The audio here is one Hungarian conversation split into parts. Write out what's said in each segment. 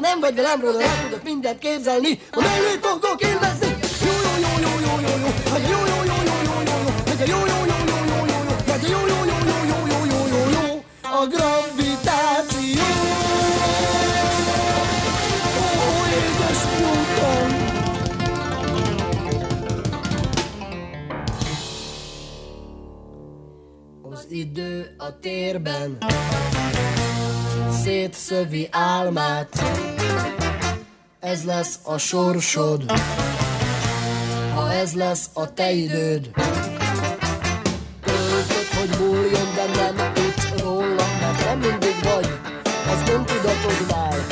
Nem vagy velem róla, el tudok mindent képzelni, a mellé fogok élvezni. Jó, jó, jó, jó, jó, jó, jó, hogy jó, jó, jó, jó, jó, jó, hogy jó, jó, jó, jó, jó, jó, hogy jó, jó, jó, jó, jó, jó, jó, jó, jó, a gravitáció. Ó, édes Newton. Az idő a térben szétszövi álmát. Ez lesz a sorsod, ha ez lesz a te időd. Töltöd, hogy múljon, de nem tudsz róla, mert nem mindig vagy, az öntudatodnál.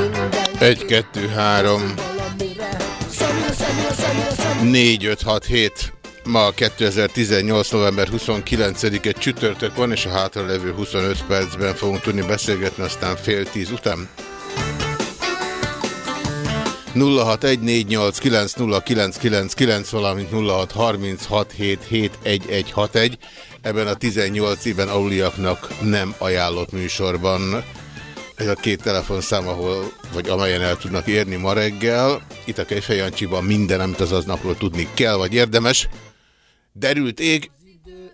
Minden 1, 2, 3, valamire, semmire, semmire, semmire, semmire. 4, 5, 6, 7. Ma 2018. november 29-e csütörtök van, és a hátralevő 25 percben fogunk tudni beszélgetni, aztán fél tíz után. 0614890999, valamint 0636771161. Ebben a 18 éven aluliaknak nem ajánlott műsorban. Ez a két telefonszám, ahol, vagy amelyen el tudnak érni ma reggel. Itt a Kejfej Jancsiban minden, amit az aznapról tudni kell, vagy érdemes. Derült ég, Idő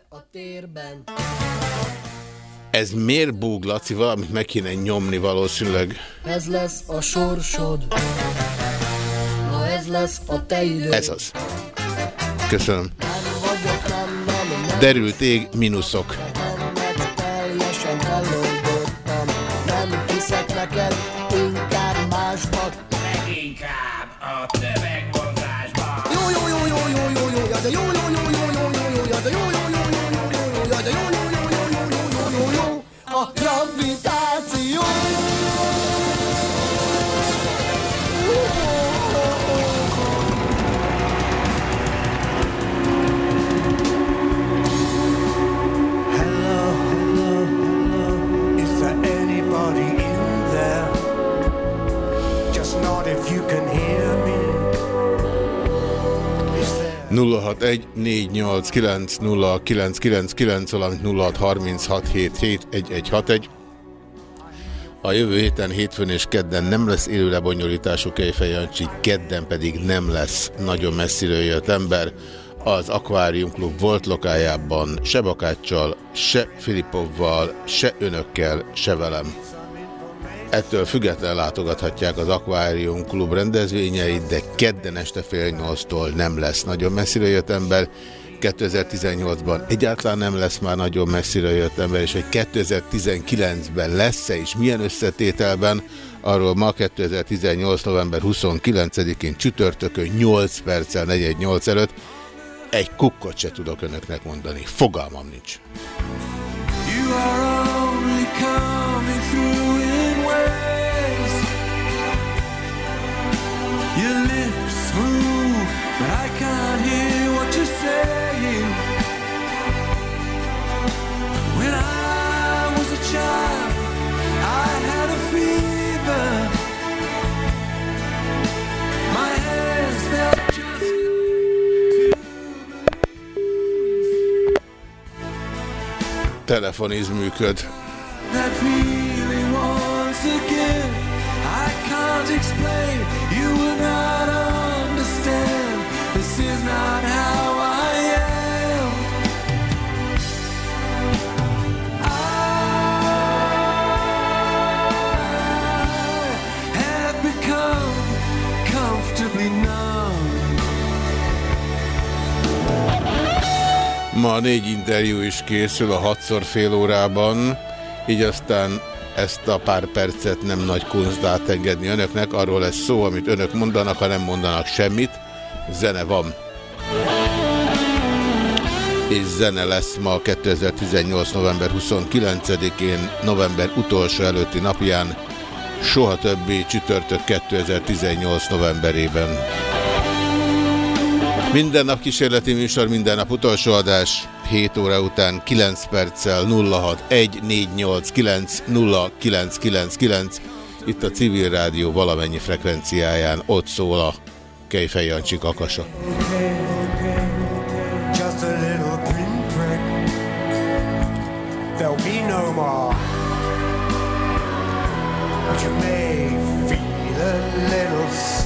ez miért búg, Laci? Valamit meg kéne nyomni valószínűleg. ez lesz a sorsod, ha ez lesz a te időd. Ez az. Köszönöm. Derült ég, mínuszok. 061 valamint 06 A jövő héten hétfőn és kedden nem lesz élő lebonyolítású Kejfejancsi, kedden pedig nem lesz nagyon messziről jött ember. Az Aquarium Klub volt lokájában se Bakáccsal, se Filipovval, se önökkel, se velem. Ettől független látogathatják az Aquarium Klub rendezvényeit, de kedden este fél nyolctól nem lesz nagyon messzire jött ember. 2018-ban egyáltalán nem lesz már nagyon messzire jött ember, és hogy 2019-ben lesz-e és milyen összetételben, arról ma 2018. november 29-én csütörtökön 8 perccel 418 előtt egy kukkot se tudok önöknek mondani. Fogalmam nincs. You are only Telefoniz működ. that feeling once again. I can't explain, Ma négy interjú is készül a hatszor fél órában, így aztán ezt a pár percet nem nagy kunst engedni önöknek. Arról lesz szó, amit önök mondanak, ha nem mondanak semmit. Zene van. és zene lesz ma 2018. november 29-én, november utolsó előtti napján, soha többi csütörtök 2018. novemberében. Minden nap kísérleti műsor, minden nap utolsó adás, 7 óra után 9 perccel 0614890999. Itt a civil rádió valamennyi frekvenciáján, ott szól a Kejfej Jancsi kakasa. There'll be no more. But you little.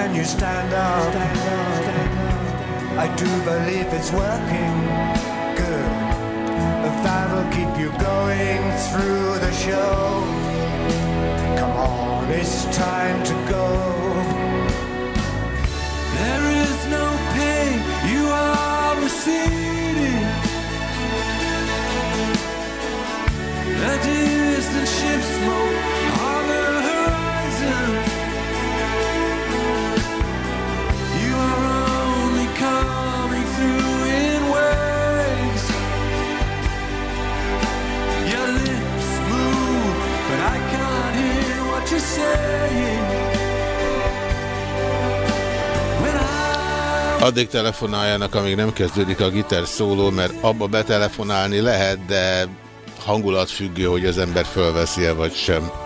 Can you stand up? I do believe it's working. Good. That'll keep you going through the show. Come on, it's time to go. There is no pain you are receding. A distant ships smoke Addig telefonáljanak, amíg nem kezdődik a gitár szóló, mert abba betelefonálni lehet, de hangulatfüggő, hogy az ember fölveszi-e vagy sem.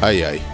Ai, ai.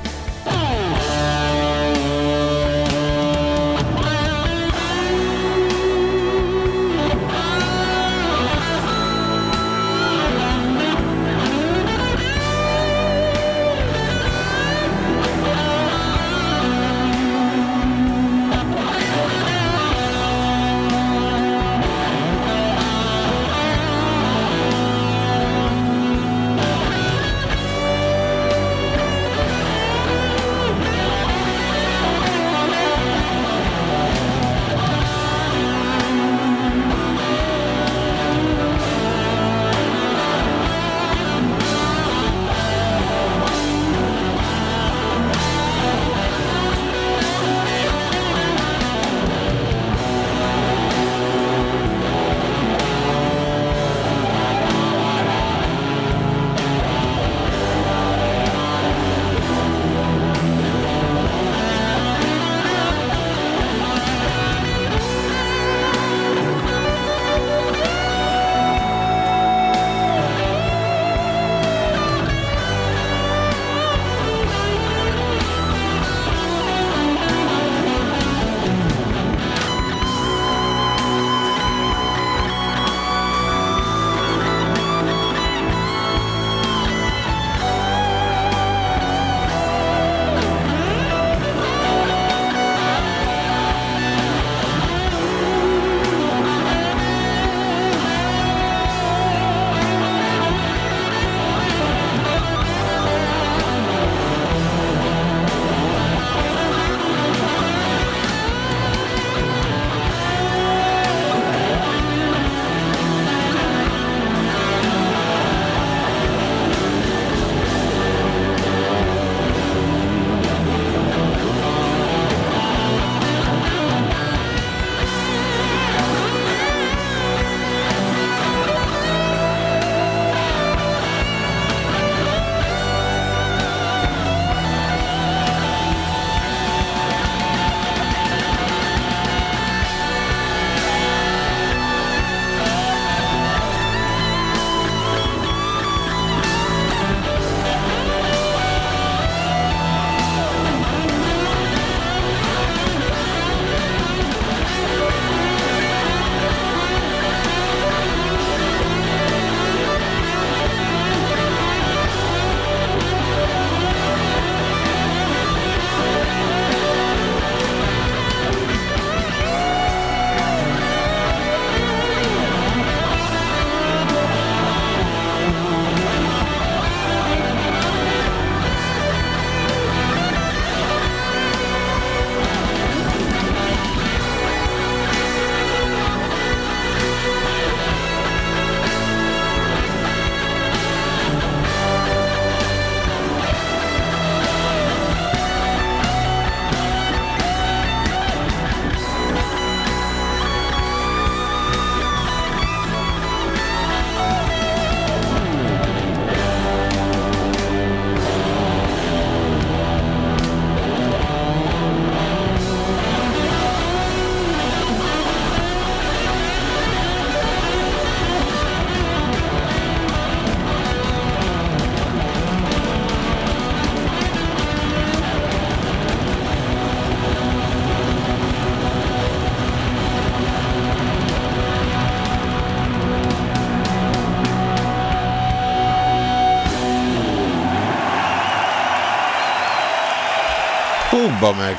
Csaba meg.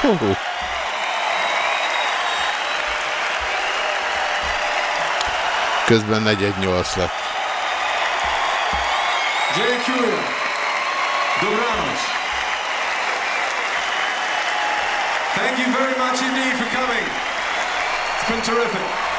Hú. Közben 418 lett. JQ, Dobranoc. Thank you very much indeed for coming. It's been terrific.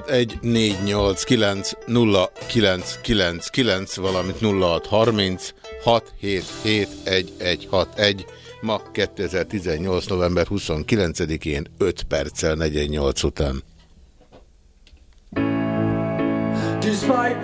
0614890999, valamint 0636771161. Ma 2018. november 29-én 5 perccel 48 után. Despite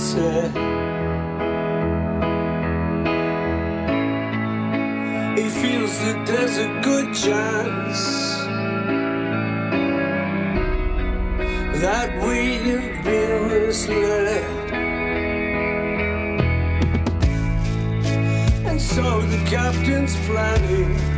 being. He feels that there's a good chance that we've been misled. And so the captain's planning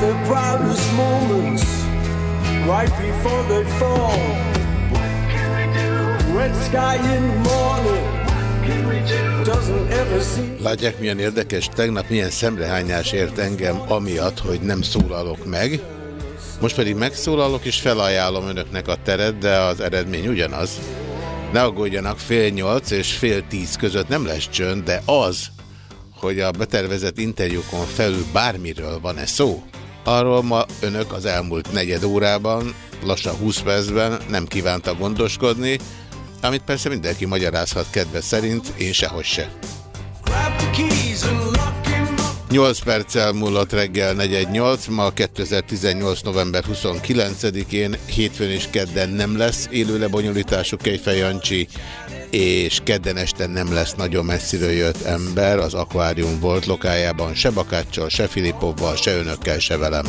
their proudest moments right before they fall. Red sky in the morning. Látják, milyen érdekes, tegnap milyen szemrehányás ért engem amiatt, hogy nem szólalok meg. Most pedig megszólalok és felajánlom önöknek a teret, de az eredmény ugyanaz. Ne aggódjanak, fél nyolc és fél tíz között nem lesz csönd, de az, hogy a betervezett interjúkon felül bármiről van-e szó, arról ma önök az elmúlt negyed órában, lassan 20 percben nem kívánta gondoskodni, amit persze mindenki magyarázhat kedve szerint, én sehogy se. Grab the keys and lock him up. 8 perccel múlott reggel 418, ma 2018. november 29-én, hétfőn és kedden nem lesz élő lebonyolítású Kejfej Jancsi, és kedden este nem lesz nagyon messziről jött ember az akvárium volt lokájában, se Bakáccsal, se Filipovval, se önökkel, se velem.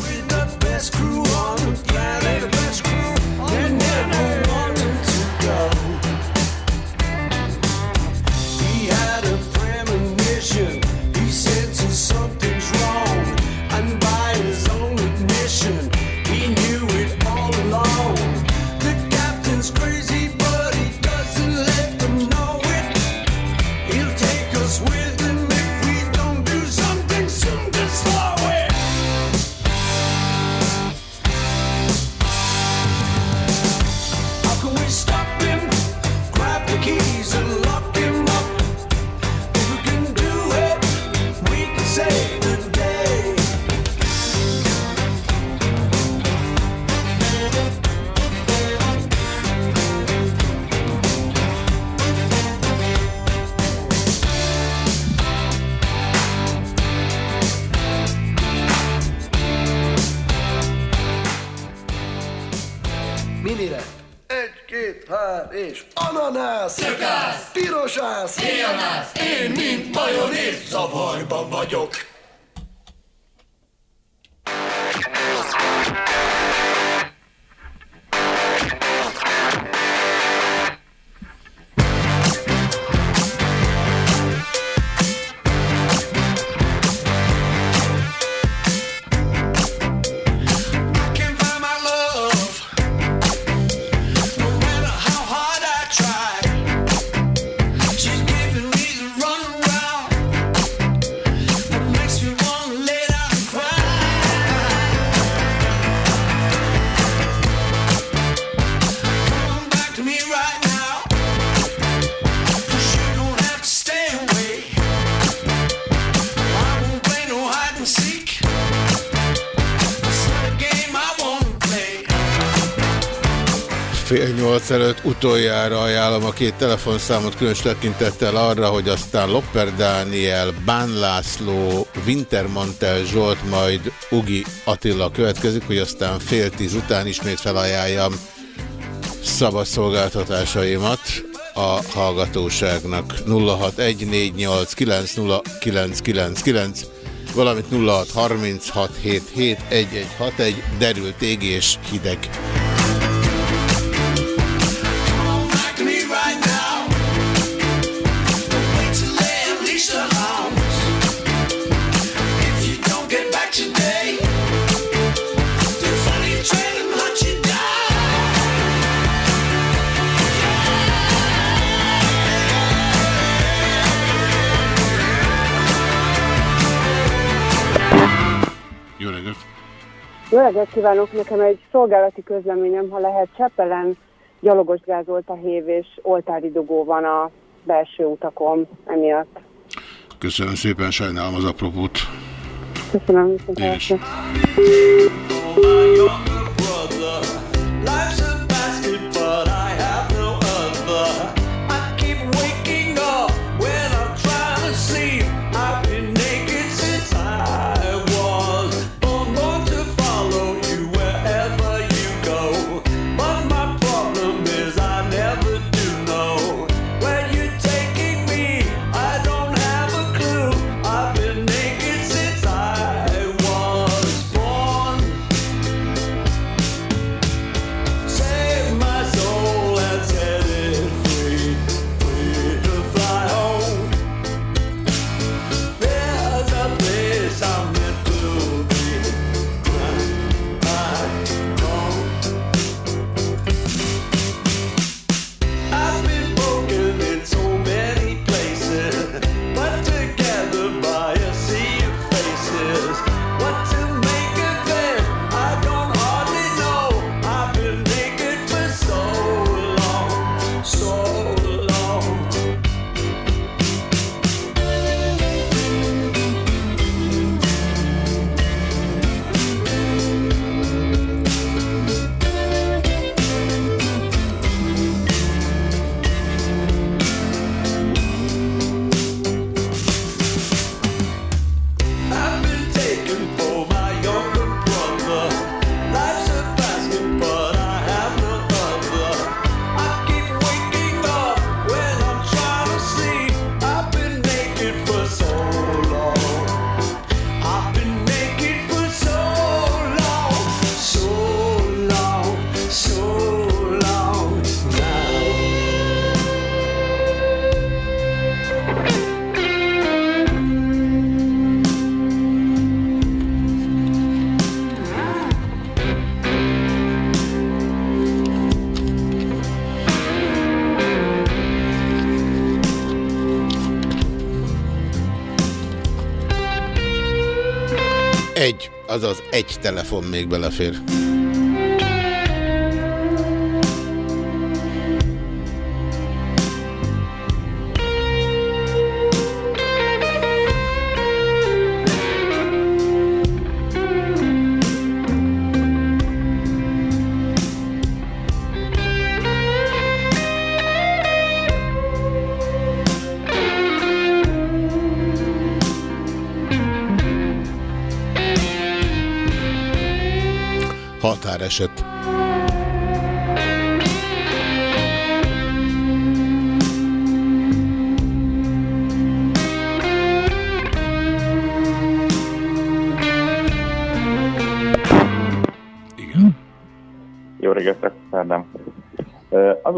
Utoljára ajánlom a két telefonszámot különös tekintettel arra, hogy aztán Lopper Dániel, Bán László, Wintermantel Zsolt, majd Ugi Attila következik, hogy aztán fél tíz után ismét felajánljam szabadszolgáltatásaimat a hallgatóságnak 0614890999 valamint 0636771161 derült ég hideg. Jó reggelt kívánok! Nekem egy szolgálati közleményem, ha lehet, Csepelen gyalogos gázolt a hév, és oltári dugó van a belső utakon emiatt. Köszönöm szépen, sajnálom az apropót. Köszönöm, viszontlátásra. azaz egy telefon még belefér. 061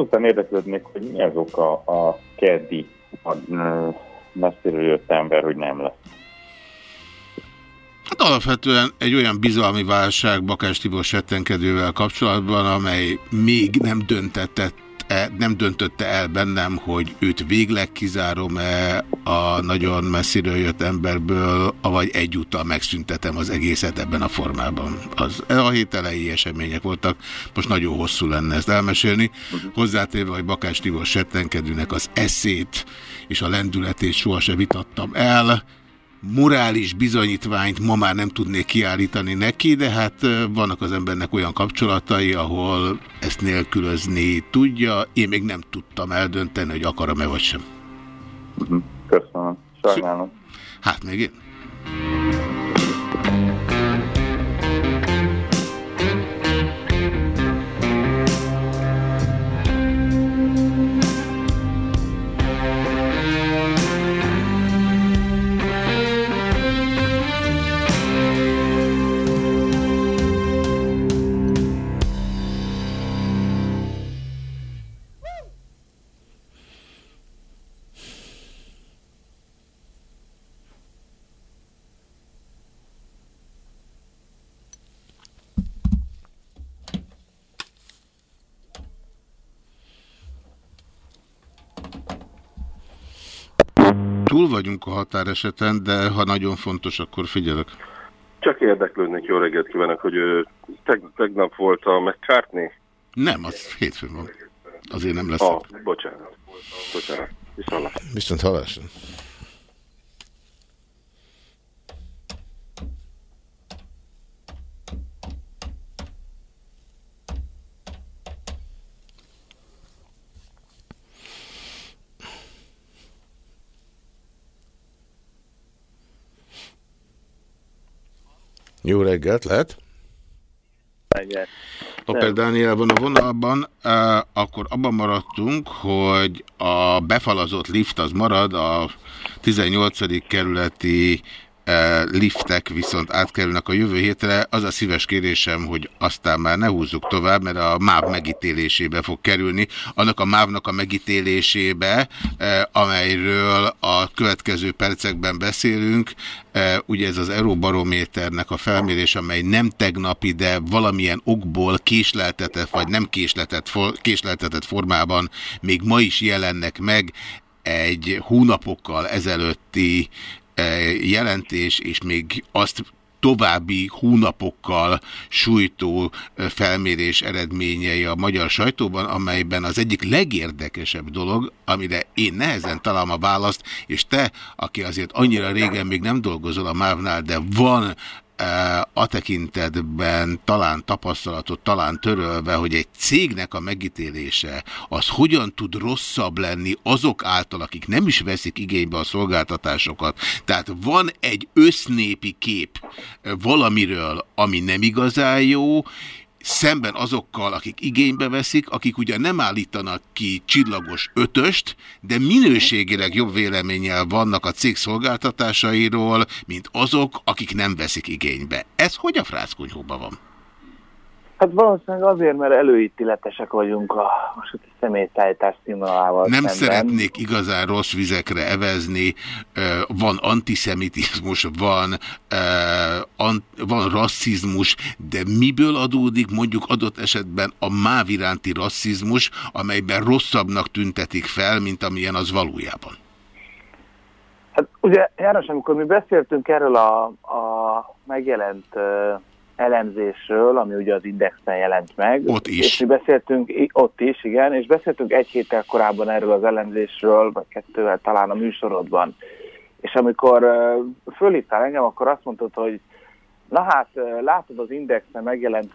Azután érdeklődnék, hogy mi az oka a keddi a messziről jött ember, hogy nem lesz. Hát alapvetően egy olyan bizalmi válság Bakás Tibor settenkedővel kapcsolatban, amely még nem döntetett nem döntötte el bennem, hogy őt végleg kizárom-e a nagyon messziről jött emberből, vagy egyúttal megszüntetem az egészet ebben a formában. Az, a hét elejé események voltak, most nagyon hosszú lenne ezt elmesélni. Hozzátéve, hogy Bakás Tibor settenkedőnek az eszét és a lendületét sohasem vitattam el, morális bizonyítványt ma már nem tudnék kiállítani neki, de hát vannak az embernek olyan kapcsolatai, ahol ezt nélkülözni tudja. Én még nem tudtam eldönteni, hogy akarom-e vagy sem. Köszönöm. Sajnálom. Hát még én. Vagyunk a határeseten, de ha nagyon fontos, akkor figyelek. Csak érdeklődnék, jó reggelt kívánok, hogy teg, tegnap volt a McCartney. Nem, az hétfőn van. Azért nem lesz. Ah, bocsánat. Bocsánat. Viszont Viszont hallásra. Jó reggelt, lehet? Oper Dániel van a vonalban, eh, akkor abban maradtunk, hogy a befalazott lift az marad, a 18. kerületi liftek viszont átkerülnek a jövő hétre. Az a szíves kérésem, hogy aztán már ne húzzuk tovább, mert a MÁV megítélésébe fog kerülni. Annak a MÁV-nak a megítélésébe, eh, amelyről a következő percekben beszélünk, eh, ugye ez az Euróbarométernek a felmérés, amely nem tegnapi, de valamilyen okból késleltetett, vagy nem késleltetett, for- késleltetett formában még ma is jelennek meg egy hónapokkal ezelőtti jelentés, és még azt további hónapokkal sújtó eh, felmérés eredményei a magyar sajtóban, amelyben az egyik legérdekesebb dolog, amire én nehezen találom a választ, és te, aki azért annyira régen még nem dolgozol a MÁV-nál, de van a tekintetben talán tapasztalatot, talán törölve, hogy egy cégnek a megítélése az hogyan tud rosszabb lenni azok által, akik nem is veszik igénybe a szolgáltatásokat. Tehát van egy össznépi kép valamiről, ami nem igazán jó, szemben azokkal, akik igénybe veszik, akik ugyan nem állítanak ki csillagos ötöst, de minőségileg jobb véleménnyel vannak a cég szolgáltatásairól, mint azok, akik nem veszik igénybe. Ez hogy a frászkonyhóban van? Hát valószínűleg azért, mert előítéletesek vagyunk a vasúti személyszállítás színvonalával Nem szemben. szeretnék igazán rossz vizekre evezni, van antiszemitizmus, van, van rasszizmus, de miből adódik mondjuk adott esetben a máv iránti rasszizmus, amelyben rosszabbnak tüntetik fel, mint amilyen az valójában? Hát ugye János, amikor mi beszéltünk erről a, a megjelent elemzésről, ami ugye az Indexen jelent meg. Ott is. És mi beszéltünk, ott is, igen, és beszéltünk egy héttel korábban erről az elemzésről, vagy kettővel talán a műsorodban. És amikor fölhívtál engem, akkor azt mondtad, hogy na hát látod az Indexen megjelent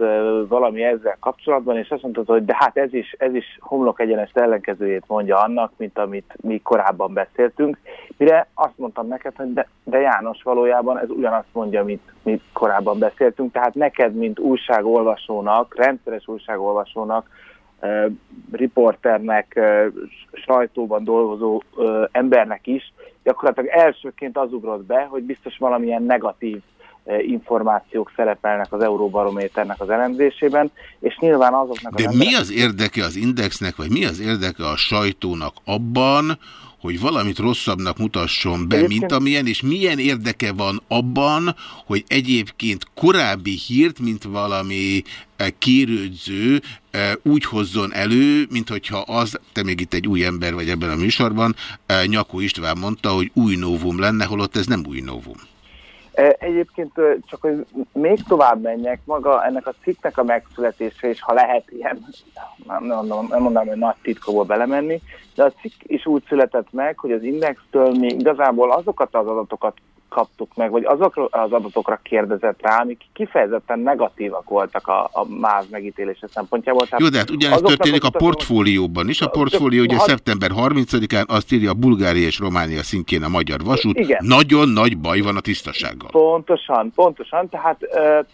valami ezzel kapcsolatban, és azt mondtad, hogy de hát ez is, ez is homlok egyenes ellenkezőjét mondja annak, mint amit mi korábban beszéltünk. Mire azt mondtam neked, hogy de, de János valójában ez ugyanazt mondja, amit mi korábban beszéltünk, tehát neked, mint újságolvasónak, rendszeres újságolvasónak, riporternek, sajtóban dolgozó embernek is, gyakorlatilag elsőként az ugrott be, hogy biztos valamilyen negatív információk szerepelnek az Euróbarométernek az elemzésében, és nyilván azoknak az De emberek- mi az érdeke az indexnek, vagy mi az érdeke a sajtónak abban, hogy valamit rosszabbnak mutasson be, Egyébként- mint amilyen, és milyen érdeke van abban, hogy egyébként korábbi hírt, mint valami eh, kérődző eh, úgy hozzon elő, mint hogyha az, te még itt egy új ember vagy ebben a műsorban, eh, Nyakó István mondta, hogy új novum lenne, holott ez nem új novum. E, Egyébként csak, hogy még tovább menjek, maga ennek a cikknek a megszületése, és ha lehet ilyen, nem, mondom, nem mondanám, hogy nagy titkokba belemenni, de a cikk is úgy született meg, hogy az Indextől mi igazából azokat az adatokat kaptuk meg, vagy azokra az adatokra kérdezett rá, amik kifejezetten negatívak voltak a, a MÁV megítélése szempontjából. Jó, de hát ugyanezt történik a portfólióban is. A portfólió ugye szeptember 30-án azt írja a Bulgária és Románia szintjén a Magyar Vasút. Igen. Nagyon nagy baj van a tisztasággal. Pontosan, pontosan. Tehát a,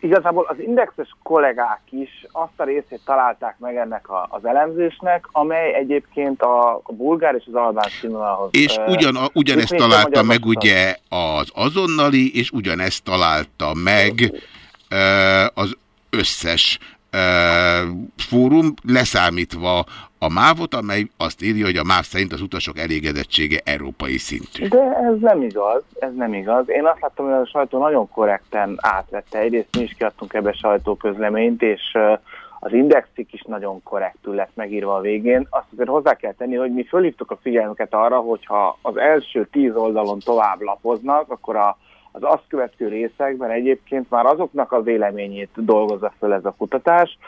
igazából az indexes kollégák is azt a részét találták meg ennek a, az elemzésnek, amely egyébként a, a bulgár és az albán színvonalhoz. És ugyan, a, ugyanezt találta meg ugye az azonnali, és ugyanezt találta meg az összes fórum, leszámítva a MÁV-ot, amely azt írja, hogy a MÁV szerint az utasok elégedettsége európai szintű. De ez nem igaz, ez nem igaz. Én azt láttam, hogy a sajtó nagyon korrekten átvette. Egyrészt mi is kiadtunk ebbe sajtóközleményt, és az indexik is nagyon korrektül lett megírva a végén. Azt azért hozzá kell tenni, hogy mi fölhívtuk a figyelmüket arra, hogyha az első tíz oldalon tovább lapoznak, akkor a, az azt követő részekben egyébként már azoknak a véleményét dolgozza föl ez a kutatás,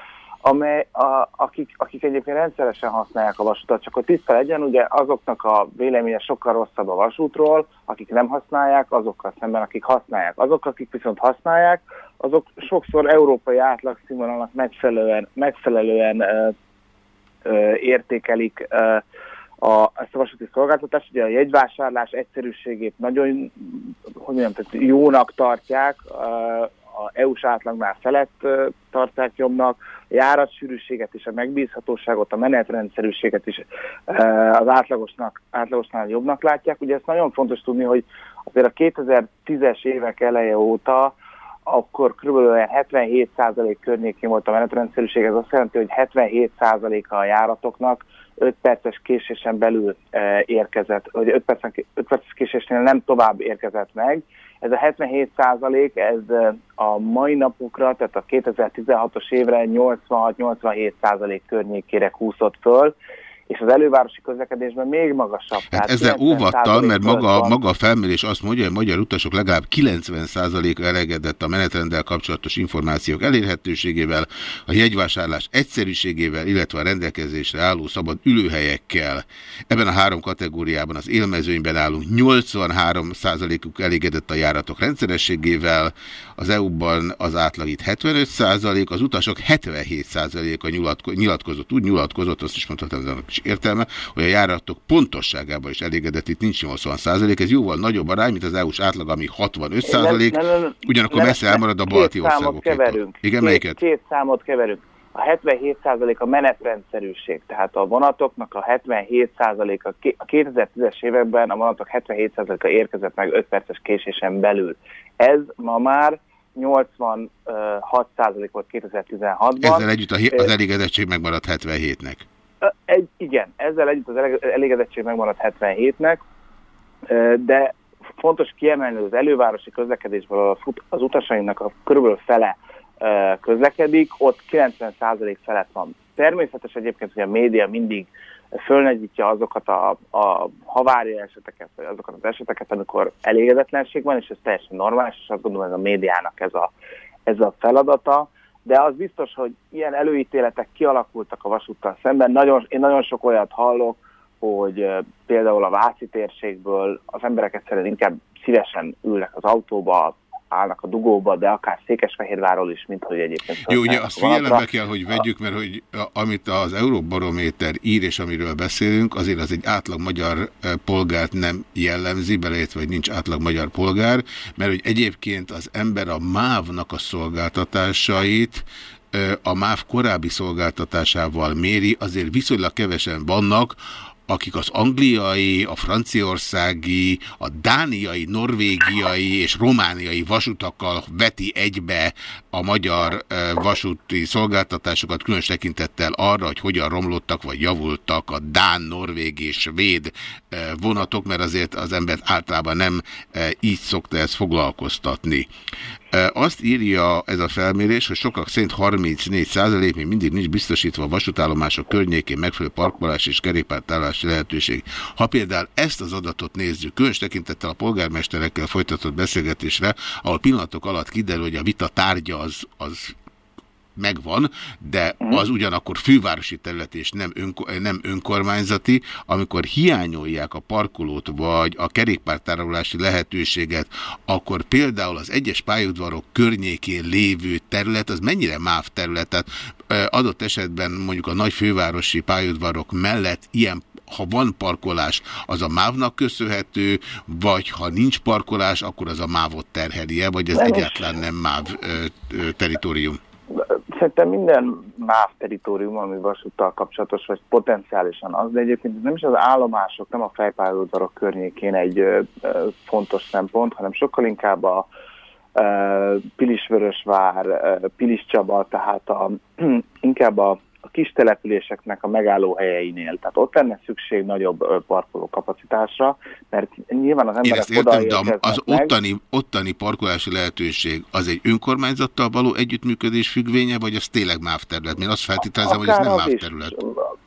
amely a, akik, akik egyébként rendszeresen használják a vasutat, csak hogy tiszta legyen, ugye azoknak a véleménye sokkal rosszabb a vasútról, akik nem használják, azokkal szemben, akik használják. Azok, akik viszont használják, azok sokszor európai átlagszínvonalnak megfelelően, megfelelően ö, ö, értékelik ö, a, ezt a vasúti szolgáltatást. Ugye a jegyvásárlás egyszerűségét nagyon, hogy mondjam, tehát jónak tartják, a EU-s átlagnál felett tartják jobbnak, a járatsűrűséget és a megbízhatóságot, a menetrendszerűséget is az átlagosnak, átlagosnál jobbnak látják. Ugye ezt nagyon fontos tudni, hogy azért a 2010-es évek eleje óta akkor kb. olyan 77% környékén volt a menetrendszerűség, ez azt jelenti, hogy 77%-a a járatoknak 5 perces késésen belül e, érkezett, vagy 5, percen, 5 perces késésnél nem tovább érkezett meg. Ez a 77 százalék, ez e, a mai napokra, tehát a 2016-os évre 86-87 százalék környékére kúszott föl, és az elővárosi közlekedésben még magasabb. Hát ezzel 90% óvattal, mert maga, van. maga a felmérés azt mondja, hogy magyar utasok legalább 90%-a elegedett a menetrenddel kapcsolatos információk elérhetőségével, a jegyvásárlás egyszerűségével, illetve a rendelkezésre álló szabad ülőhelyekkel. Ebben a három kategóriában az élmezőnyben állunk 83%-uk elégedett a járatok rendszerességével, az EU-ban az átlag itt 75%, az utasok 77%-a nyilatko nyilatkozott, úgy nyilatkozott, azt is mondhatom, is értelme, hogy a járatok pontosságában is elégedett, itt nincs 80%, ez jóval nagyobb arány, mint az EU-s átlag, ami 65%, Nem, nem, nem, ugyanakkor nem, messze elmarad a balti keverünk. Igen, két, melyiket? Két számot keverünk. A 77% a menetrendszerűség, tehát a vonatoknak a 77% a ké- a 2010-es években a vonatok 77%-a érkezett meg 5 perces késésen belül. Ez ma már 86% volt 2016-ban. Ezzel együtt az elégedettség megmaradt 77-nek. Egy, igen, ezzel együtt az elégedettség megmaradt 77-nek, ö, de fontos kiemelni, hogy az elővárosi közlekedésből az utasainknak a körülbelül fele közlekedik, ott 90% felett van. Természetes egyébként, hogy a média mindig fölnegyítja azokat a, a havária eseteket, vagy azokat az eseteket, amikor elégedetlenség van, és ez teljesen normális, és azt gondolom, ez a médiának ez a, ez a feladata de az biztos, hogy ilyen előítéletek kialakultak a vasúttal szemben. Nagyon, én nagyon sok olyat hallok, hogy például a Váci térségből az emberek egyszerűen inkább szívesen ülnek az autóba, állnak a dugóba, de akár Székesfehérváról is, mint hogy egyébként... Jó, ugye azt figyelembe kell, hogy vegyük, mert hogy amit az Euróbarométer ír, és amiről beszélünk, azért az egy átlag magyar eh, polgárt nem jellemzi, beleértve, hogy nincs átlag magyar polgár, mert hogy egyébként az ember a MÁV-nak a szolgáltatásait eh, a MÁV korábbi szolgáltatásával méri, azért viszonylag kevesen vannak, akik az angliai, a franciaországi, a dániai, norvégiai és romániai vasutakkal veti egybe a magyar vasúti szolgáltatásokat, különös tekintettel arra, hogy hogyan romlottak vagy javultak a dán, norvég és svéd vonatok, mert azért az embert általában nem így szokta ezt foglalkoztatni. Azt írja ez a felmérés, hogy sokak szerint 34 százalék még mindig nincs biztosítva a vasútállomások környékén megfelelő parkolás és kerékpártállási lehetőség. Ha például ezt az adatot nézzük, különös tekintettel a polgármesterekkel folytatott beszélgetésre, ahol pillanatok alatt kiderül, hogy a vita tárgya az, az megvan, de az ugyanakkor fővárosi terület és nem, önko, nem önkormányzati, amikor hiányolják a parkolót vagy a kerékpártárolási lehetőséget, akkor például az egyes pályaudvarok környékén lévő terület, az mennyire MÁV terület? Tehát adott esetben mondjuk a nagy fővárosi pályaudvarok mellett ilyen ha van parkolás, az a mávnak köszönhető, vagy ha nincs parkolás, akkor az a mávot terheli-e, vagy ez Nem is. egyáltalán nem máv ö, ö, teritorium? Szerintem minden MÁV teritorium, ami vasúttal kapcsolatos, vagy potenciálisan az, de egyébként nem is az állomások, nem a fejpályaudvarok környékén egy ö, ö, fontos szempont, hanem sokkal inkább a ö, Pilisvörösvár, ö, Pilis Csaba, tehát a, inkább a, a kis településeknek a megállóhelyeinél. Tehát ott lenne szükség nagyobb parkoló kapacitásra, mert nyilván az Én emberek ezt értem, de az meg. ottani, ottani parkolási lehetőség az egy önkormányzattal való együttműködés függvénye, vagy az tényleg MÁV terület? Én azt feltételezem, hogy ez nem MÁV is, terület.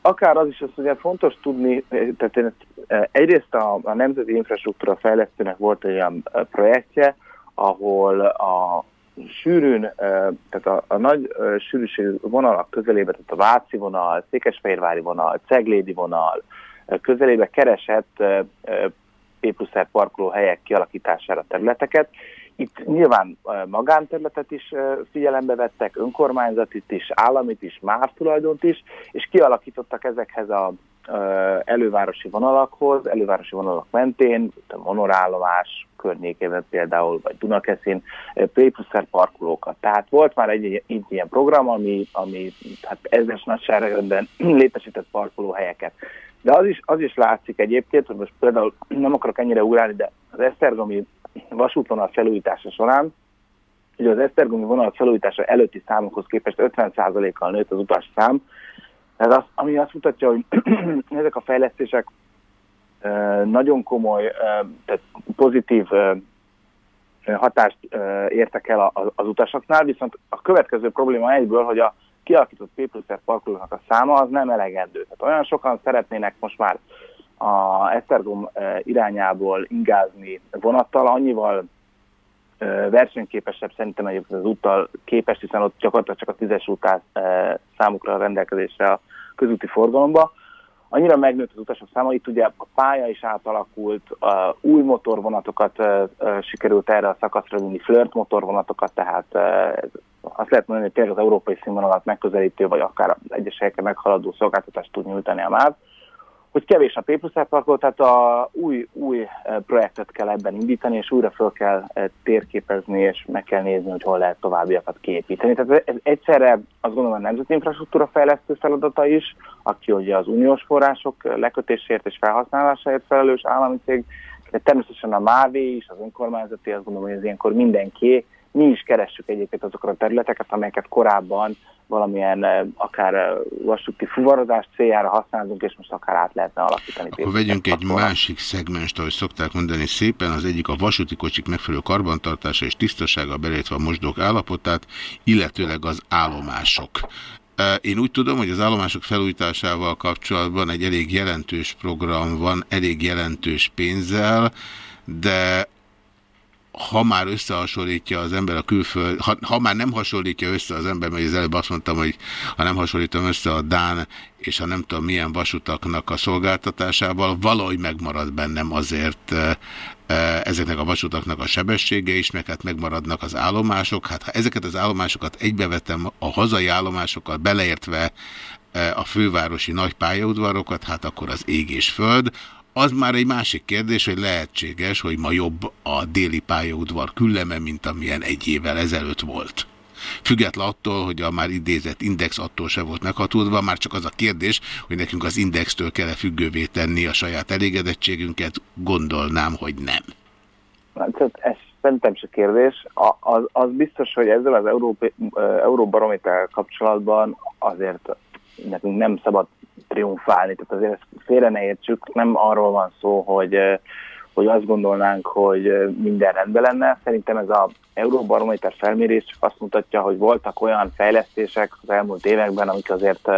Akár az is, az ugye fontos tudni, eh, tehát én, eh, egyrészt a, a Nemzeti Infrastruktúra Fejlesztőnek volt egy olyan eh, projektje, ahol a sűrűn, eh, tehát a, a nagy sűrűségű vonalak közelébe, tehát a Váci vonal, Székesfehérvári vonal, Ceglédi vonal közelébe keresett P plusz parkolóhelyek kialakítására területeket. Itt nyilván magánterületet is figyelembe vettek, önkormányzatit is, államit is, MÁV tulajdont is, és kialakítottak ezekhez a elővárosi vonalakhoz, elővárosi vonalak mentén, a monorállomás környékében például, vagy Dunakeszin, eh, P plusz R parkolókat. Tehát volt már egy, egy ilyen program, ami, ami hát ezres nagyságrendben létesített parkolóhelyeket. De az is, az is látszik egyébként, hogy most például nem akarok ennyire ugrálni, de az Esztergomi vasútvonal felújítása során, ugye az Esztergomi vonal felújítása előtti számokhoz képest 50%-kal nőtt az utas szám, ez az, ami azt mutatja, hogy ezek a fejlesztések nagyon komoly, tehát pozitív hatást értek el az utasoknál, viszont a következő probléma egyből, hogy a kialakított P parkolóknak a száma az nem elegendő. Tehát olyan sokan szeretnének most már a Esztergom irányából ingázni vonattal, annyival versenyképesebb szerintem egyébként az úttal képest, hiszen ott gyakorlatilag csak a tízes ö, számukra a rendelkezésre a közúti forgalomba. Annyira megnőtt az utasok száma, itt ugye a pálya is átalakult, új motorvonatokat sikerült erre a szakaszra vinni, flirt motorvonatokat, tehát azt lehet mondani, hogy tényleg az európai színvonalat megközelítő, vagy akár egyes helyeken meghaladó szolgáltatást tud nyújtani a MÁV hogy kevés a P plusz tehát a új, új eh, projektet kell ebben indítani, és újra föl kell eh, térképezni, és meg kell nézni, hogy hol lehet továbbiakat kiépíteni. Tehát ez egyszerre azt gondolom a Nemzeti Infrastruktúra Fejlesztő feladata is, aki ugye az uniós források lekötésért és felhasználásáért felelős állami cég, de természetesen a MÁVÉ is, az önkormányzati, azt gondolom, hogy ez ilyenkor mindenki. Mi is keressük egyébként azokat a területeket, amelyeket korábban valamilyen eh, akár eh, vasúti fuvarozás céljára használunk, és most akár át lehetne alakítani. Akkor vegyünk egy másik szegmest, ahogy szokták mondani szépen, az egyik a vasúti kocsik megfelelő karbantartása és tisztasága, beleértve a mosdók állapotát, illetőleg az állomások. E, Én úgy tudom, hogy az állomások felújításával kapcsolatban egy elég jelentős program van, elég jelentős pénzzel, de ha már összehasonlítja az ember a külföld, ha, ha már nem hasonlítja össze az ember, mert az előbb azt mondtam, hogy ha nem hasonlítom össze a Dán és ha nem tudom milyen vasutaknak a szolgáltatásával, valahogy megmarad bennem azért e, e, ezeknek a vasutaknak a sebessége is, meg hát megmaradnak az állomások. Hát ha ezeket az állomásokat egybevetem a hazai állomásokkal beleértve e, a fővárosi nagy pályaudvarokat, hát akkor az ég és föld. Az már egy másik kérdés, hogy lehetséges, hogy ma jobb a déli pályaudvar külleme, mint amilyen egy évvel ezelőtt volt. Független attól, hogy a már idézett index attól se volt meghatódva, már csak az a kérdés, hogy nekünk az indextől kell -e függővé tenni a saját elégedettségünket, gondolnám, hogy nem. Hát ez szerintem se kérdés. A, az, az biztos, hogy ezzel az Európa, Euróbarométer kapcsolatban azért nekünk nem szabad triumfálni, tehát azért ezt félre ne értsük, nem arról van szó, hogy, hogy azt gondolnánk, hogy minden rendben lenne. Szerintem ez az Euróbarométer felmérés csak azt mutatja, hogy voltak olyan fejlesztések az elmúlt években, amik azért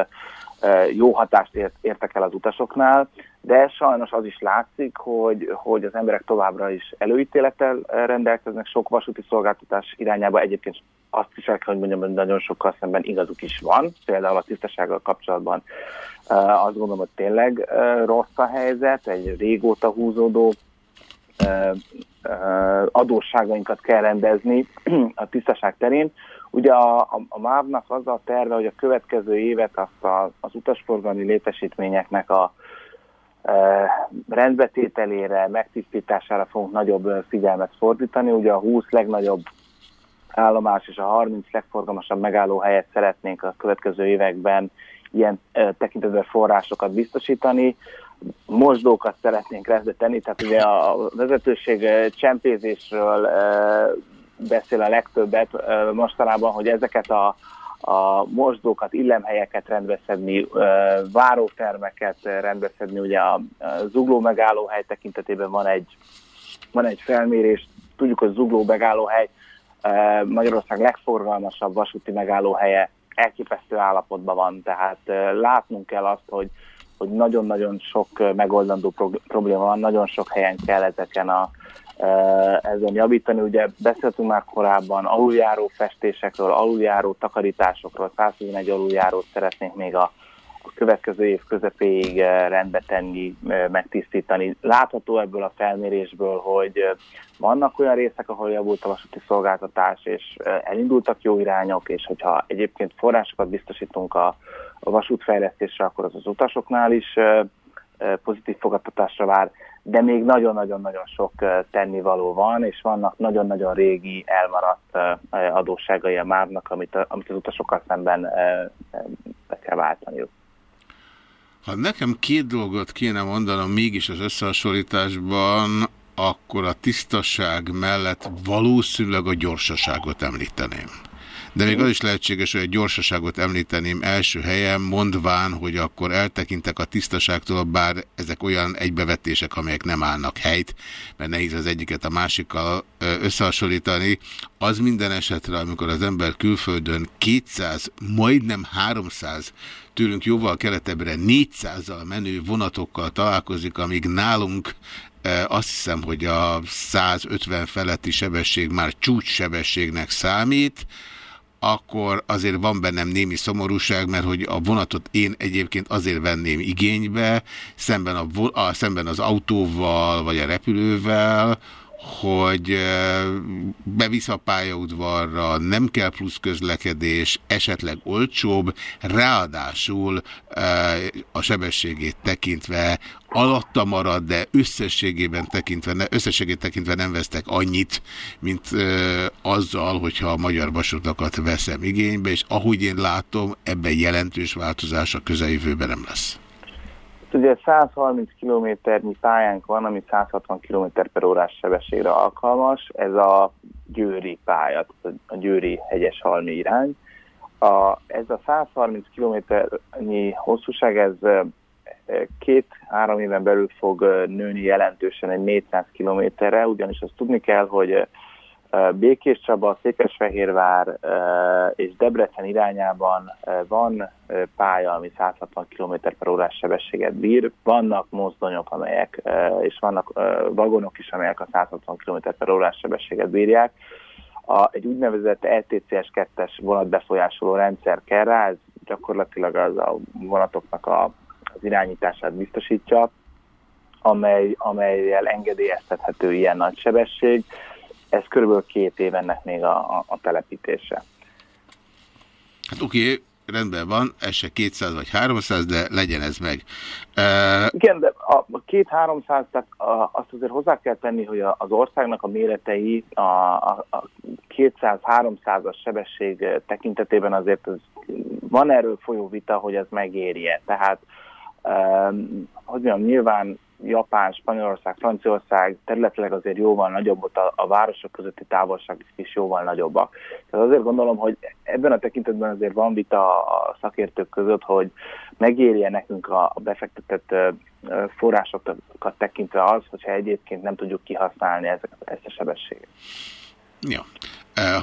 jó hatást ért, értek el az utasoknál, de sajnos az is látszik, hogy, hogy az emberek továbbra is előítélettel rendelkeznek sok vasúti szolgáltatás irányába. Egyébként azt is el kell, hogy mondjam, hogy nagyon sokkal szemben igazuk is van. Például a tisztasággal kapcsolatban azt gondolom, hogy tényleg rossz a helyzet, egy régóta húzódó adósságainkat kell rendezni a tisztaság terén. Ugye a, a, a MÁV-nak az a terve, hogy a következő évet azt a, az utasforgalmi létesítményeknek a e, rendbetételére, megtisztítására fogunk nagyobb figyelmet fordítani. Ugye a 20 legnagyobb állomás és a 30 legforgalmasabb megállóhelyet szeretnénk a következő években ilyen tekintetben forrásokat biztosítani. Mosdókat szeretnénk rendbe tenni, tehát ugye a vezetőség csempézésről beszél a legtöbbet mostanában, hogy ezeket a, a mosdókat, illemhelyeket rendbeszedni, várótermeket rendbeszedni, ugye a zugló megállóhely tekintetében van egy, van egy felmérés, tudjuk, hogy zugló megállóhely Magyarország legforgalmasabb vasúti megállóhelye elképesztő állapotban van, tehát látnunk kell azt, hogy hogy nagyon-nagyon sok megoldandó probléma van, nagyon sok helyen kell ezeken a, ezen javítani. Ugye beszéltünk már korábban aluljáró festésekről, aluljáró takarításokról, 111 aluljárót szeretnénk még a, következő év közepéig rendbe tenni, megtisztítani. Látható ebből a felmérésből, hogy vannak olyan részek, ahol javult a vasúti szolgáltatás, és elindultak jó irányok, és hogyha egyébként forrásokat biztosítunk a, a vasútfejlesztésre, akkor az az utasoknál is pozitív fogadtatásra vár de még nagyon-nagyon-nagyon sok tennivaló van, és vannak nagyon-nagyon régi elmaradt adósságai a mávnak, amit, amit az utasokkal szemben be kell váltaniuk. Ha nekem két dolgot kéne mondanom mégis az összehasonlításban, akkor a tisztaság mellett valószínűleg a gyorsaságot említeném. De még az is lehetséges, hogy a gyorsaságot említeném első helyen, mondván, hogy akkor eltekintek a tisztaságtól, bár ezek olyan egybevetések, amelyek nem állnak helyt, mert nehéz az egyiket a másikkal összehasonlítani. Az minden esetre, amikor az ember külföldön 200, majdnem 300 tőlünk jóval keletebbre 400-al menő vonatokkal találkozik, amíg nálunk azt hiszem, hogy a 150 feletti sebesség már csúcssebességnek számít, akkor azért van bennem némi szomorúság, mert hogy a vonatot én egyébként azért venném igénybe, szemben, a, a, szemben az autóval, vagy a repülővel, hogy bevisz a pályaudvarra, nem kell plusz közlekedés, esetleg olcsóbb, ráadásul a sebességét tekintve alatta marad, de összességében tekintve, összességét tekintve nem vesztek annyit, mint azzal, hogyha a magyar vasutakat veszem igénybe, és ahogy én látom, ebben jelentős változás a közeljövőben nem lesz. Ugye 130 kilométernyi pályánk van, ami 160 km per órás sebességre alkalmas. Ez a győri pálya, a győri hegyes halmi irány. A, ez a 130 kilométernyi hosszúság, ez két-három éven belül fog nőni jelentősen egy 400 kilométerre, ugyanis azt tudni kell, hogy Békés Csaba, Székesfehérvár és Debrecen irányában van pálya, ami 160 km per órás sebességet bír. Vannak mozdonyok, amelyek, és vannak vagonok is, amelyek a 160 km per órás sebességet bírják. A, egy úgynevezett ETCS 2-es vonatbefolyásoló rendszer kell rá, ez gyakorlatilag az a vonatoknak a, az irányítását biztosítja, amely, amelyel engedélyeztethető ilyen nagy sebesség ez körülbelül két év ennek még a, a, a telepítése. Hát oké, okay, rendben van, ez se 200 vagy 300, de legyen ez meg. Uh... Igen, de a két-háromszáz, tehát a, azt azért hozzá kell tenni, hogy az országnak a méretei a, a, a 200-300-as sebesség tekintetében azért ez, van erről folyó vita, hogy ez megérje. Tehát, um, hogy mondjam, nyilván Japán, Spanyolország, Franciaország területileg azért jóval nagyobb, ott a, a városok közötti távolság is jóval nagyobbak. Tehát azért gondolom, hogy ebben a tekintetben azért van vita a szakértők között, hogy megérje nekünk a, a befektetett forrásokat tekintve az, hogyha egyébként nem tudjuk kihasználni ezeket, ezt a sebességet. Ja.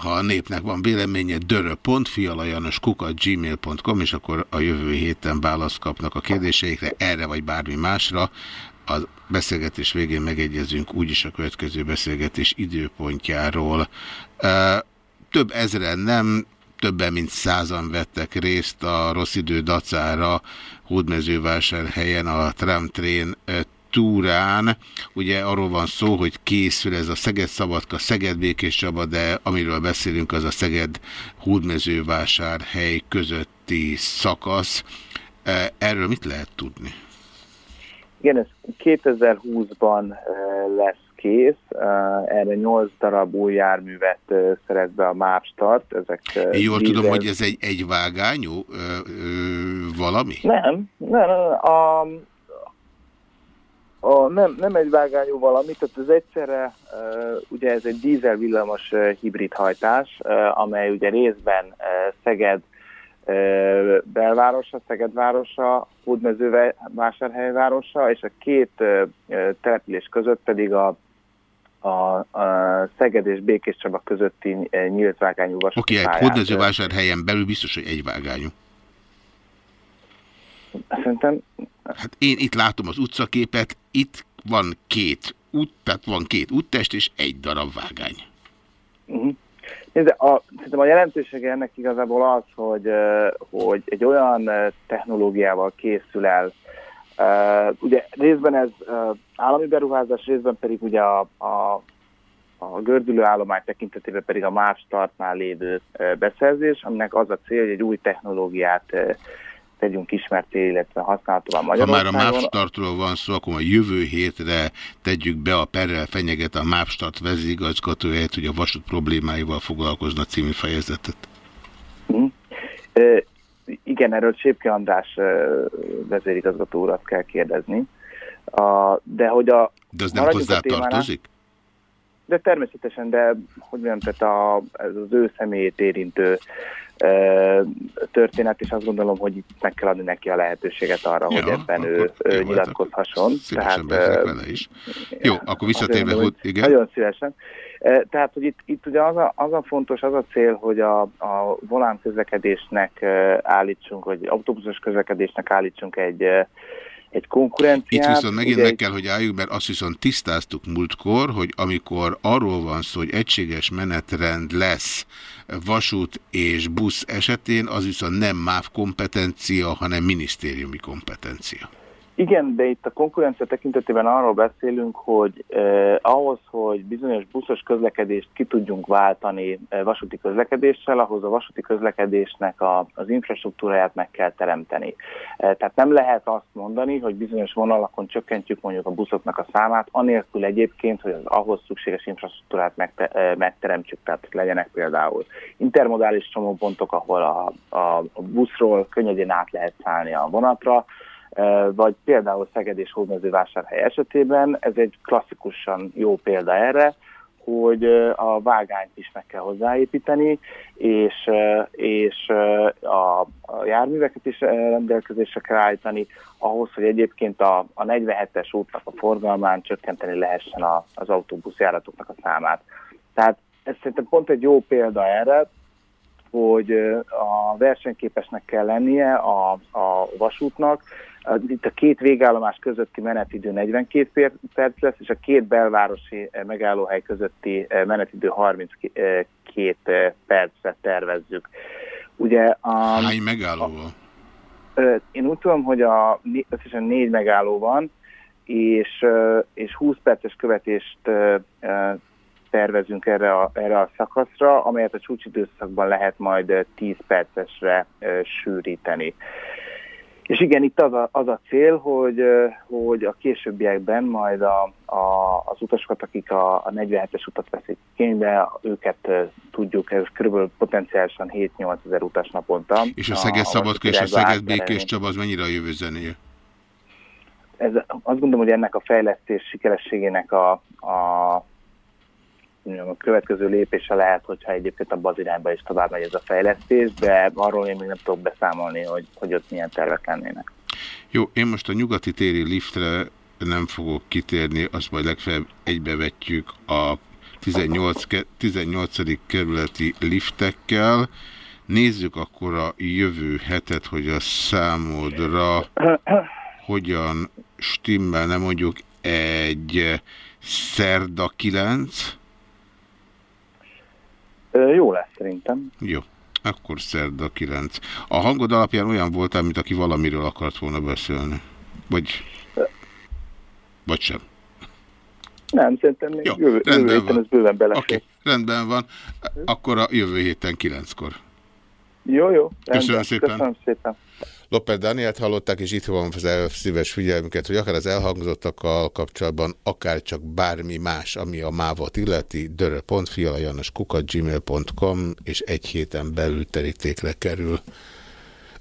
Ha a népnek van véleménye, dörö.fialajanoskukat.gmail.com, és akkor a jövő héten választ kapnak a kérdéseikre, erre vagy bármi másra a beszélgetés végén megegyezünk úgyis a következő beszélgetés időpontjáról. több ezeren nem, többen mint százan vettek részt a rossz idő dacára Hódmezővásárhelyen a tramtrain túrán. Ugye arról van szó, hogy készül ez a Szeged-Szabadka, Szeged-Békés Csaba, de amiről beszélünk, az a Szeged-Hódmezővásárhely közötti szakasz. Erről mit lehet tudni? Igen, ez 2020-ban lesz kész. Erre 8 darab új járművet szerez be a MÁV-start. Ezek Én jól dízel... tudom, hogy ez egy egyvágányú ö, ö, valami? Nem, nem, a, a, nem, nem egy vágányú valami, tehát ez egyszerre, ugye ez egy dízel villamos uh, hibrid hajtás, amely ugye részben Szeged belvárosa, Szeged városa, Hódmező vásárhely városa, és a két település között pedig a a, a Szeged és Békés Csaba közötti nyílt vágányú vasúti Oké, okay, egy hódmezővásárhelyen belül biztos, hogy egy vágányú. Szerintem... Hát én itt látom az utcaképet, itt van két út, tehát van két úttest és egy darab vágány. Uh mhm. -huh. De a, szerintem a jelentősége ennek igazából az, hogy, hogy egy olyan technológiával készül el, uh, ugye részben ez állami beruházás, részben pedig ugye a, a, a gördülő állomány tekintetében pedig a más startnál lévő uh, beszerzés, aminek az a cél, hogy egy új technológiát tegyünk ismerté, illetve használhatóvá Magyarországon. Ha már a MÁV-startról van szó, akkor a jövő hétre tegyük be a perrel fenyeget a MÁV-start vezigazgatóját, hogy a vasút problémáival foglalkozna című fejezetet. Mm. E, igen, erről Csépke András vezérigazgató urat kell kérdezni. A, de hogy a... De az nem hozzá tartozik? De természetesen, de hogy mondjam, tehát a, ez az ő személyét érintő történet, és azt gondolom, hogy itt meg kell adni neki a lehetőséget arra, ja, hogy ebben ő, ő hát nyilatkozhasson. Tehát, vele is. Jó, akkor visszatérve, hogy igen. Nagyon szívesen. Tehát, hogy itt, itt ugye az a, az a fontos, az a cél, hogy a, a volán közlekedésnek állítsunk, vagy autóbuszos közlekedésnek állítsunk egy egy konkurenciát. Itt viszont megint meg kell, hogy álljuk, mert azt viszont tisztáztuk múltkor, hogy amikor arról van szó, hogy egységes menetrend lesz vasút és busz esetén, az viszont nem MÁV kompetencia, hanem minisztériumi kompetencia. Igen, de itt a konkurencia tekintetében arról beszélünk, hogy eh, ahhoz, hogy bizonyos buszos közlekedést ki tudjunk váltani eh, vasúti közlekedéssel, ahhoz a vasúti közlekedésnek a, az infrastruktúráját meg kell teremteni. Eh, tehát nem lehet azt mondani, hogy bizonyos vonalakon csökkentjük mondjuk a buszoknak a számát, anélkül egyébként, hogy az ahhoz szükséges infrastruktúrát megte, eh, megteremtsük, tehát legyenek például intermodális csomópontok, ahol a, a buszról könnyedén át lehet szállni a vonatra, vagy például Szeged és Hódmezővásárhely esetében ez egy klasszikusan jó példa erre, hogy a vágányt is meg kell hozzáépíteni, és, és a, a járműveket is rendelkezésre kell állítani, ahhoz, hogy egyébként a, a 47-es útnak a forgalmán csökkenteni lehessen a, az autóbuszjáratoknak a számát. Tehát ez szerintem pont egy jó példa erre, hogy a versenyképesnek kell lennie a, a vasútnak, itt a két végállomás közötti menetidő 42 perc lesz, és a két belvárosi eh, megállóhely közötti eh, menetidő 32 eh, percre tervezzük. Ugye a, Hány megállóval? Én úgy tudom, hogy a, összesen négy megálló van, és, és 20 perces követést tervezünk erre a, erre a szakaszra, amelyet a csúcsidőszakban lehet majd 10 percesre sűríteni. És igen, itt az a, az a cél, hogy, hogy a későbbiekben majd a, a, az utasokat, akik a, a 47-es utat veszik kénybe, őket tudjuk, ez kb. potenciálisan 7-8 ezer utas naponta. És a Szeged Szabadka és a Szeged Békés Csaba az mennyire a jövő zenéje? Ez, azt gondolom, hogy ennek a fejlesztés sikerességének a, a a következő lépése lehet, hogyha egyébként a az irányba is tovább megy ez a fejlesztés, de arról én még nem tudok beszámolni, hogy, hogy ott milyen tervek lennének. Jó, én most a nyugati téri liftre nem fogok kitérni, azt majd legfeljebb egybevetjük a 18, 18. kerületi liftekkel. Nézzük akkor a jövő hetet, hogy a számodra hogyan stimmel, nem mondjuk egy szerda 9, Ö, Jó lesz szerintem. Jó. Akkor szerda 9. A hangod alapján olyan voltál, mint aki valamiről akart volna beszélni. Vagy... Vagy sem. Nem, szerintem még Jó, jövő, jövő héten van. ez bőven belefér. Oké, rendben van. Akkor a jövő héten 9-kor. Jó, jó. Köszönöm rendben. szépen. Köszönöm szépen. Lopez Danielt hallották, és itt van szíves figyelmüket, hogy akár az elhangzottakkal kapcsolatban, akár csak bármi más, ami a mávot illeti, dörö.fialajanoskukat.gmail.com, és egy héten belül terítékre kerül.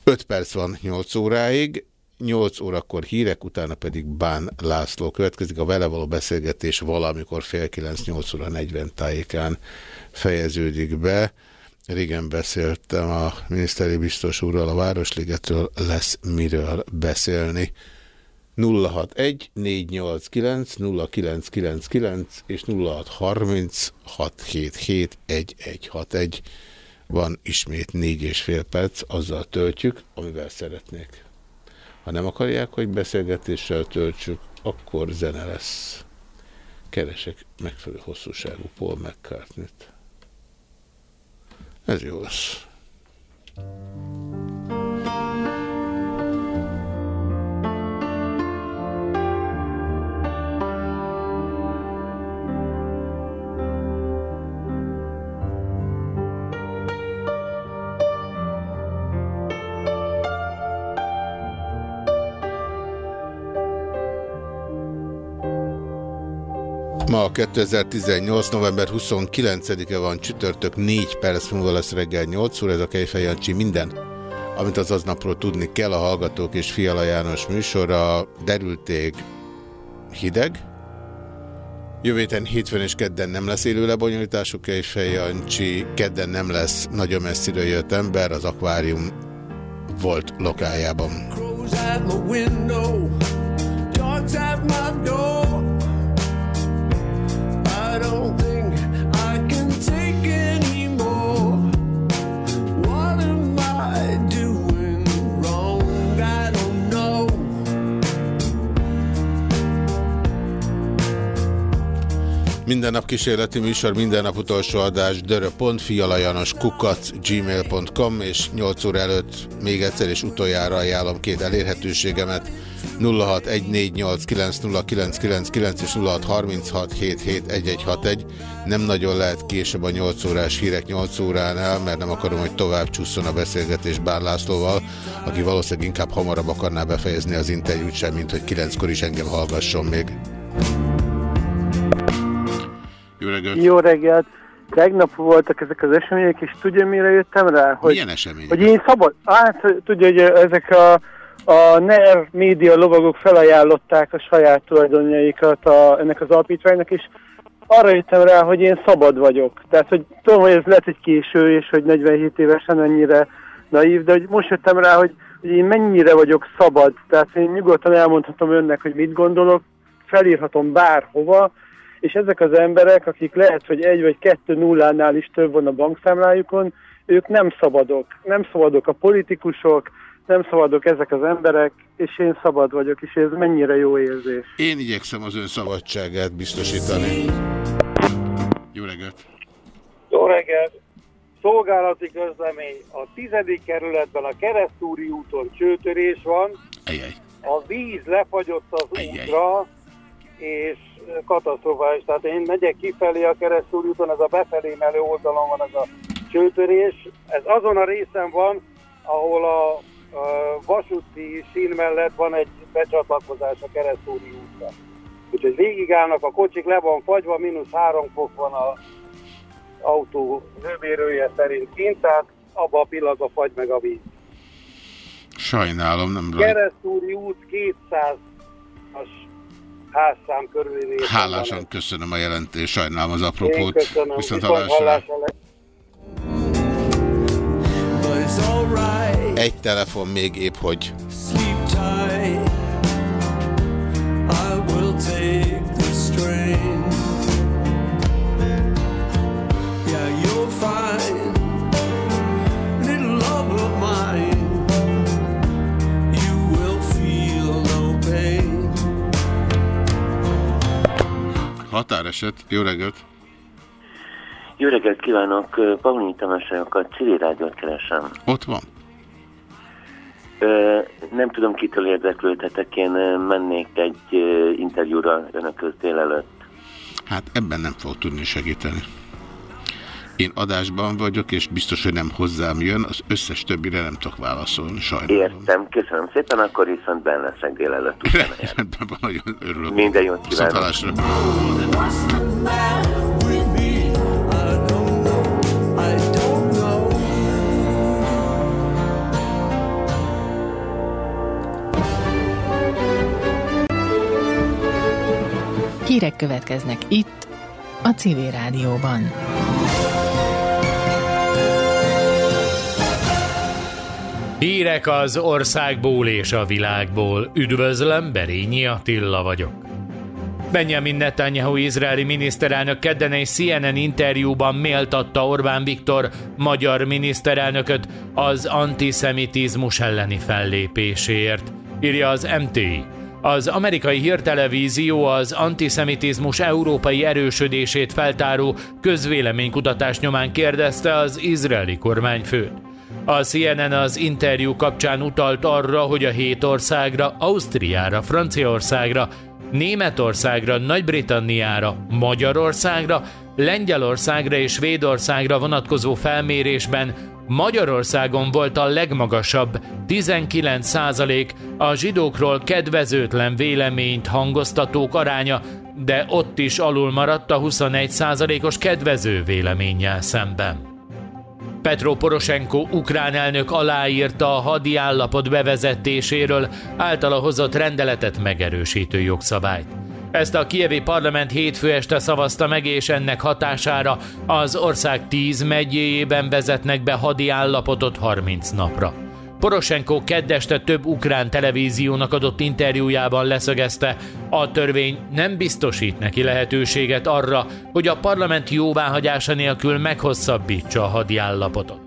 5 perc van 8 óráig, 8 órakor hírek, utána pedig Bán László következik. A vele való beszélgetés valamikor fél 9-8 óra 40 tájékán fejeződik be. Régen beszéltem a miniszteri biztos úrral a Városligetről, lesz miről beszélni. 061 489 0999 és 0630 677 1161 van ismét négy és fél perc, azzal töltjük, amivel szeretnék. Ha nem akarják, hogy beszélgetéssel töltsük, akkor zene lesz. Keresek megfelelő hosszúságú Paul McCartney-t. Ez Ma 2018. november 29-e van csütörtök, 4 perc múlva lesz reggel 8 óra, ez a Kejfej Jancsi minden, amit az aznapról tudni kell, a Hallgatók és Fiala János műsora, derülték hideg, Jövő héten hétfőn és kedden nem lesz élő lebonyolítású Kejfej Jancsi, kedden nem lesz nagyon messziről jött ember, az akvárium volt lokájában. Crows at my window, dogs at my door. Minden nap kísérleti műsor, minden nap utolsó adás, dörö.fialajanos kukac gmail.com, és 8 óra előtt még egyszer és utoljára ajánlom két elérhetőségemet, 0614890999 és 0636771161. Nem nagyon lehet később a 8 órás hírek 8 óránál, mert nem akarom, hogy tovább csúszson a beszélgetés Bán Lászlóval, aki valószínűleg inkább hamarabb akarná befejezni az interjút sem, mint hogy 9-kor is engem hallgasson még. Jó reggelt! Jó reggelt! Tegnap voltak ezek az események, és tudja, mire jöttem rá? Hogy, Milyen események? Hogy én szabad... Hát, tudja, hogy ezek a, a NER média lovagok felajánlották a saját tulajdonjaikat a, ennek az alapítványnak, és arra jöttem rá, hogy én szabad vagyok. Tehát, hogy tudom, hogy ez lehet egy késő, és hogy 47 évesen ennyire naív, de hogy most jöttem rá, hogy, hogy én mennyire vagyok szabad. Tehát én nyugodtan elmondhatom önnek, hogy mit gondolok, felírhatom bárhova, és ezek az emberek, akik lehet, hogy egy vagy kettő nullánál is több van a bankszámlájukon, ők nem szabadok. Nem szabadok a politikusok, nem szabadok ezek az emberek, és én szabad vagyok, és ez mennyire jó érzés. Én igyekszem az ön szabadságát biztosítani. Jó reggelt! Jó reggelt! Szolgálati közlemény. A tizedik kerületben a Keresztúri úton csőtörés van. Ejjej. A víz lefagyott az útra, és katasztrofális. Tehát én megyek kifelé a Keresztúri úton, ez a befelé melő oldalon van ez a csőtörés. Ez azon a részen van, ahol a, a vasúti sín mellett van egy becsatlakozás a Keresztúri útra. Úgyhogy végigállnak a kocsik, le van fagyva, mínusz három fok van a autó hőmérője szerint kint, tehát abban a pillanatban fagy meg a víz. Sajnálom, nem rajta. Keresztúri út 200-as házszám körüli részen van Hálásan köszönöm a jelentést, sajnálom az Én apropót. köszönöm. Viszont Viszont hallásra. Egy telefon még épp hogy. Sleep tight. I will take the strain. Határeset. Jó reggelt! Jó reggelt kívánok! Paulini Tamás vagyok, a Civil Rádiót keresem. Ott van. Ö, nem tudom, kitől érdeklődhetek, én mennék egy interjúra önökhöz délelőtt. Hát ebben nem fog tudni segíteni. Én adásban vagyok, és biztos, hogy nem hozzám jön, az összes többire nem tudok válaszolni, sajnálom. Értem, köszönöm szépen, akkor viszont benne leszek délelőtt. Rendben van, nagyon örülök. Minden jót kívánok. Szótalásra. Hírek következnek itt, a Civil Rádióban. Hírek az országból és a világból. Üdvözlöm, Berényi Attila vagyok. Benjamin Netanyahu izraeli miniszterelnök kedden egy CNN interjúban méltatta Orbán Viktor magyar miniszterelnököt az antiszemitizmus elleni fellépéséért, írja az MTI. Az amerikai hírtelevízió az antiszemitizmus európai erősödését feltáró közvéleménykutatás nyomán kérdezte az izraeli kormányfőt. A CNN az interjú kapcsán utalt arra, hogy a hét országra, Ausztriára, Franciaországra, Németországra, Nagy-Britanniára, Magyarországra, Lengyelországra és Svédországra vonatkozó felmérésben Magyarországon volt a legmagasabb, 19 a zsidókról kedvezőtlen véleményt hangoztatók aránya, de ott is alul maradt a 21% os kedvező véleménnyel szemben. Petro Poroshenko ukrán elnök aláírta a hadi állapot bevezetéséről általa hozott rendeletet megerősítő jogszabályt. Ezt a kievi parlament hétfő este szavazta meg, és ennek hatására az ország 10 megyéjében vezetnek be hadi állapotot 30 napra. Poroshenko keddeste több ukrán televíziónak adott interjújában leszögezte, a törvény nem biztosít neki lehetőséget arra, hogy a parlament jóváhagyása nélkül meghosszabbítsa a hadi állapotot.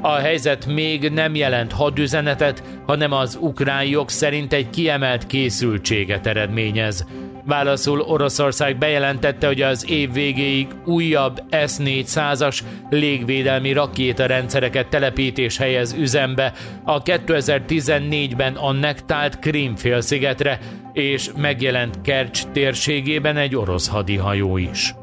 A helyzet még nem jelent hadüzenetet, hanem az ukrán jog szerint egy kiemelt készültséget eredményez. Válaszul Oroszország bejelentette, hogy az év végéig újabb S-400-as légvédelmi rakétarendszereket telepít és helyez üzembe a 2014-ben annektált Krímfélszigetre, és megjelent Kercs térségében egy orosz hadihajó is.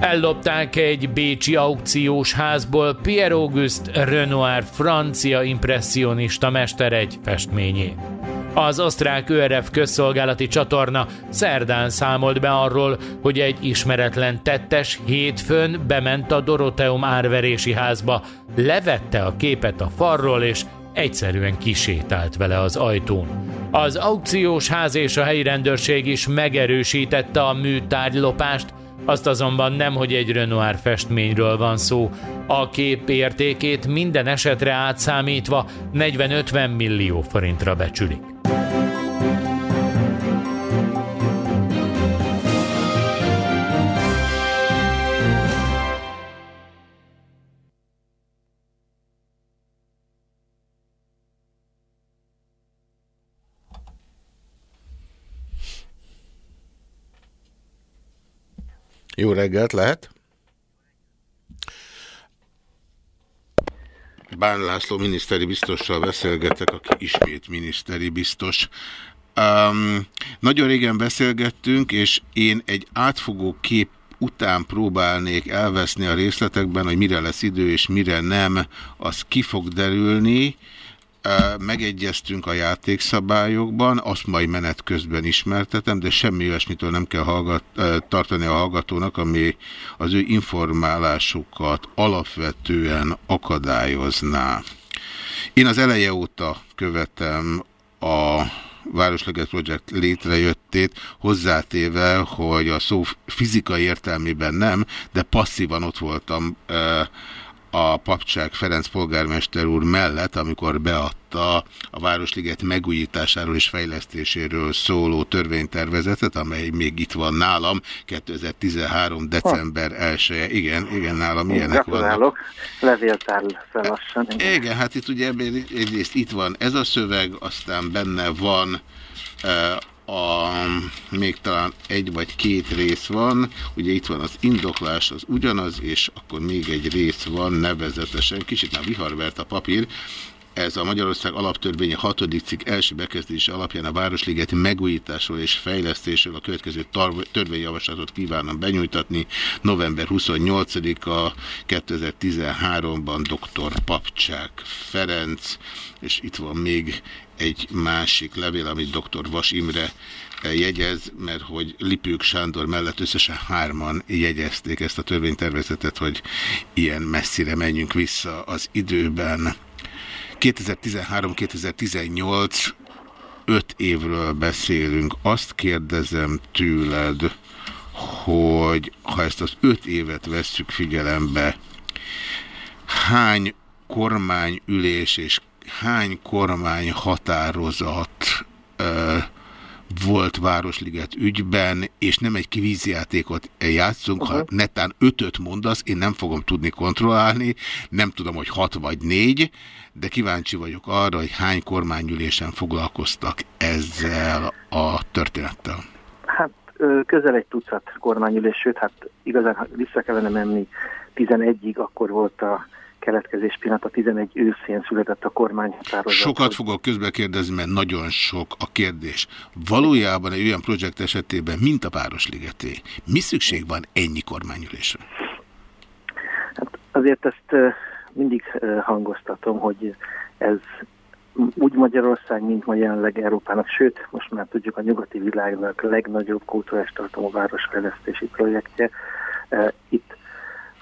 Ellopták egy bécsi aukciós házból Pierre Auguste Renoir francia impressionista mester egy festményét. Az osztrák ÖRF közszolgálati csatorna szerdán számolt be arról, hogy egy ismeretlen tettes hétfőn bement a Doroteum árverési házba, levette a képet a farról és egyszerűen kisétált vele az ajtón. Az aukciós ház és a helyi rendőrség is megerősítette a műtárgylopást, azt azonban nem, hogy egy Renoir festményről van szó. A kép értékét minden esetre átszámítva 40-50 millió forintra becsülik. Jó reggelt, lehet? Bán László miniszteri biztossal beszélgetek, aki ismét miniszteri biztos. Um, nagyon régen beszélgettünk, és én egy átfogó kép után próbálnék elveszni a részletekben, hogy mire lesz idő és mire nem, az ki fog derülni megegyeztünk a játékszabályokban, azt majd menet közben ismertetem, de semmi olyasmitől nem kell hallgat, tartani a hallgatónak, ami az ő informálásukat alapvetően akadályozná. Én az eleje óta követem a Városleget Project létrejöttét, hozzátéve, hogy a szó fizikai értelmében nem, de passzívan ott voltam a Papcsák Ferenc polgármester úr mellett, amikor beadta a Városliget megújításáról és fejlesztéséről szóló törvénytervezetet, amely még itt van nálam, 2013. december 1 -e. Igen, igen, nálam ilyenek vannak. levéltár lassan. Igen. igen, hát itt ugye egyrészt itt van ez a szöveg, aztán benne van a, még talán egy vagy két rész van, ugye itt van az indoklás, az ugyanaz, és akkor még egy rész van, nevezetesen, kicsit már viharvert a papír, ez a Magyarország alaptörvénye hatodik cikk első bekezdése alapján a Városligeti megújításról és fejlesztésről a következő törvényjavaslatot kívánom benyújtatni. November 28-a 2013-ban dr. Papcsák Ferenc, és itt van még egy másik levél, amit dr. Vas Imre jegyez, mert hogy Lipők Sándor mellett összesen hárman jegyezték ezt a törvénytervezetet, hogy ilyen messzire menjünk vissza az időben. 2013-2018 öt évről beszélünk. Azt kérdezem tőled, hogy ha ezt az öt évet vesszük figyelembe, hány kormányülés és hány kormány határozat ö, volt Városliget ügyben, és nem egy kvízjátékot játszunk, uh -huh. ha netán ötöt mondasz, én nem fogom tudni kontrollálni, nem tudom, hogy hat vagy négy, de kíváncsi vagyok arra, hogy hány kormányülésen foglalkoztak ezzel a történettel. Hát közel egy tucat kormányülés, sőt, hát igazán vissza kellene menni 11-ig, akkor volt a keletkezés pillanat, a 11 őszén született a kormányhatározat. Sokat fogok közbe kérdezni, mert nagyon sok a kérdés. Valójában egy olyan projekt esetében, mint a Városligeté, mi szükség van ennyi kormányülésre? Hát azért ezt mindig hangoztatom, hogy ez úgy Magyarország, mint ma jelenleg Európának, sőt, most már tudjuk a nyugati világnak legnagyobb kulturális tartalmú városfejlesztési projektje. Itt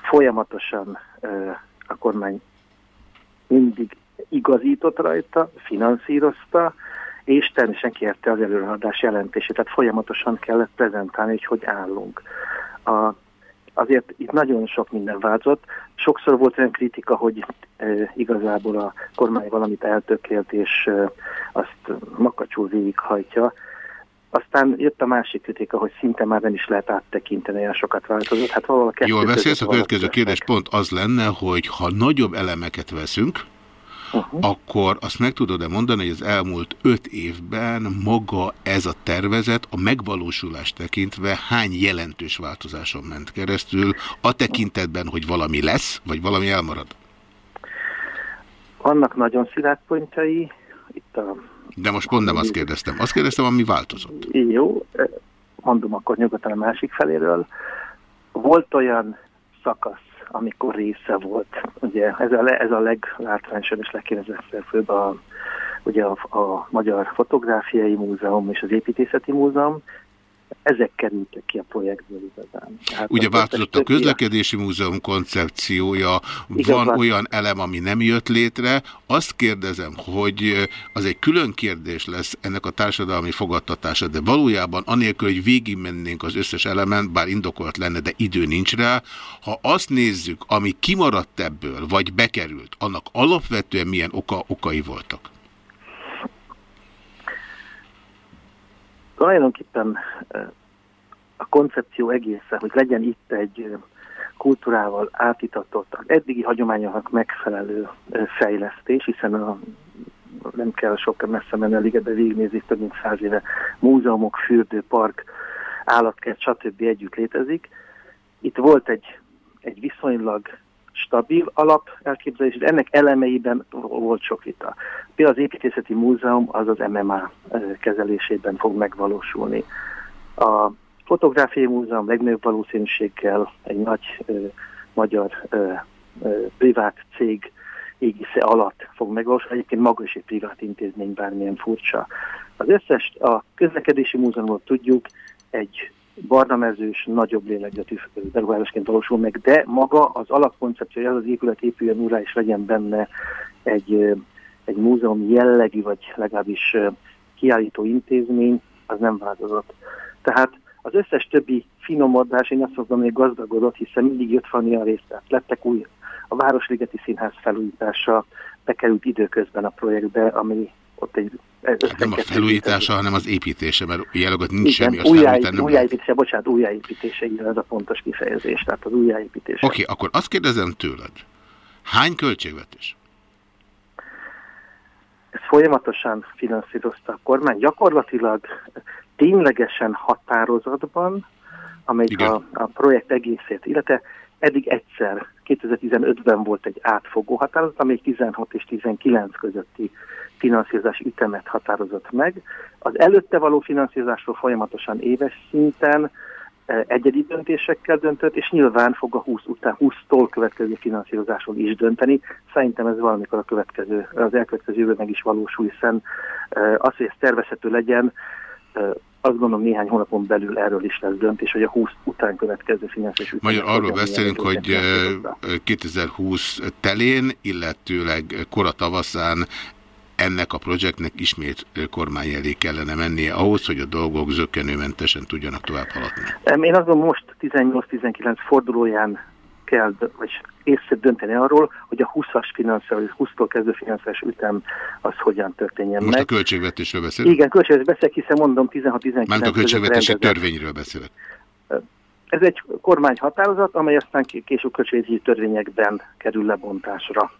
folyamatosan a kormány mindig igazított rajta, finanszírozta, és természetesen kérte az előreadás jelentését, tehát folyamatosan kellett prezentálni, hogy hogy állunk. A, azért itt nagyon sok minden változott. Sokszor volt olyan kritika, hogy e, igazából a kormány valamit eltökélt, és e, azt makacsul végighajtja. Aztán jött a másik kritika, hogy szinte már nem is lehet áttekinteni, olyan sokat változott. Hát valahol a Jól beszélsz, a következő kérdés pont az lenne, hogy ha nagyobb elemeket veszünk, uh -huh. akkor azt meg tudod-e mondani, hogy az elmúlt öt évben maga ez a tervezet a megvalósulás tekintve hány jelentős változáson ment keresztül, a tekintetben, hogy valami lesz, vagy valami elmarad? Vannak nagyon szilárd pontjai, itt a de most pont nem azt kérdeztem. Azt kérdeztem, ami változott. Jó, mondom akkor nyugodtan a másik feléről. Volt olyan szakasz, amikor része volt. Ugye ez a, ez a leglátványosabb és legkérdezettebb a, ugye a, a Magyar Fotográfiai Múzeum és az Építészeti Múzeum, ezek kerültek ki a projektből igazán. Hát Ugye változott a közlekedési múzeum koncepciója, Igaz, van olyan elem, ami nem jött létre. Azt kérdezem, hogy az egy külön kérdés lesz ennek a társadalmi fogadtatása, de valójában anélkül, hogy végigmennénk az összes elemen, bár indokolt lenne, de idő nincs rá, ha azt nézzük, ami kimaradt ebből, vagy bekerült, annak alapvetően milyen oka, okai voltak? Tulajdonképpen a koncepció egészen, hogy legyen itt egy kultúrával átitatott, az eddigi hagyományoknak megfelelő fejlesztés, hiszen a, nem kell sokkal messze menni a ligetbe végignézni, több mint száz éve múzeumok, fürdő, park, állatkert, stb. együtt létezik. Itt volt egy, egy viszonylag stabil alap elképzelés, de ennek elemeiben volt sok vita. Például az építészeti múzeum az az MMA kezelésében fog megvalósulni. A fotográfiai múzeum legnagyobb valószínűséggel egy nagy ö, magyar ö, ö, privát cég égisze alatt fog megvalósulni. Egyébként maga is egy privát intézmény, bármilyen furcsa. Az összes, a közlekedési múzeumot tudjuk, egy barnamezős, nagyobb lélegzetű beruházásként valósul meg, de maga az alapkoncepciója, az az épület épüljön újra, és legyen benne egy, egy múzeum jellegű, vagy legalábbis kiállító intézmény, az nem változott. Tehát az összes többi finomodás, én azt mondom, hogy gazdagodott, hiszen mindig jött a részt. Tehát lettek új, a Városligeti Színház felújítása bekerült időközben a projektbe, ami ott egy Hát nem a felújítása, hanem az építése, mert jelenleg nincs Igen, semmi, azt újjáépítése, újjáépítése, bocsánat, újjáépítése, igen, ez a pontos kifejezés, tehát az újjáépítése. Oké, okay, akkor azt kérdezem tőled, hány költségvetés? Ez folyamatosan finanszírozta a kormány. Gyakorlatilag ténylegesen határozatban, amelyik a, a projekt egészét, illetve eddig egyszer, 2015-ben volt egy átfogó határozat, amely 16 és 19 közötti finanszírozás ütemet határozott meg. Az előtte való finanszírozásról folyamatosan éves szinten eh, egyedi döntésekkel döntött, és nyilván fog a 20 után 20-tól következő finanszírozásról is dönteni. Szerintem ez valamikor a következő, az elkövetkező jövő meg is valósul, hiszen eh, az, hogy ez tervezhető legyen, eh, azt gondolom néhány hónapon belül erről is lesz döntés, hogy a 20 után következő finanszírozás Magyar arról beszélünk, hogy ö, 2020 telén, illetőleg kora tavaszán ennek a projektnek ismét kormány elé kellene mennie ahhoz, hogy a dolgok zökkenőmentesen tudjanak tovább haladni. Én gondolom, most 18-19 fordulóján kell, vagy észre dönteni arról, hogy a 20-as finanszírozás, 20-tól kezdő finanszírozás ütem az hogyan történjen Most a meg. költségvetésről beszélünk? Igen, költségvetés beszélek, hiszen mondom 16-19 Mármint a költségvetési rendezett. törvényről beszélek. Ez egy kormányhatározat, amely aztán ké- később költségvetési törvényekben kerül lebontásra.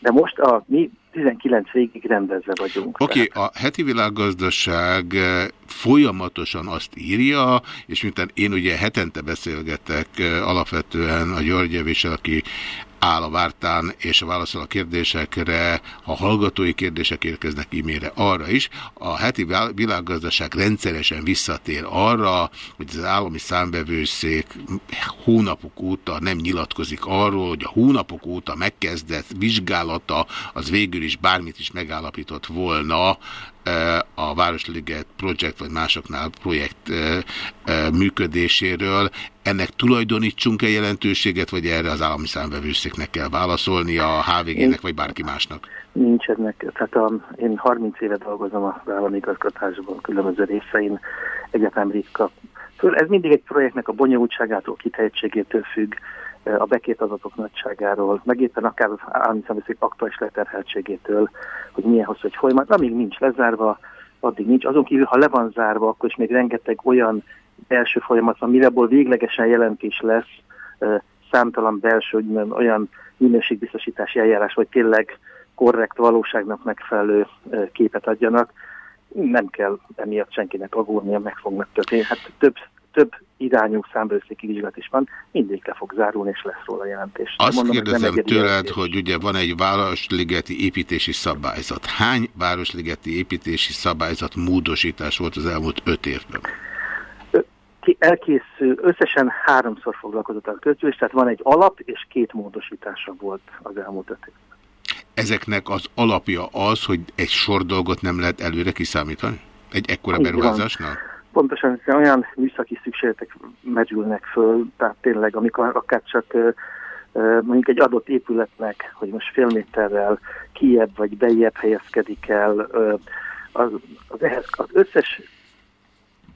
De most a mi 19 végig rendezve vagyunk. Oké, okay, a heti világgazdaság eh, folyamatosan azt írja, és miután én ugye hetente beszélgetek eh, alapvetően a Györgyevéssel, aki áll a vártán és válaszol a kérdésekre, ha hallgatói kérdések érkeznek e-mailre, arra is. A heti világgazdaság rendszeresen visszatér arra, hogy az állami számbevőszék hónapok óta nem nyilatkozik arról, hogy a hónapok óta megkezdett vizsgálata az végül is bármit is megállapított volna a Városliget projekt vagy másoknál projekt működéséről. Ennek tulajdonítsunk-e jelentőséget, vagy erre az állami számvevőszéknek kell válaszolni a HVG-nek, vagy bárki másnak? Nincsenek, tehát a, én 30 éve dolgozom a állami igazgatásban, különböző részein, egyetem ritka. Föl, ez mindig egy projektnek a bonyolultságától, kitehetségétől függ, a bekét adatok nagyságáról, meg éppen akár az állami aktuális leterheltségétől, hogy milyen hosszú egy folyamat, amíg nincs lezárva, addig nincs. Azon kívül, ha le van zárva, akkor is még rengeteg olyan belső folyamat van, mire abból véglegesen jelentés lesz, számtalan belső úgymond olyan minőségbiztosítási eljárás, vagy tényleg korrekt, valóságnak megfelelő képet adjanak. Nem kell emiatt senkinek aggódnia, meg fognak történni. Hát több, több irányú számbőszéki vizsgálat is van, mindig le fog zárulni, és lesz róla jelentés. Azt Mondom, kérdezem egyedi tőled, jelentés. hogy ugye van egy városligeti építési szabályzat. Hány városligeti építési szabályzat módosítás volt az elmúlt öt évben? Elkészül, összesen háromszor foglalkozott a költségvetés, tehát van egy alap és két módosítása volt az elmúlt öt év. Ezeknek az alapja az, hogy egy sor dolgot nem lehet előre kiszámítani? Egy ekkora Így van. Pontosan olyan műszaki szükségletek merülnek föl, tehát tényleg, amikor akár csak mondjuk egy adott épületnek, hogy most fél méterrel kiebb vagy bejebb helyezkedik el, az, az, ehhez, az összes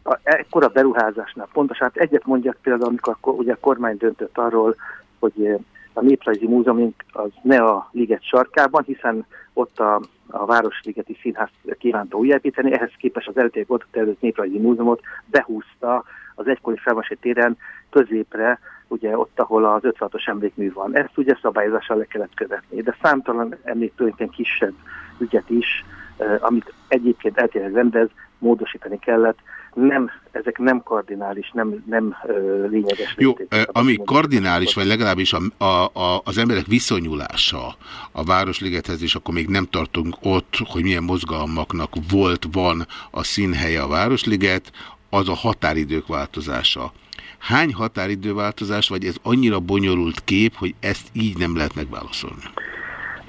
a, ekkora beruházásnál pontosan, hát egyet mondjak például, amikor ugye a kormány döntött arról, hogy a Néprajzi Múzeumunk az ne a liget sarkában, hiszen ott a, a Városligeti Színház kívánta újjáépíteni, ehhez képest az eltég ott tervezett Néprajzi Múzeumot behúzta az egykori Felvasi téren középre, ugye ott, ahol az 56-os emlékmű van. Ezt ugye szabályozással le kellett követni, de számtalan tulajdonképpen kisebb ügyet is, eh, amit egyébként eltérően rendez, módosítani kellett. Nem, ezek nem kardinális, nem, nem ö, lényeges. Jó, eh, ami kardinális, vagy legalábbis a, a, a, az emberek viszonyulása a Városligethez, és akkor még nem tartunk ott, hogy milyen mozgalmaknak volt, van a színhelye a Városliget, az a határidők változása. Hány határidőváltozás, vagy ez annyira bonyolult kép, hogy ezt így nem lehet megválaszolni?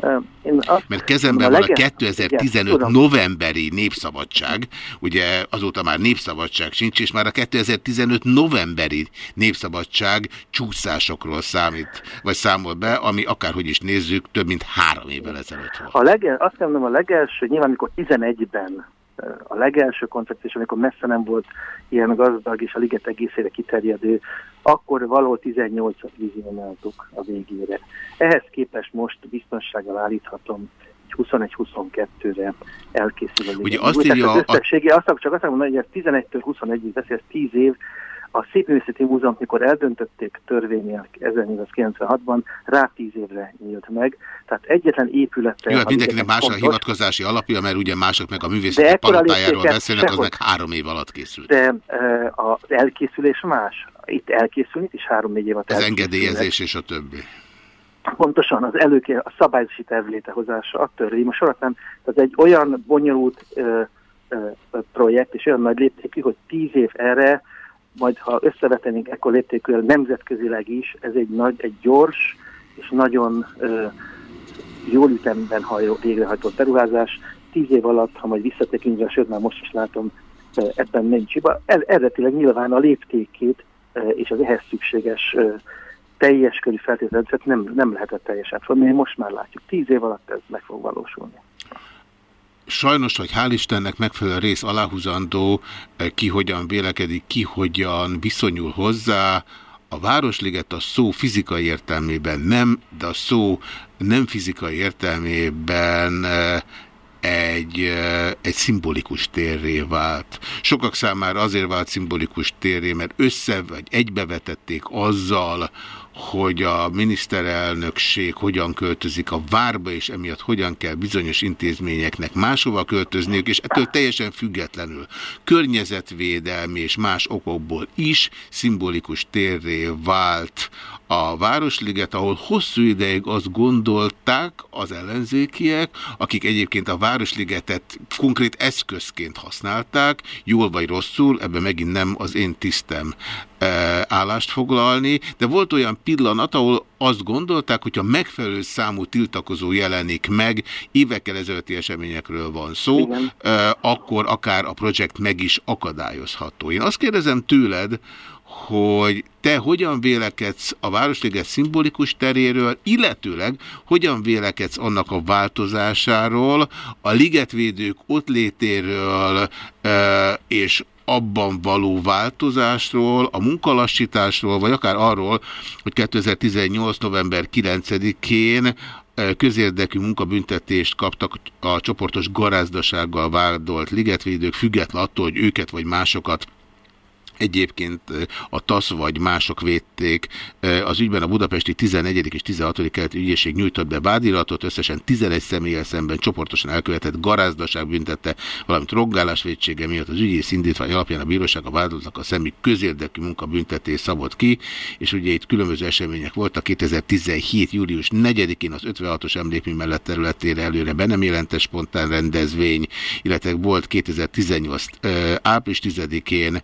Ö, Én azt Mert kezemben van a lege- 2015 Igen, tudom. novemberi népszabadság, ugye azóta már népszabadság sincs, és már a 2015 novemberi népszabadság csúszásokról számít, vagy számol be, ami akárhogy is nézzük, több mint három évvel ezelőtt volt. A lege, azt mondom, a legelső, nyilván amikor 11-ben ö, a legelső koncepció, amikor messze nem volt ilyen gazdag és a liget egészére kiterjedő, akkor valahol 18-at vizionáltuk a végére. Ehhez képest most biztonsággal állíthatom, hogy 21-22-re elkészül a. Ugye azt írja az a- azt, csak azt mondom, hogy ez 11-től 21-ig beszél, ez 10 év, A Szépművészeti Múzeum, mikor eldöntötték törvényel 1896-ban, rá tíz évre nyílt meg. Tehát egyetlen épülettel... Jó, hát mindenkinek más a hivatkozási alapja, mert ugye mások meg a művészeti palotájáról beszélnek, az meg három év alatt készült. De e, az elkészülés más. Itt elkészülni, is három-négy év alatt Az engedélyezés és a többi. Pontosan az előké, a szabályozási terv létrehozása, a törvény. Most soroltam, tehát egy olyan bonyolult ö, ö, projekt és olyan nagy léptékű, hogy tíz év erre, majd ha összevetenénk ekkor léptékű nemzetközileg is, ez egy nagy, egy gyors és nagyon ö, jól ütemben hajó, végrehajtott beruházás. Tíz év alatt, ha majd visszatekintve, sőt már most is látom, ebben nincs hiba. Eredetileg nyilván a léptékét és az ehhez szükséges teljes körű feltételrendszert nem, nem lehetett teljesen fölmérni, most már látjuk. Tíz év alatt ez meg fog valósulni. Sajnos, hogy hál' Istennek megfelelő rész aláhúzandó, ki hogyan vélekedik, ki hogyan viszonyul hozzá, a Városliget a szó fizikai értelmében nem, de a szó nem fizikai értelmében egy, egy szimbolikus térré vált. Sokak számára azért vált szimbolikus térré, mert össze vagy egybevetették azzal, hogy a miniszterelnökség hogyan költözik a várba, és emiatt hogyan kell bizonyos intézményeknek máshova költözniük, és ettől teljesen függetlenül környezetvédelmi és más okokból is szimbolikus térré vált a Városliget, ahol hosszú ideig azt gondolták az ellenzékiek, akik egyébként a Városligetet konkrét eszközként használták, jól vagy rosszul, ebben megint nem az én tisztem e, állást foglalni, de volt olyan pillanat, ahol azt gondolták, hogyha megfelelő számú tiltakozó jelenik meg, évekkel ezelőtti eseményekről van szó, Igen. E, akkor akár a projekt meg is akadályozható. Én azt kérdezem tőled, hogy te hogyan vélekedsz a Városliget szimbolikus teréről, illetőleg hogyan vélekedsz annak a változásáról, a ligetvédők ott létéről és abban való változásról, a munkalassításról, vagy akár arról, hogy 2018. november 9-én közérdekű munkabüntetést kaptak a csoportos garázdasággal vádolt ligetvédők, független attól, hogy őket vagy másokat Egyébként a TASZ vagy mások védték. Az ügyben a budapesti 11. és 16. keleti ügyészség nyújtott be vádiratot, összesen 11 személyel szemben csoportosan elkövetett garázdaság büntette, valamint rongálás védsége miatt az ügyész indítvány alapján a bíróság a vádoltak a személy közérdekű munkabüntetés szabott ki, és ugye itt különböző események voltak. 2017. július 4-én az 56-os emlékmű mellett területére előre be nem jelentes spontán rendezvény, illetve volt 2018. április 10-én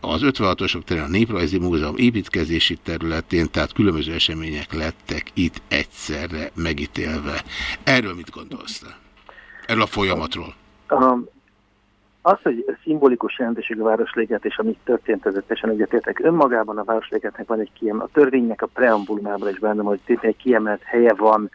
az 56-osok terén a Néprajzi Múzeum építkezési területén, tehát különböző események lettek itt egyszerre megítélve. Erről mit gondolsz? Erről a folyamatról? Um, az, hogy szimbolikus jelentőségű városléget, és amit történt, ezzel teljesen egyetértek. Önmagában a városlégetnek van egy kiemelt, a törvénynek a preambulumában is benne, hogy egy kiemelt helye van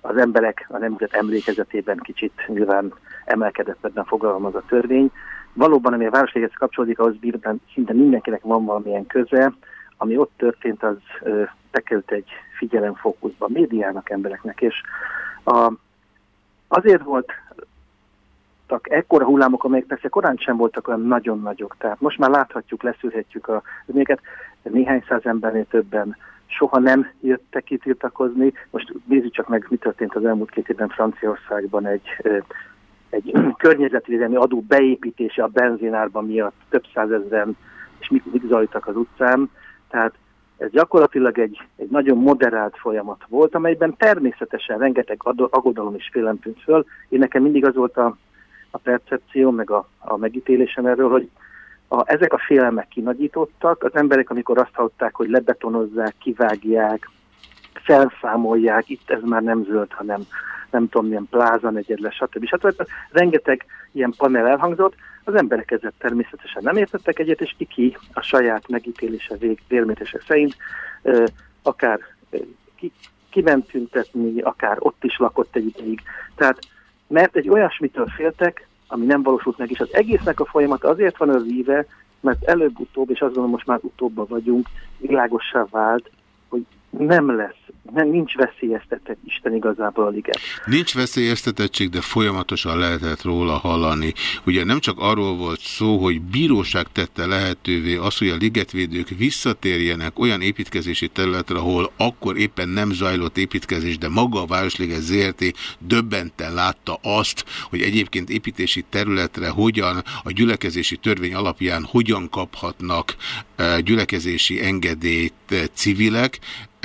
az emberek a nemzet emlékezetében kicsit nyilván emelkedettebben fogalmaz a törvény, valóban, ami a Városligethez kapcsolódik, ahhoz bírban szinte mindenkinek van valamilyen köze. Ami ott történt, az ö, bekerült egy figyelemfókuszba médiának, embereknek, és a, azért volt ekkora hullámok, amelyek persze korán sem voltak olyan nagyon nagyok. Tehát most már láthatjuk, leszűrhetjük a önéket, néhány száz embernél többen soha nem jöttek kitiltakozni. Most nézzük csak meg, mi történt az elmúlt két évben Franciaországban egy egy környezetvédelmi adó beépítése a benzinárban miatt több százezren, és mik, mik zajtak az utcán. Tehát ez gyakorlatilag egy, egy nagyon moderált folyamat volt, amelyben természetesen rengeteg aggodalom és félelem tűnt föl. Én nekem mindig az volt a, a percepció, meg a, a megítélésem erről, hogy a, ezek a félelmek kinagyítottak, az emberek, amikor azt hallották, hogy lebetonozzák, kivágják, felszámolják, itt ez már nem zöld, hanem nem tudom, milyen pláza negyed lesz, stb. stb. Rengeteg ilyen panel elhangzott, az emberek ezzel természetesen nem értettek egyet, és ki a saját megítélése vég, vérmétese szerint akár ki, kiment tüntetni, akár ott is lakott egy ideig. Tehát, mert egy olyasmitől féltek, ami nem valósult meg, és az egésznek a folyamat azért van az íve, mert előbb-utóbb, és azt gondolom most már utóbban vagyunk, világossá vált, hogy nem lesz, nem, nincs veszélyeztetett Isten igazából a liget. Nincs veszélyeztetettség, de folyamatosan lehetett róla hallani. Ugye nem csak arról volt szó, hogy bíróság tette lehetővé azt, hogy a ligetvédők visszatérjenek olyan építkezési területre, ahol akkor éppen nem zajlott építkezés, de maga a Városliget ZRT döbbenten látta azt, hogy egyébként építési területre hogyan a gyülekezési törvény alapján hogyan kaphatnak eh, gyülekezési engedélyt eh, civilek,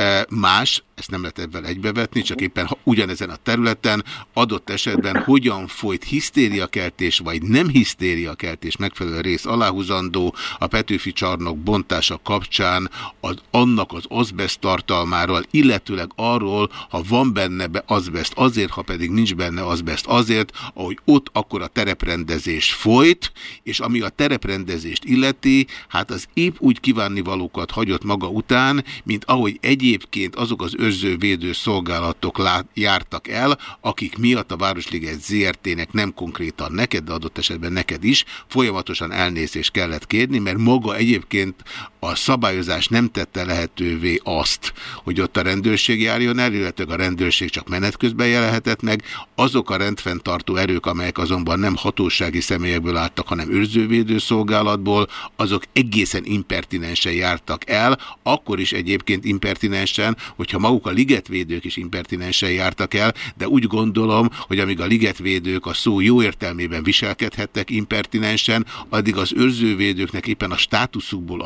Eh, Más, ezt nem lehet ebben egybevetni, csak éppen ha ugyanezen a területen adott esetben hogyan folyt hisztériakeltés, vagy nem hisztériakeltés megfelelő rész aláhúzandó a Petőfi csarnok bontása kapcsán az, annak az azbest tartalmáról, illetőleg arról, ha van benne be azbest azért, ha pedig nincs benne azbest azért, ahogy ott akkor a tereprendezés folyt, és ami a tereprendezést illeti, hát az épp úgy kívánni valókat hagyott maga után, mint ahogy egyébként azok az őrzővédő szolgálatok lát, jártak el, akik miatt a Városliget ZRT-nek nem konkrétan neked, de adott esetben neked is folyamatosan elnézést kellett kérni, mert maga egyébként a szabályozás nem tette lehetővé azt, hogy ott a rendőrség járjon el, illetve a rendőrség csak menet közben jelenhetett meg. Azok a rendfenntartó erők, amelyek azonban nem hatósági személyekből álltak, hanem őrzővédő szolgálatból, azok egészen impertinensen jártak el, akkor is egyébként impertinensen, hogyha maguk a ligetvédők is impertinensen jártak el, de úgy gondolom, hogy amíg a ligetvédők a szó jó értelmében viselkedhettek impertinensen, addig az őrzővédőknek éppen a státuszukból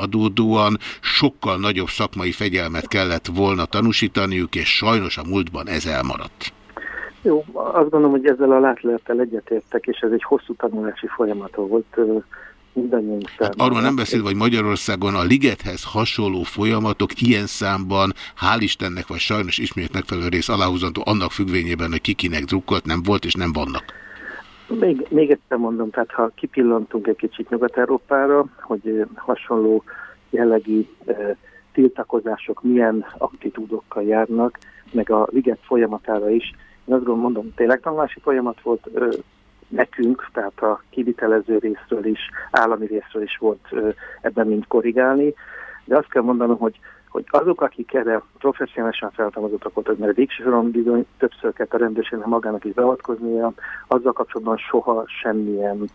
adódóan sokkal nagyobb szakmai fegyelmet kellett volna tanúsítaniuk, és sajnos a múltban ez elmaradt. Jó, azt gondolom, hogy ezzel a látlelettel egyetértek, és ez egy hosszú tanulási folyamat volt mindannyiunk hát arról nem beszélve, hogy Magyarországon a ligethez hasonló folyamatok ilyen számban, hál' Istennek, vagy sajnos ismét megfelelő rész aláhúzandó annak függvényében, hogy kikinek drukkolt, nem volt és nem vannak. Még, még egyszer mondom, tehát ha kipillantunk egy kicsit Nyugat-Európára, hogy hasonló jellegű tiltakozások milyen attitúdokkal járnak, meg a liget folyamatára is. Én azt gondolom, mondom, tényleg tanulási folyamat volt, nekünk, tehát a kivitelező részről is, állami részről is volt ebben mind korrigálni, de azt kell mondanom, hogy hogy azok, akik erre professzionálisan feltámadottak voltak, mert végsősoron bizony többször kellett a rendőrségnek magának is beavatkoznia, azzal kapcsolatban soha semmilyen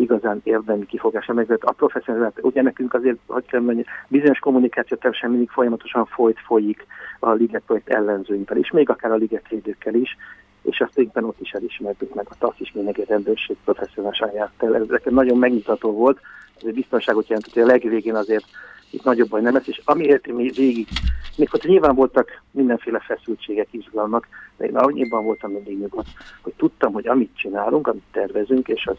igazán érdemi kifogás nem A professzionális, ugye nekünk azért, hogy kell mondani, bizonyos kommunikáció sem mindig folyamatosan folyt, folyik a Liget projekt ellenzőivel is, még akár a Liget védőkkel is, és azt éppen ott is elismertük meg, a TASZ is még egy rendőrség professzionálisan járt el. Ez nagyon megnyugtató volt, ez egy biztonságot jelentett, hogy a legvégén azért itt nagyobb baj nem lesz, és amiért mi végig, még hogy nyilván voltak mindenféle feszültségek, izgalmak, de én annyiban voltam mindig nyugodt, hogy tudtam, hogy amit csinálunk, amit tervezünk, és az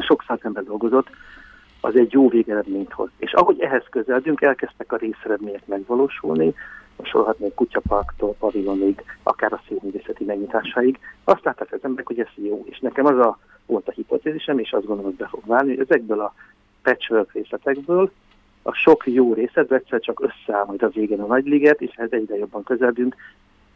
sok száz ember dolgozott, az egy jó végeredményt hoz. És ahogy ehhez közeledünk, elkezdtek a részeredmények megvalósulni, sorolhatnék kutyaparktól, pavilonig, akár a színművészeti megnyitásáig. Azt látták az emberek, hogy ez jó. És nekem az a, volt a hipotézisem, és azt gondolom, hogy be fog válni, hogy ezekből a patchwork részletekből a sok jó részlet egyszer csak összeáll majd a végén a nagy liget, és ez egyre jobban közeledünk,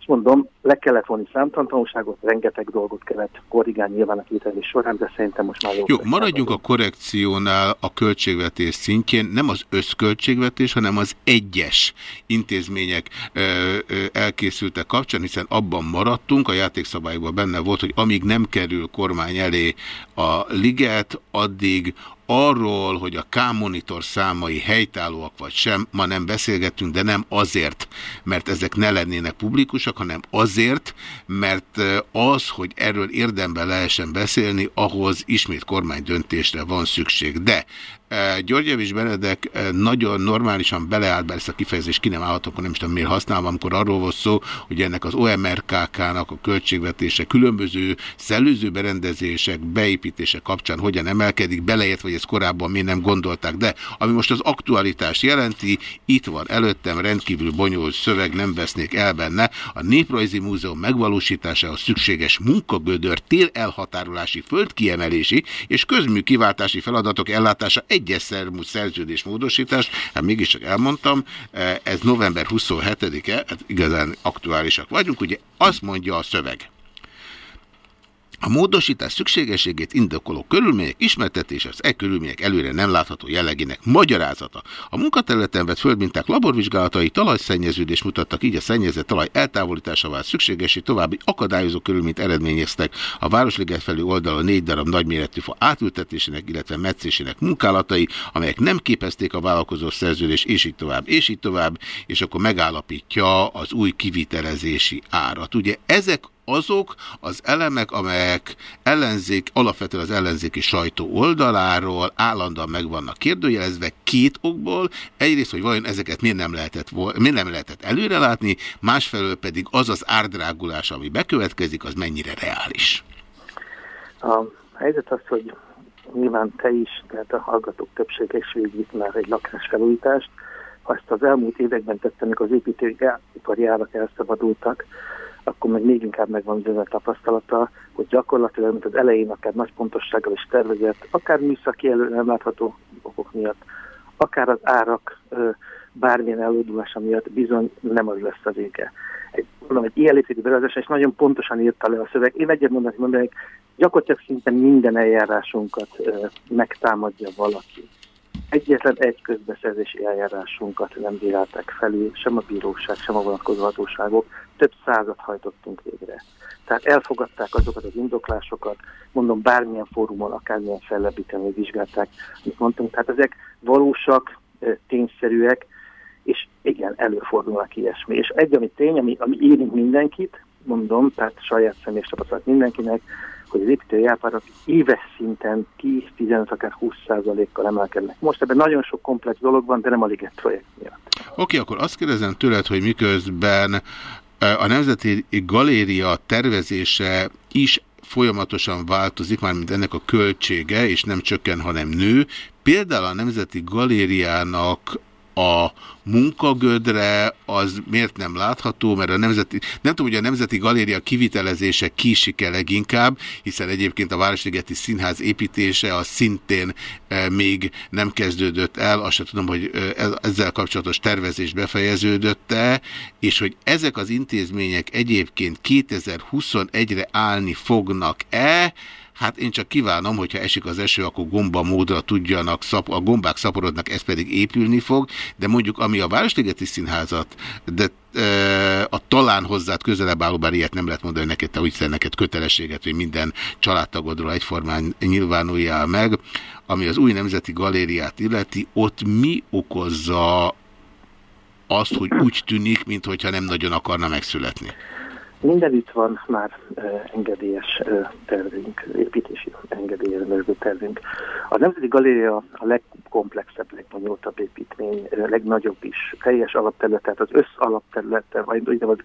mondom, le kellett vonni számtantanúságot, rengeteg dolgot kellett korrigálni nyilván a kételés során, de szerintem most már jó. Jó, maradjunk a korrekciónál a költségvetés szintjén, nem az összköltségvetés, hanem az egyes intézmények ö, ö, elkészültek kapcsán, hiszen abban maradtunk, a játékszabályban benne volt, hogy amíg nem kerül kormány elé a liget, addig arról, hogy a K-monitor számai helytállóak vagy sem, ma nem beszélgetünk, de nem azért, mert ezek ne lennének publikusak, hanem azért, mert az, hogy erről érdemben lehessen beszélni, ahhoz ismét kormány döntésre van szükség. De Györgyevics Benedek nagyon normálisan beleállt be ezt a kifejezést, ki nem állhatok, akkor nem is tudom miért használom, amikor arról volt szó, hogy ennek az OMRKK-nak a költségvetése különböző szellőző berendezések beépítése kapcsán hogyan emelkedik, beleért, vagy ezt korábban mi nem gondolták. De ami most az aktualitást jelenti, itt van előttem rendkívül bonyolult szöveg, nem vesznék el benne. A Néprajzi Múzeum megvalósításához szükséges munkagödör tér elhatárolási, földkiemelési és közműkiváltási feladatok ellátása egyes szermú szerződésmódosítás, hát mégiscsak elmondtam, e, ez november 27-e, hát igazán aktuálisak vagyunk, ugye azt mondja a szöveg. A módosítás szükségességét indokoló körülmények ismertetése az e körülmények előre nem látható jellegének magyarázata. A munkaterületen vett földminták laborvizsgálatai talajszennyeződés mutattak, így a szennyezett talaj eltávolításával szükségesé további akadályozó körülményt eredményeztek. A Városliget felé oldalon négy darab nagyméretű fa átültetésének, illetve meccésének munkálatai, amelyek nem képezték a vállalkozó szerződés, és így tovább, és így tovább, és akkor megállapítja az új kivitelezési árat. Ugye ezek azok az elemek, amelyek ellenzék, alapvetően az ellenzéki sajtó oldaláról állandóan meg vannak kérdőjelezve két okból. Egyrészt, hogy vajon ezeket miért nem lehetett, miért nem lehetett előrelátni, másfelől pedig az az árdrágulás, ami bekövetkezik, az mennyire reális. A helyzet az, hogy nyilván te is, tehát a hallgatók többsége is végít már egy lakásfelújítást. Ha ezt az elmúlt években tettem, amikor az építőipari árak elszabadultak, akkor meg még inkább megvan az a tapasztalata, hogy gyakorlatilag, mint az elején akár nagy pontossággal is tervezett, akár műszaki elő nem látható okok miatt, akár az árak bármilyen előadulása miatt bizony nem az lesz a vége. Egy, mondom, egy ilyen létvédi bevezetés, és nagyon pontosan írta le a szöveg. Én egyet mondanék, mondanék, gyakorlatilag szinte minden eljárásunkat ö, megtámadja valaki. Egyetlen egy közbeszerzési eljárásunkat nem bírálták felül, sem a bíróság, sem a vonatkozó hatóságok, több százat hajtottunk végre. Tehát elfogadták azokat az indoklásokat, mondom, bármilyen fórumon, akármilyen fellebbíteni vizsgálták, amit mondtunk. Tehát ezek valósak, tényszerűek, és igen, előfordulnak ilyesmi. És egy, ami tény, ami, ami érint mindenkit, mondom, tehát saját személyes tapasztalat mindenkinek, hogy az építőjárárak éves szinten 10-15, akár 20%-kal emelkednek. Most ebben nagyon sok komplex dolog van, de nem a Liget projekt miatt. Oké, okay, akkor azt kérdezem tőled, hogy miközben a Nemzeti Galéria tervezése is folyamatosan változik, mármint ennek a költsége, és nem csökken, hanem nő. Például a Nemzeti Galériának a munkagödre az miért nem látható, mert a Nemzeti, nem tudom, hogy a Nemzeti Galéria kivitelezése kisik el leginkább, hiszen egyébként a Városligeti Színház építése az szintén e, még nem kezdődött el, azt sem tudom, hogy e, ezzel kapcsolatos tervezés befejeződött-e, és hogy ezek az intézmények egyébként 2021-re állni fognak-e, Hát én csak kívánom, hogyha esik az eső, akkor gomba módra tudjanak, szap, a gombák szaporodnak, ez pedig épülni fog, de mondjuk ami a Városligeti Színházat, de a talán hozzád közelebb álló, bár ilyet nem lehet mondani, neked, te úgy neked kötelességet, hogy minden családtagodról egyformán nyilvánuljál meg, ami az új Nemzeti Galériát illeti, ott mi okozza azt, hogy úgy tűnik, mintha nem nagyon akarna megszületni? Mindenütt van már engedélyes tervünk, építési engedélyező tervünk. A Nemzeti Galéria a legkomplexebb, legbonyolultabb építmény, legnagyobb is, teljes alapterület, az össz alapterülete, vagy úgynevezett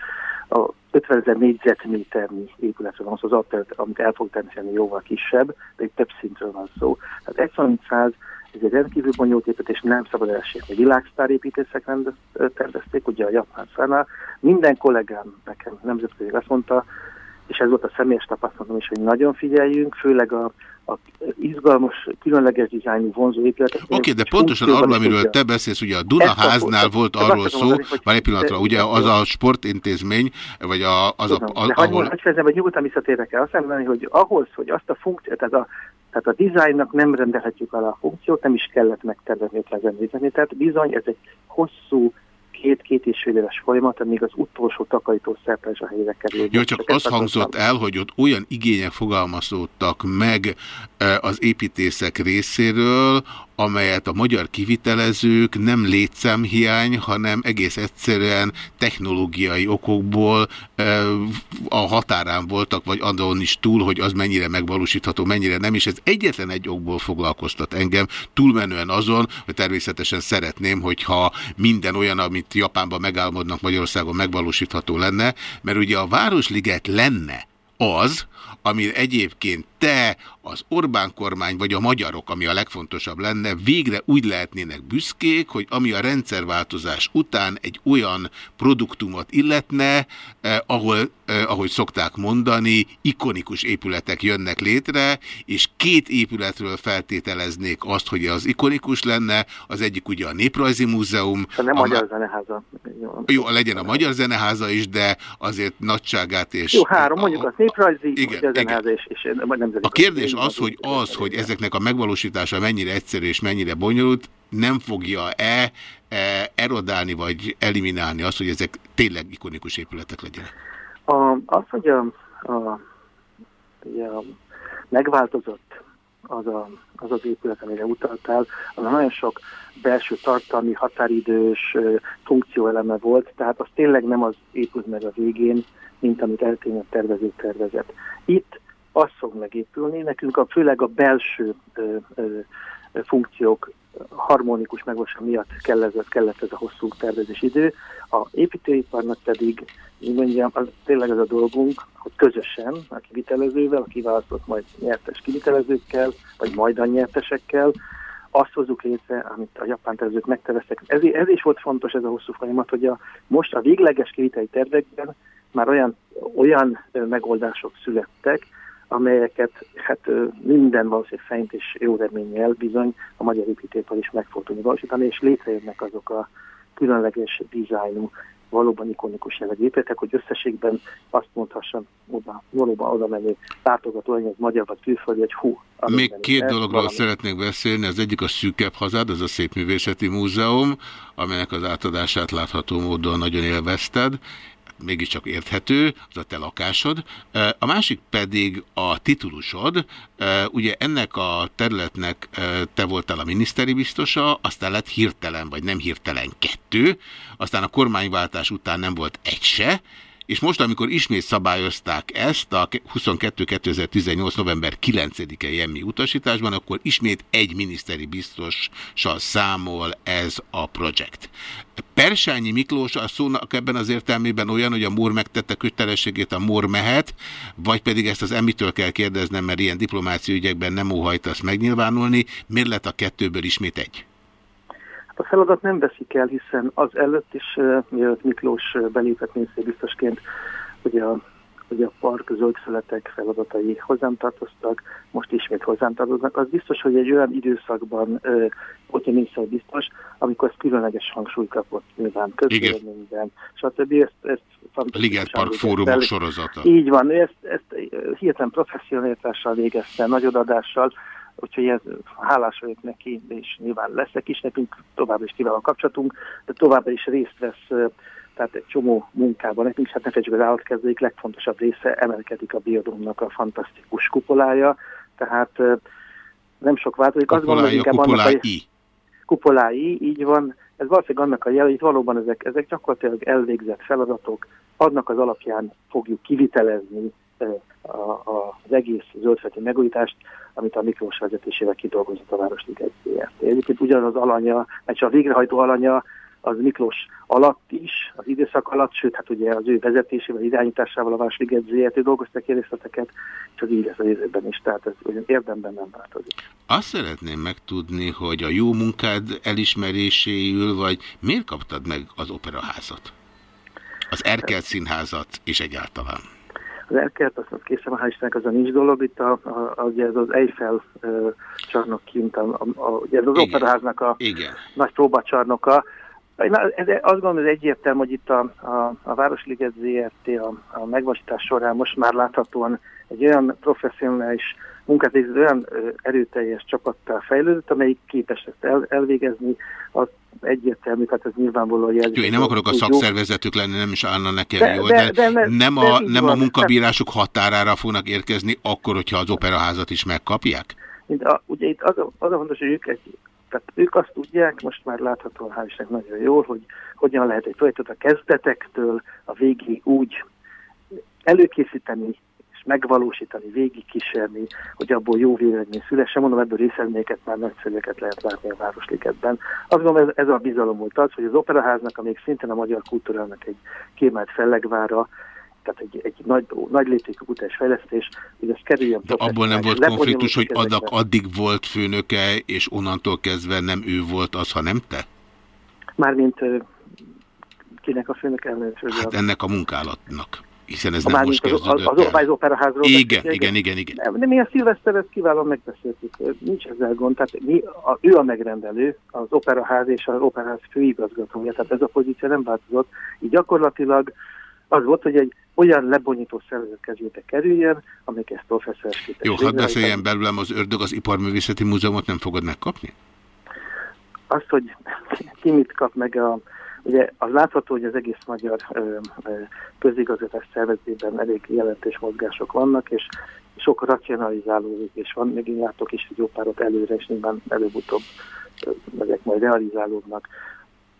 a 50 ezer négyzetméternyi épületről van szó, az alapterület, amit el fog tenni, jóval kisebb, de egy több szintről van szó. Tehát 1 ez egy rendkívül bonyolult építés, nem szabad elsőt. A világsztár építészek tervezték, ugye a japán szánál. Minden kollégám nekem nemzetközi azt mondta, és ez volt a személyes tapasztalatom is, hogy nagyon figyeljünk, főleg a, a izgalmas, különleges dizájnú vonzó épületek. Oké, okay, de pontosan arról, amiről te beszélsz, ugye a Dunaháznál volt arról szó, már egy pillanatra, ugye az a sportintézmény, vagy a, az Tudom, a... a de ahol... Hagyj hogy nyugodtan visszatérek el. Azt mondani, hogy ahhoz, hogy azt a funkciót, tehát a, tehát a dizájnnak nem rendelhetjük alá a funkciót, nem is kellett megtervezni a Tehát bizony ez egy hosszú, két-két és fél éves folyamat, amíg az utolsó takarítószerpe is a helyre kerül. Jó, csak az hangzott el, hogy ott olyan igények fogalmazódtak meg e, az építészek részéről, amelyet a magyar kivitelezők nem létszámhiány, hanem egész egyszerűen technológiai okokból a határán voltak, vagy andon is túl, hogy az mennyire megvalósítható, mennyire nem, és ez egyetlen egy okból foglalkoztat engem, túlmenően azon, hogy természetesen szeretném, hogyha minden olyan, amit Japánban megálmodnak Magyarországon megvalósítható lenne, mert ugye a Városliget lenne az, ami egyébként te, az Orbán kormány vagy a magyarok, ami a legfontosabb lenne, végre úgy lehetnének büszkék, hogy ami a rendszerváltozás után egy olyan produktumot illetne, eh, ahol, eh, ahogy szokták mondani, ikonikus épületek jönnek létre, és két épületről feltételeznék azt, hogy az ikonikus lenne, az egyik ugye a Néprajzi Múzeum. A nem a Magyar Zeneháza. Jó, legyen a Magyar Zeneháza is, de azért nagyságát és... Jó, három, mondjuk az néprajzi, Igen, Magyar Zeneháza és, és a nemzeti. A kérdés az, hogy az, hogy ezeknek a megvalósítása mennyire egyszerű és mennyire bonyolult, nem fogja-e e, erodálni vagy eliminálni azt, hogy ezek tényleg ikonikus épületek legyenek. A, az, hogy a, a, a megváltozott az, a, az az épület, amire utaltál, az nagyon sok belső tartalmi, határidős funkcióeleme volt, tehát az tényleg nem az épült meg a végén, mint amit eltényleg tervező tervezett. Itt az fog megépülni, nekünk a, főleg a belső ö, ö, funkciók harmonikus megvalósítása miatt kellett, kellett ez a hosszú tervezés idő. A építőiparnak pedig, így mondjam, az, tényleg az a dolgunk, hogy közösen a kivitelezővel, a kiválasztott majd nyertes kivitelezőkkel, vagy majdan nyertesekkel, azt hozzuk létre, amit a japán tervezők megterveztek. Ez, ez is volt fontos ez a hosszú folyamat, hogy a, most a végleges kiviteli tervekben már olyan, olyan megoldások születtek, amelyeket hát minden valószínűleg feint és jó reménnyel bizony a magyar építőipar is meg fog tudni valósítani, és létrejönnek azok a különleges dizájnú, valóban ikonikus jellegű épületek, hogy összességben azt mondhassam oda, valóban oda menő látogató, hogy ez magyar vagy külföldi, hogy hú. az Még minden két dologról valami. szeretnék beszélni, az egyik a Szűkebb Hazád, az a Szépművészeti Múzeum, amelynek az átadását látható módon nagyon élvezted, mégiscsak érthető, az a te lakásod. A másik pedig a titulusod. Ugye ennek a területnek te voltál a miniszteri biztosa, aztán lett hirtelen, vagy nem hirtelen kettő, aztán a kormányváltás után nem volt egy se, és most, amikor ismét szabályozták ezt a 22-2018. november 9-i emmi utasításban, akkor ismét egy miniszteri biztossal számol ez a projekt. Persányi Miklós a szónak ebben az értelmében olyan, hogy a MOR megtette kötelességét, a MOR mehet, vagy pedig ezt az emmitől kell kérdeznem, mert ilyen diplomáciai ügyekben nem óhajtasz megnyilvánulni. Miért lett a kettőből ismét egy? A feladat nem veszik el, hiszen az előtt is, eh, mielőtt Miklós eh, belépett miniszterbiztosként, ugye a, ugye a park zöld feletek feladatai hozzám tartoztak, most ismét hozzám tartoznak. Az biztos, hogy egy olyan időszakban uh, volt egy miniszterbiztos, amikor ez különleges hangsúly kapott nyilván közvéleményben, stb. Ezt, ezt A Liget Park fórumok sorozata. Így van, ezt, ezt hihetetlen professzionalitással végezte, nagy odadással, úgyhogy ez, hálás vagyok neki, és nyilván leszek is, nekünk továbbra is kiváló a kapcsolatunk, de továbbra is részt vesz eh, tehát egy csomó munkában, nekünk hát ne fejtsük az állatkezdőik legfontosabb része, emelkedik a biodómnak a fantasztikus kupolája, tehát eh, nem sok változik. Azt gondolom, Kupolája, inkább annak a- kupolái. kupolái, így van. Ez valószínűleg annak a jel, hogy valóban ezek, ezek gyakorlatilag elvégzett feladatok, annak az alapján fogjuk kivitelezni a, a, az egész zöldfeti megújítást, amit a Miklós vezetésével kidolgozott a Városliget ZRT. Egyébként ugyanaz alanya, mert csak a végrehajtó alanya az Miklós alatt is, az időszak alatt, sőt, hát ugye az ő vezetésével, irányításával a Városliget ZRT dolgoztak ki részleteket, és az így lesz a jövőben is, tehát ez ugyan érdemben nem változik. Azt szeretném megtudni, hogy a jó munkád elismeréséül, vagy miért kaptad meg az operaházat? Az Erkelt Színházat és egyáltalán. Az elkelt, azt készen van, hál' Istennek, az a nincs dolog, itt a, a, a, ez az Eiffel ö, csarnok kint, a, a, a, ez az Igen. operaháznak a Igen. nagy próbacsarnoka. Ez, azt gondolom, hogy egyértelmű, hogy itt a, a, a Városliget ZRT a, a megvasítás során most már láthatóan egy olyan professzionális munkát végző, olyan erőteljes csapattal fejlődött, amelyik képes ezt el, elvégezni, az egyértelmű, tehát ez nyilvánvalóan jelzi. Jó, én nem akarok a szakszervezetük lenni, nem is állna nekem De- jól, de- de, de- nem, de a, nem a van. munkabírások határára fognak érkezni akkor, hogyha az operaházat is megkapják? Mint a, ugye itt az a, az a fontos, hogy ők, egy, tehát ők azt tudják, most már láthatóan hál' Istennek nagyon jól, hogy hogyan lehet egy projektet a kezdetektől a végig úgy előkészíteni és megvalósítani, végig kísérni, hogy abból jó vélemény szülessen. Mondom, ebből részedményeket már nagyszerűeket lehet látni a Városligetben. Azt gondolom, ez, ez a bizalom volt az, hogy az operaháznak, amíg szintén a magyar kultúrának egy kiemelt fellegvára, tehát egy, egy nagy, nagy léptékű kutatásfejlesztés, hogy ez kerüljön De abból nem volt konfliktus, hogy adak addig volt főnöke, és onnantól kezdve nem ő volt az, ha nem te? Mármint kinek a főnök ellenőrző? Hát ennek a munkálatnak. Hiszen ez A nem most az, az, kezdődött az, el. az operaházról Igen, beszélünk, igen, igen, igen. Nem, de mi a szilveszteret kiválóan megbeszéltük, nincs ezzel gond, tehát mi, a, ő a megrendelő, az operaház és az operaház főigazgatója, tehát ez a pozíció nem változott, így gyakorlatilag az volt, hogy egy olyan lebonyító szervezet kezébe kerüljön, amelyik ezt professzores képes. Jó, hadd beszéljen belőlem az ördög, az Iparművészeti Múzeumot nem fogod megkapni? Azt, hogy ki mit kap meg a Ugye az látható, hogy az egész magyar ö, ö, közigazgatás szervezetében elég jelentős mozgások vannak, és sok racionalizálódik, és van, még én látok is egy jó párat előre, és nyilván előbb-utóbb ezek majd realizálódnak.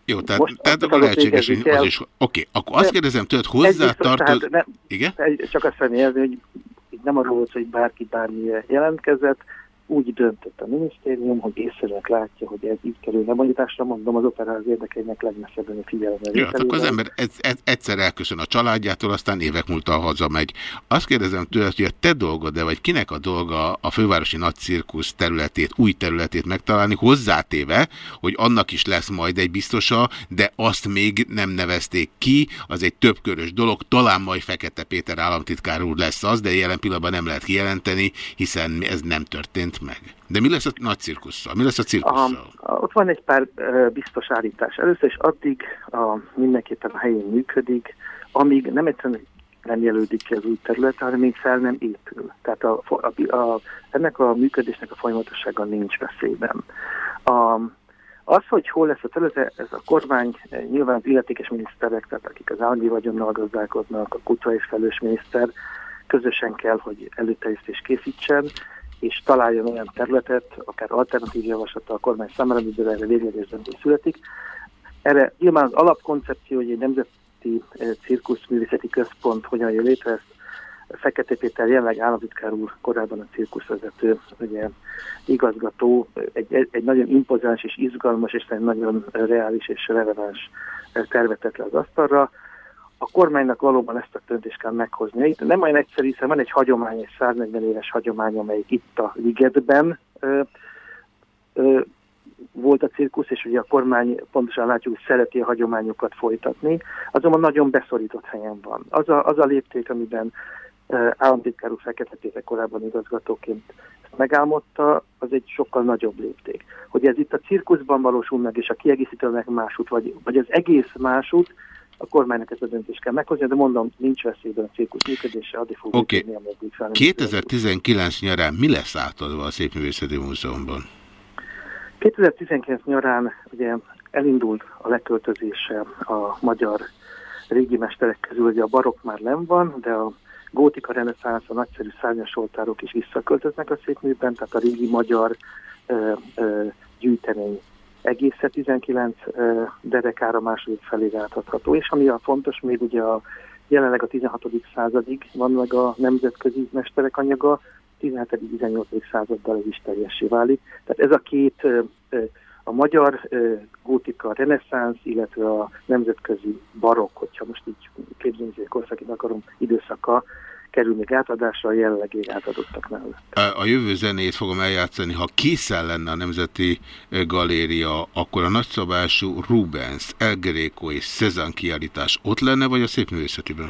Jó, tehát, Most tehát akkor lehetséges, hogy az is... Oké, akkor azt De- kérdezem tőled, hozzá Egyrészt, tartod... tehát nem, Igen? Csak azt szeretném hogy itt nem arról volt, hogy bárki bármilyen jelentkezett, úgy döntött a minisztérium, hogy észrevek látja, hogy ez így kerül lebonyításra, mondom, az operáz érdekeinek legmesszebben figyelembe Jó, hát akkor az ember egyszer elköszön a családjától, aztán évek múltal hazamegy. Azt kérdezem tőled, hogy a te dolgod-e, vagy kinek a dolga a fővárosi nagy cirkusz területét, új területét megtalálni, hozzátéve, hogy annak is lesz majd egy biztosa, de azt még nem nevezték ki, az egy többkörös dolog, talán majd Fekete Péter államtitkár úr lesz az, de jelen pillanatban nem lehet kijelenteni, hiszen ez nem történt meg. De mi lesz a nagy cirkusszal? Mi lesz a cirkusszal? A, ott van egy pár biztos állítás. Először is addig a, mindenképpen a helyén működik, amíg nem egyszerűen nem jelölik ki az új terület, hanem még fel nem épül. Tehát a, a, a, ennek a működésnek a folyamatossága nincs veszélyben. A, az, hogy hol lesz a terület, ez a kormány, eh, nyilván az illetékes miniszterek, tehát akik az állami vagyonnal gazdálkodnak, a kulturális felelős miniszter, közösen kell, hogy előterjesztést készítsen, és találjon olyan területet, akár alternatív javaslata a kormány számára, amiből erre végleges döntés születik. Erre nyilván az alapkoncepció, hogy egy nemzeti eh, cirkuszművészeti központ hogyan jön létre, ezt Fekete Péter jelenleg államtitkár úr, korábban a cirkuszvezető, ugye igazgató, egy, egy nagyon impozáns és izgalmas, és egy nagyon reális és releváns eh, tervet tett le az asztalra. A kormánynak valóban ezt a döntést kell meghozni. Itt nem olyan egyszerű, hiszen van egy hagyomány, egy 140 éves hagyomány, amelyik itt a ligetben ö, ö, volt a cirkusz, és ugye a kormány pontosan látjuk, hogy szereti a hagyományokat folytatni, azonban nagyon beszorított helyen van. Az a, az a lépték, amiben uh, államtitkár úr Fekete korábban igazgatóként ezt megálmodta, az egy sokkal nagyobb lépték. Hogy ez itt a cirkuszban valósul meg, és a kiegészítő meg másút, vagy, vagy az egész másút, a kormánynak ezt a döntést kell meghozni, de mondom, nincs veszélyben a cirkusz működése, addig fog Oké. működni, ameddig fel nem 2019 nyarán mi lesz átadva a Szépművészeti Múzeumban? 2019 nyarán ugye elindult a leköltözése a magyar régi mesterek közül, ugye a barokk már nem van, de a gótika reneszánsz, a nagyszerű szárnyas oltárok is visszaköltöznek a szépműben, tehát a régi magyar ö, ö, gyűjtemény egészen 19 ö, derekára második felére átadható, és ami a fontos, még ugye a, jelenleg a 16. századig van meg a nemzetközi mesterek anyaga, 17.-18. századdal ez is teljessé válik. Tehát ez a két, a magyar gótika reneszánsz, illetve a nemzetközi barokk, hogyha most így képzőműzék korszakit akarom, időszaka kerül még átadásra a jelenlegi átadottaknál. A jövő zenét fogom eljátszani. Ha készen lenne a Nemzeti Galéria, akkor a nagyszabású Rubens, El Greco és Cezanne kiállítás ott lenne, vagy a Szépművészetiben?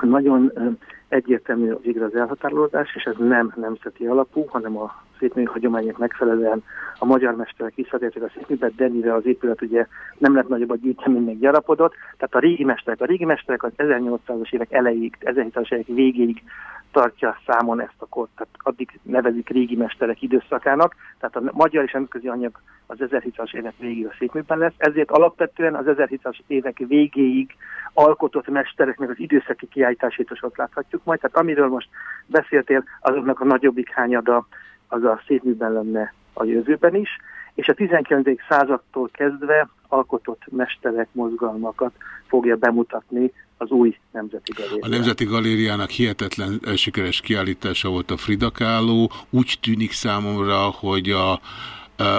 Nagyon ö, egyértelmű végre az elhatárolódás, és ez nem nemzeti alapú, hanem a szépmű hagyományok megfelelően a magyar mesterek visszatértek a szépműbe, de mivel az épület ugye nem lett nagyobb a gyűjtemény, még gyarapodott, tehát a régi mesterek, a régi mesterek az 1800-as évek elejéig, 1700-as évek végéig tartja számon ezt a kort, tehát addig nevezik régi mesterek időszakának, tehát a magyar és nemzetközi anyag az 1700-as évek végéig a szépműben lesz, ezért alapvetően az 1700-as évek végéig alkotott mestereknek az időszaki kiállítását is ott láthatjuk majd, tehát amiről most beszéltél, azoknak a nagyobbik hányada az a szépműben lenne a jövőben is, és a 19. századtól kezdve alkotott mesterek mozgalmakat fogja bemutatni az új Nemzeti Galéria. A Nemzeti Galériának hihetetlen sikeres kiállítása volt a Frida Kahlo. Úgy tűnik számomra, hogy a,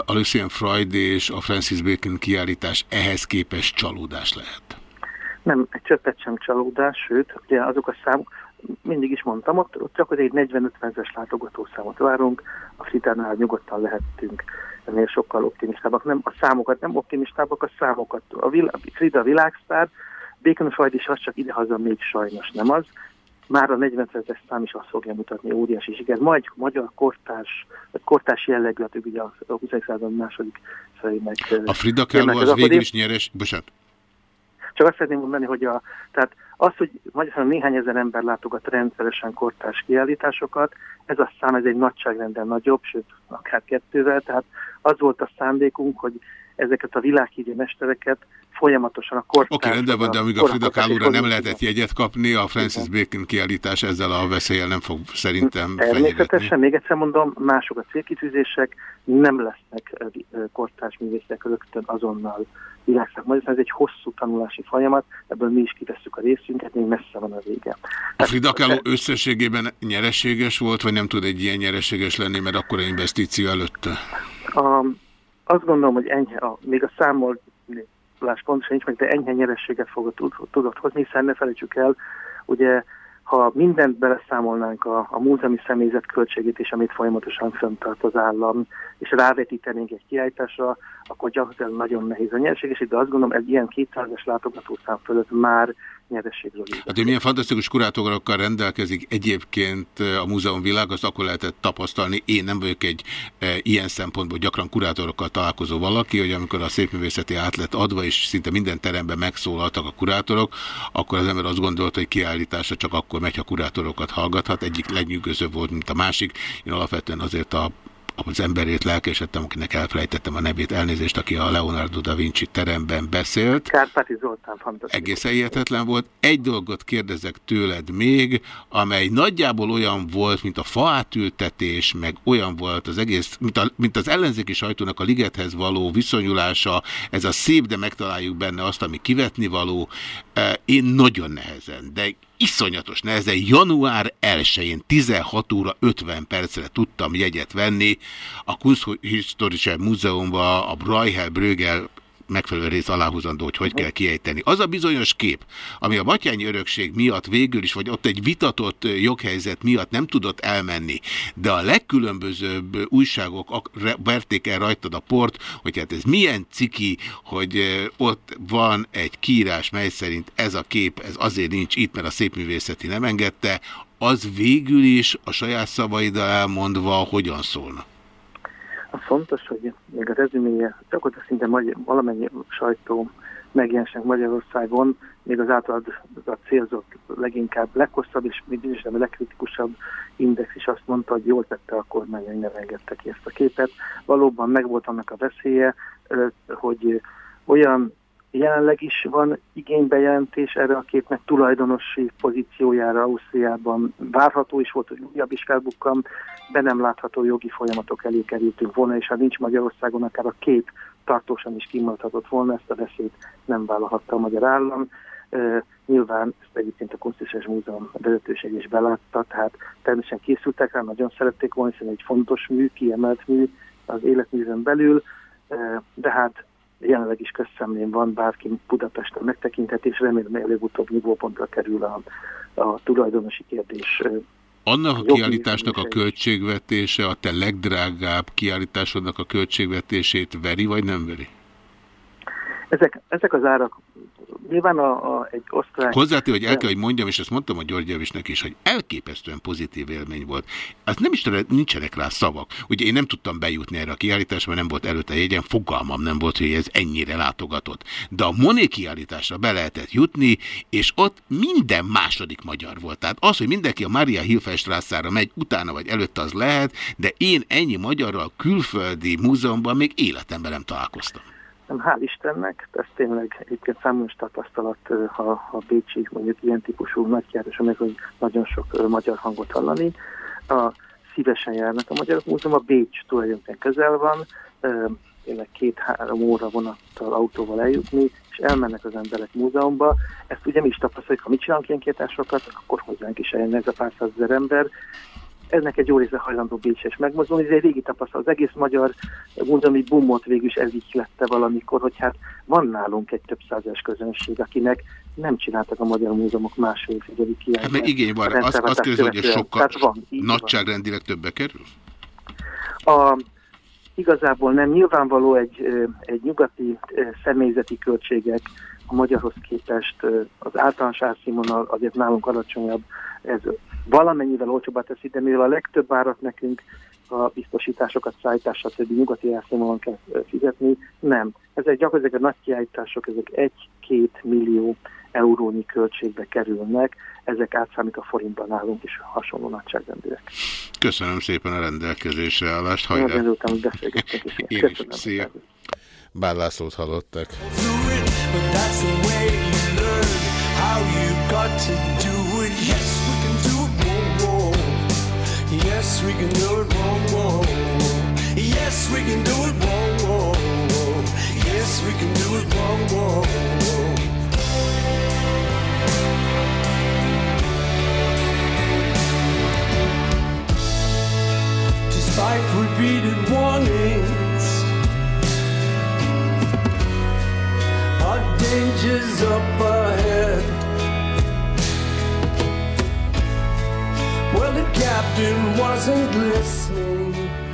a Lucien Freud és a Francis Bacon kiállítás ehhez képest csalódás lehet. Nem, egy csöppet sem csalódás, sőt, ugye azok a számok, mindig is mondtam, ott, ott csak egy 40-50 ezeres látogatószámot várunk, a Fritánál nyugodtan lehettünk ennél sokkal optimistábbak. Nem a számokat, nem optimistábbak a számokat. A, vil, a Frida világsztár, Békonosajd is az csak idehaza még sajnos nem az. Már a 40 ezeres szám is azt fogja mutatni, óriási siker. Majd magyar kortárs, vagy kortárs jellegű, hát ugye a 20. század második felének. A Frida Kahlo az végül is nyeres, bocsánat. Csak azt szeretném mondani, hogy a, tehát az, hogy Magyarországon néhány ezer ember látogat rendszeresen kortárs kiállításokat, ez a szám ez egy nagyságrenden nagyobb, sőt, akár kettővel, tehát az volt a szándékunk, hogy ezeket a világhírű mestereket folyamatosan a kortárs... Oké, okay, rendben van, de amíg a Frida Kahlo-ra nem lehetett jegyet kapni, a Francis Bacon kiállítás ezzel a veszéllyel nem fog szerintem Természetesen, még egyszer mondom, mások a célkitűzések, nem lesznek kortárs művészek rögtön azonnal világszak. Ez egy hosszú tanulási folyamat, ebből mi is kivesszük a részünket, még messze van a vége. A Frida Kahlo összességében nyereséges volt, vagy nem tud egy ilyen nyereséges lenni, mert akkor investíció előtte? A, azt gondolom, hogy enyhe, a, még a számolás pontosan nincs meg, de enyhe nyerességet fog tudott hozni, hiszen ne felejtsük el, ugye ha mindent beleszámolnánk a, a múzeumi személyzet költségét is, amit folyamatosan föntart az állam, és rávetítenénk egy kiállításra, akkor gyakorlatilag nagyon nehéz a nyereséges, de azt gondolom, egy ilyen 200-es látogatószám fölött már nyerességről Hát, hogy milyen fantasztikus kurátorokkal rendelkezik egyébként a múzeum világ, azt akkor lehetett tapasztalni. Én nem vagyok egy e, ilyen szempontból gyakran kurátorokkal találkozó valaki, hogy amikor a szépművészeti át lett adva, és szinte minden teremben megszólaltak a kurátorok, akkor az ember azt gondolta, hogy kiállítása csak akkor megy, ha kurátorokat hallgathat. Egyik legnyűgözőbb volt, mint a másik. Én alapvetően azért a az emberét lelkesedtem, akinek elfelejtettem a nevét, elnézést, aki a Leonardo da Vinci teremben beszélt. Kárpáti Zoltán, fantasztikus. Egészen hihetetlen volt. Egy dolgot kérdezek tőled még, amely nagyjából olyan volt, mint a faátültetés, meg olyan volt az egész, mint, a, mint az ellenzéki sajtónak a ligethez való viszonyulása, ez a szép, de megtaláljuk benne azt, ami kivetni való. Én nagyon nehezen, de iszonyatos nehezen január 1-én 16 óra 50 percre tudtam jegyet venni a Kunsthistorische Múzeumban a Breuhel Brögel megfelelő rész aláhúzandó, hogy hogy kell kiejteni. Az a bizonyos kép, ami a Batyányi örökség miatt végül is, vagy ott egy vitatott joghelyzet miatt nem tudott elmenni, de a legkülönbözőbb újságok verték el rajtad a port, hogy hát ez milyen ciki, hogy ott van egy kiírás, mely szerint ez a kép, ez azért nincs itt, mert a szépművészeti nem engedte, az végül is a saját szavaiddal elmondva hogyan szólna? Az fontos, hogy még a rezüméje, gyakorlatilag szinte magyar, valamennyi sajtó megjelensenek Magyarországon, még az általad a célzott leginkább leghosszabb és mindig nem legkritikusabb index is azt mondta, hogy jól tette a kormány, hogy nem engedte ki ezt a képet. Valóban megvolt annak a veszélye, hogy olyan Jelenleg is van igénybejelentés erre a képnek tulajdonosi pozíciójára Ausztriában. Várható is volt, hogy újabb is felbukkam, be nem látható jogi folyamatok elé kerültünk volna, és ha nincs Magyarországon, akár a kép tartósan is kimaradhatott volna, ezt a veszélyt nem vállalhatta a magyar állam. Nyilván ezt egyébként a Konstitusás Múzeum vezetőség is belátta, tehát természetesen készültek rá, nagyon szerették volna, hiszen egy fontos mű, kiemelt mű az életművön belül, de hát jelenleg is közszemlén van, bárki Budapesten megtekintheti, és remélem, hogy előbb-utóbb nyugvópontra kerül a, a tulajdonosi kérdés. Annak a kiállításnak a költségvetése, a te legdrágább kiállításodnak a költségvetését veri, vagy nem veri? Ezek, ezek az árak nyilván a, a, egy osztrák... Hozzáté, hogy el kell, hogy mondjam, és ezt mondtam a György Javisnek is, hogy elképesztően pozitív élmény volt. Az nem is nincsenek rá szavak. Ugye én nem tudtam bejutni erre a kiállításra, mert nem volt előtte jegyen, fogalmam nem volt, hogy ez ennyire látogatott. De a Moné kiállításra be lehetett jutni, és ott minden második magyar volt. Tehát az, hogy mindenki a Maria Hilfestrászára megy, utána vagy előtte az lehet, de én ennyi magyarral külföldi múzeumban még életemben nem találkoztam. Nem, hál' Istennek, ez tényleg egyébként számos tapasztalat, ha a Bécsi mondjuk ilyen típusú nagykiállítás, amikor nagyon sok magyar hangot hallani. A, szívesen járnak a Magyar Múzeum, a Bécs tulajdonképpen közel van, tényleg két-három óra vonattal, autóval eljutni, és elmennek az emberek múzeumba. Ezt ugye mi is tapasztaljuk, ha mi csinálunk ilyen kiállításokat, akkor hozzánk is eljönne ez a pár százezer ember, ennek egy jó része hajlandó Bécs is megmozdulni, ez egy régi tapasztalat. Az egész magyar múzeumi bumot végül is ez így lette valamikor, hogy hát van nálunk egy több százes közönség, akinek nem csináltak a magyar múzeumok másfél figyelik ki. Hát mert igény van, azt, azt kérdezi, hogy ez sokkal nagyságrendileg többe kerül? A, igazából nem nyilvánvaló egy, egy nyugati személyzeti költségek a magyarhoz képest az általános árszínvonal azért nálunk alacsonyabb, ez valamennyivel olcsóbbá teszi, de mivel a legtöbb árat nekünk a biztosításokat, szállítással, többi nyugati árszínvonalon kell fizetni, nem. Ezek gyakorlatilag a nagy kiállítások, ezek egy-két millió eurónyi költségbe kerülnek, ezek átszámít a forintban nálunk is hasonló nagyságrendűek. Köszönöm szépen a rendelkezésre állást. Hajrá! Nagyon után, hogy beszélgettek is. Én Köszönöm. is. Szia! Bár Lászlót hallottak. Yes, we can do it. Whoa, whoa. Yes, we can do it. Whoa, whoa. Yes, we can do it. Whoa, whoa. Despite repeated warnings. Our dangers up ahead. Well, the captain wasn't listening.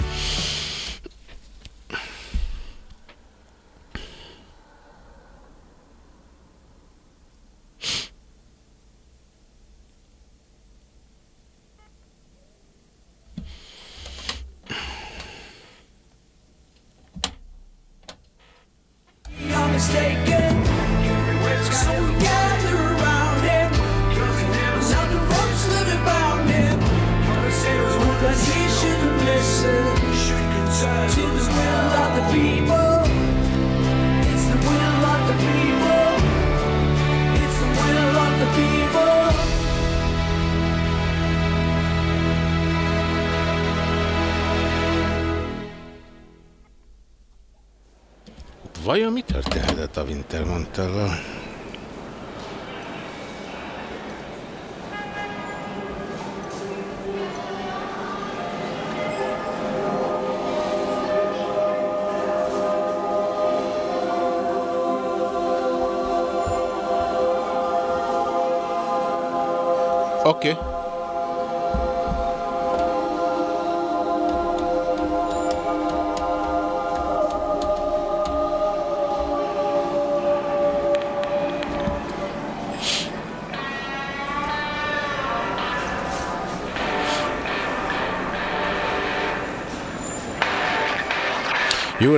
Intermontador.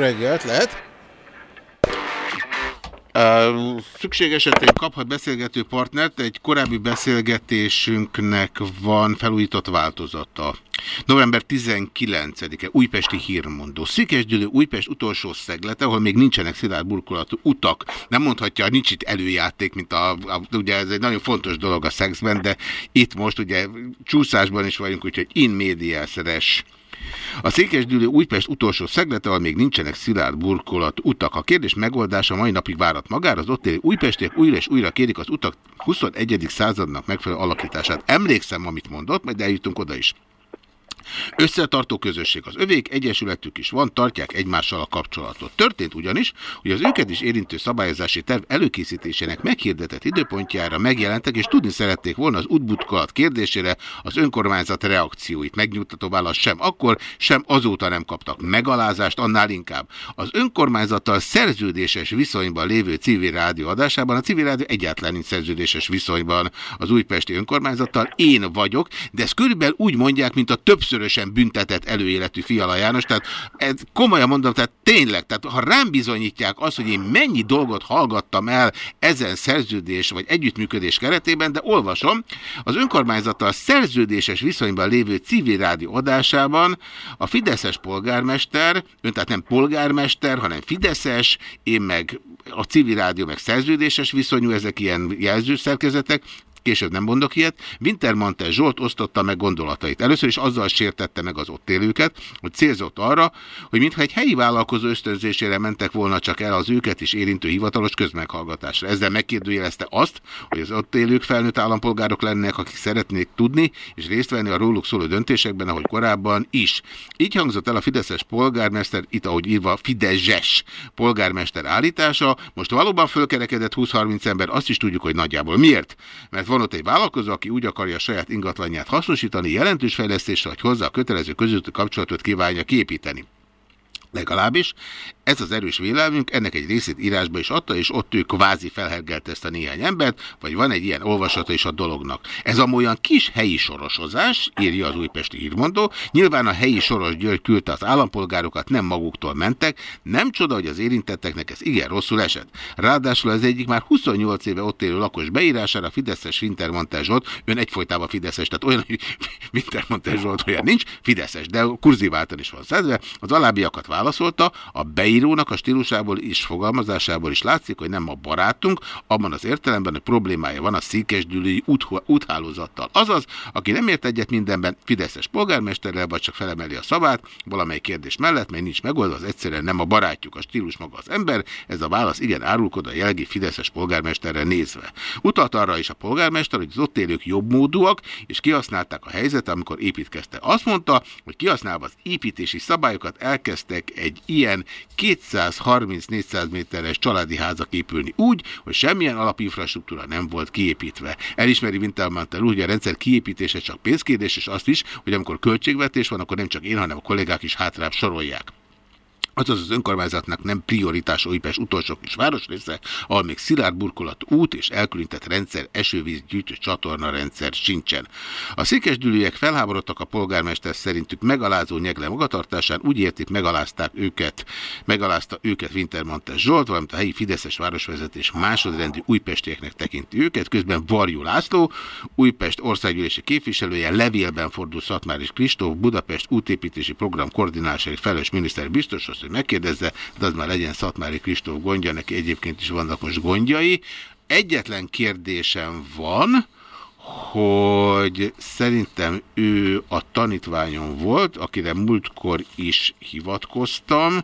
Reggelt, lehet? Uh, szükség esetén kaphat beszélgető partnert, egy korábbi beszélgetésünknek van felújított változata. November 19-e, Újpesti hírmondó. Székesgyűlő Újpest utolsó szeglete, ahol még nincsenek szilárd burkolatú utak. Nem mondhatja, nincs itt előjáték, mint a, a, ugye ez egy nagyon fontos dolog a szexben, de itt most ugye csúszásban is vagyunk, úgyhogy in media szeres. A Székesdülő Újpest utolsó szeglete, ahol még nincsenek szilárd burkolat utak. A kérdés megoldása mai napig várat magára. Az ott élő újpestiek újra és újra kérik az utak 21. századnak megfelelő alakítását. Emlékszem, amit mondott, majd eljutunk oda is. Összetartó közösség az övék, egyesületük is van, tartják egymással a kapcsolatot. Történt ugyanis, hogy az őket is érintő szabályozási terv előkészítésének meghirdetett időpontjára megjelentek, és tudni szerették volna az útbutkolat kérdésére az önkormányzat reakcióit. Megnyugtató válasz sem akkor, sem azóta nem kaptak megalázást, annál inkább. Az önkormányzattal szerződéses viszonyban lévő civil rádió adásában, a civil rádió egyáltalán nincs szerződéses viszonyban az újpesti önkormányzattal, én vagyok, de ezt körülbelül úgy mondják, mint a többszörösen büntetett előéletű Fiala János, tehát ez komolyan mondom, tehát tényleg, tehát ha rám bizonyítják azt, hogy én mennyi dolgot hallgattam el ezen szerződés vagy együttműködés keretében, de olvasom, az önkormányzattal szerződéses viszonyban lévő civil rádió adásában a Fideszes polgármester, ön tehát nem polgármester, hanem Fideszes, én meg a civil rádió meg szerződéses viszonyú, ezek ilyen jelzőszerkezetek, később nem mondok ilyet, Wintermantel Zsolt osztotta meg gondolatait. Először is azzal sértette meg az ott élőket, hogy célzott arra, hogy mintha egy helyi vállalkozó ösztönzésére mentek volna csak el az őket is érintő hivatalos közmeghallgatásra. Ezzel megkérdőjelezte azt, hogy az ott élők felnőtt állampolgárok lennének, akik szeretnék tudni és részt venni a róluk szóló döntésekben, ahogy korábban is. Így hangzott el a Fideszes polgármester, itt ahogy írva Fideszes polgármester állítása. Most valóban fölkerekedett 20-30 ember, azt is tudjuk, hogy nagyjából miért. Mert van ott egy vállalkozó, aki úgy akarja a saját ingatlanját hasznosítani, jelentős fejlesztésre, hogy hozzá a kötelező közötti kapcsolatot kívánja képíteni. Legalábbis ez az erős vélelmünk, ennek egy részét írásba is adta, és ott ő kvázi felhergelte ezt a néhány embert, vagy van egy ilyen olvasata is a dolognak. Ez a olyan kis helyi sorosozás, írja az újpesti hírmondó, nyilván a helyi soros György küldte az állampolgárokat, nem maguktól mentek, nem csoda, hogy az érintetteknek ez igen rosszul esett. Ráadásul az egyik már 28 éve ott élő lakos beírására Fideszes Wintermantel Zsolt, ön egyfolytában Fideszes, tehát olyan, hogy Wintermantel Zsolt olyan nincs, Fideszes, de kurziváltan is van szedve, az alábbiakat válaszolta, a beírónak a stílusából és fogalmazásából is látszik, hogy nem a barátunk, abban az értelemben, hogy problémája van a székesdülői út, úthálózattal. Azaz, aki nem ért egyet mindenben, Fideszes polgármesterrel, vagy csak felemeli a szavát, valamely kérdés mellett, mely nincs megoldva, az egyszerűen nem a barátjuk, a stílus maga az ember, ez a válasz igen árulkod a jelgi Fideszes polgármesterre nézve. Utalt arra is a polgármester, hogy az ott élők jobbmódúak, és kihasználták a helyzetet, amikor építkezte. Azt mondta, hogy kihasználva az építési szabályokat elkezdtek egy ilyen 230-400 méteres családi házak épülni úgy, hogy semmilyen alapinfrastruktúra nem volt kiépítve. Elismeri Wintermantel úgy, hogy a rendszer kiépítése csak pénzkérdés, és azt is, hogy amikor költségvetés van, akkor nem csak én, hanem a kollégák is hátrább sorolják. Azaz az önkormányzatnak nem prioritás Újpest utolsó kis városrésze, ahol még szilárd burkolat út és elkülönített rendszer esővíz gyűjtő csatorna rendszer sincsen. A székesdülőek felháborodtak a polgármester szerintük megalázó nyegle magatartásán, úgy értik megalázták őket, megalázta őket Wintermantel Zsolt, valamint a helyi Fideszes városvezetés másodrendű újpestieknek tekinti őket, közben Varjú László, Újpest országgyűlési képviselője levélben fordul Szatmár és Kristóf, Budapest útépítési program koordinálásáért felelős miniszter biztos, hogy megkérdezze, de az már legyen Szatmári Kristóf gondja, neki egyébként is vannak most gondjai. Egyetlen kérdésem van, hogy szerintem ő a tanítványon volt, akire múltkor is hivatkoztam,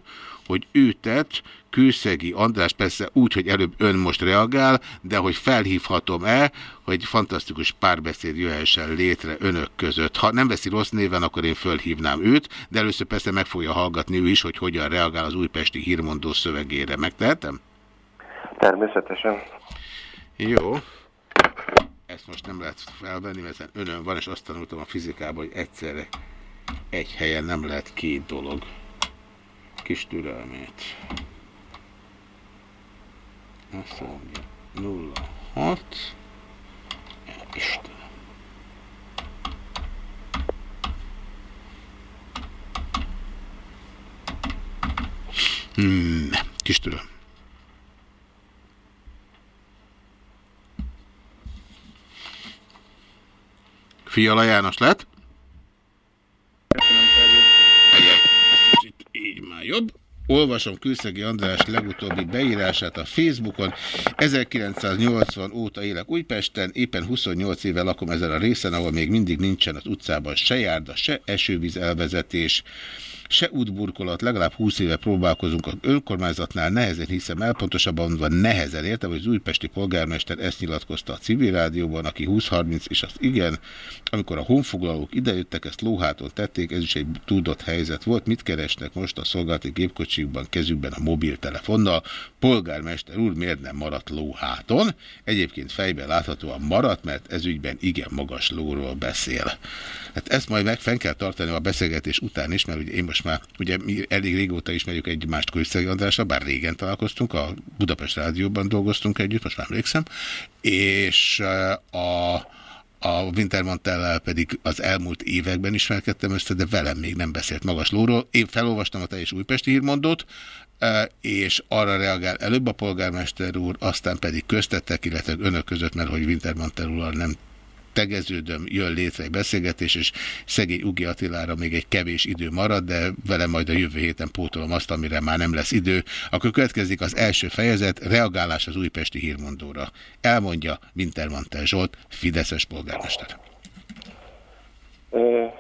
hogy ő tett, Kőszegi András persze úgy, hogy előbb ön most reagál, de hogy felhívhatom-e, hogy fantasztikus párbeszéd jöhessen létre önök között. Ha nem veszi rossz néven, akkor én fölhívnám őt, de először persze meg fogja hallgatni ő is, hogy hogyan reagál az újpesti hírmondó szövegére. Megtehetem? Természetesen. Jó. Ezt most nem lehet felvenni, mert önön van, és azt tanultam a fizikában, hogy egyszerre egy helyen nem lehet két dolog. Kis türelmét. Azt mondja, 06, Isten. Hmm, kis türelm. Fiala János lett. Így már jobb. Olvasom Kőszegi András legutóbbi beírását a Facebookon. 1980 óta élek Újpesten, éppen 28 éve lakom ezen a részen, ahol még mindig nincsen az utcában se járda, se esővíz elvezetés se útburkolat, legalább 20 éve próbálkozunk az önkormányzatnál, nehezen hiszem el, pontosabban mondva nehezen értem, hogy az újpesti polgármester ezt nyilatkozta a civil rádióban, aki 20-30, és azt igen, amikor a honfoglalók idejöttek, ezt lóháton tették, ez is egy tudott helyzet volt. Mit keresnek most a szolgálati gépkocsikban, kezükben a mobiltelefonnal? Polgármester úr miért nem maradt lóháton? Egyébként fejben láthatóan maradt, mert ezügyben igen magas lóról beszél. Hát ezt majd meg fenn kell tartani a beszélgetés után is, mert ugye én most már, ugye mi elég régóta ismerjük egymást Kőszegi Andrásra, bár régen találkoztunk, a Budapest Rádióban dolgoztunk együtt, most már emlékszem, és a a Wintermantellel pedig az elmúlt években ismerkedtem össze, de velem még nem beszélt magas lóról. Én felolvastam a teljes újpesti hírmondót, és arra reagál előbb a polgármester úr, aztán pedig köztettek, illetve önök között, mert hogy Wintermantel úr nem tegeződöm, jön létre egy beszélgetés, és szegény Ugi Attilára még egy kevés idő marad, de vele majd a jövő héten pótolom azt, amire már nem lesz idő. Akkor következik az első fejezet, reagálás az újpesti hírmondóra. Elmondja Wintermantel Zsolt, Fideszes polgármester.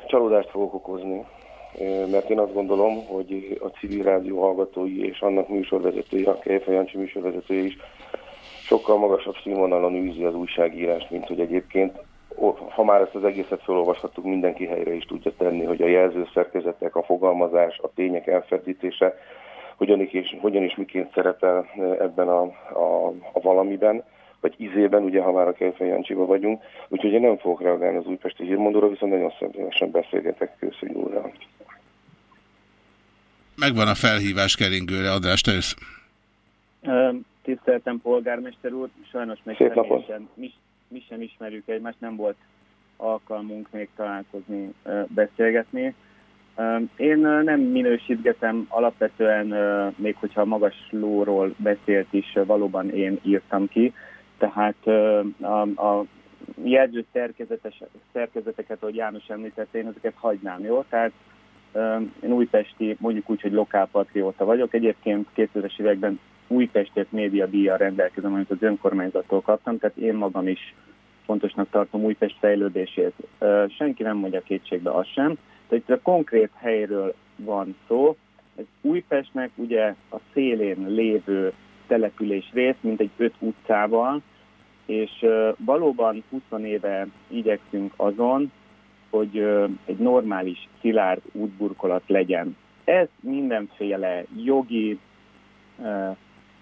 Csalódást fogok okozni, mert én azt gondolom, hogy a civil rádió hallgatói és annak műsorvezetői, a Kejfej Jancsi műsorvezetői is sokkal magasabb színvonalon űzi az újságírást, mint hogy egyébként, ha már ezt az egészet felolvashattuk, mindenki helyre is tudja tenni, hogy a jelzőszerkezetek, a fogalmazás, a tények elferdítése, hogyan is, hogyan is miként szerepel ebben a, a, a valamiben vagy izében, ugye, ha már a Kejfej Jancsiba vagyunk. Úgyhogy én nem fogok reagálni az újpesti hírmondóra, viszont nagyon szívesen beszélgetek Kőszöny úrral. Megvan a felhívás keringőre, András, te jössz. Tiszteltem polgármester úr, sajnos még személyesen mi, mi sem ismerjük egymást, nem volt alkalmunk még találkozni, beszélgetni. Én nem minősítgetem alapvetően, még hogyha magas lóról beszélt is, valóban én írtam ki, tehát a, a jelző szerkezetes, szerkezeteket, ahogy János említette, én ezeket hagynám, jó? Tehát én újpesti, mondjuk úgy, hogy lokálpatrióta vagyok. Egyébként 2000-es években Újpestért média díjjal rendelkezem, amit az önkormányzattól kaptam, tehát én magam is fontosnak tartom Újpest fejlődését. Senki nem mondja kétségbe azt sem. Tehát itt a konkrét helyről van szó. Ez Újpestnek ugye a szélén lévő település rész, mint egy öt utcával, és valóban 20 éve igyekszünk azon, hogy egy normális, szilárd útburkolat legyen. Ez mindenféle jogi,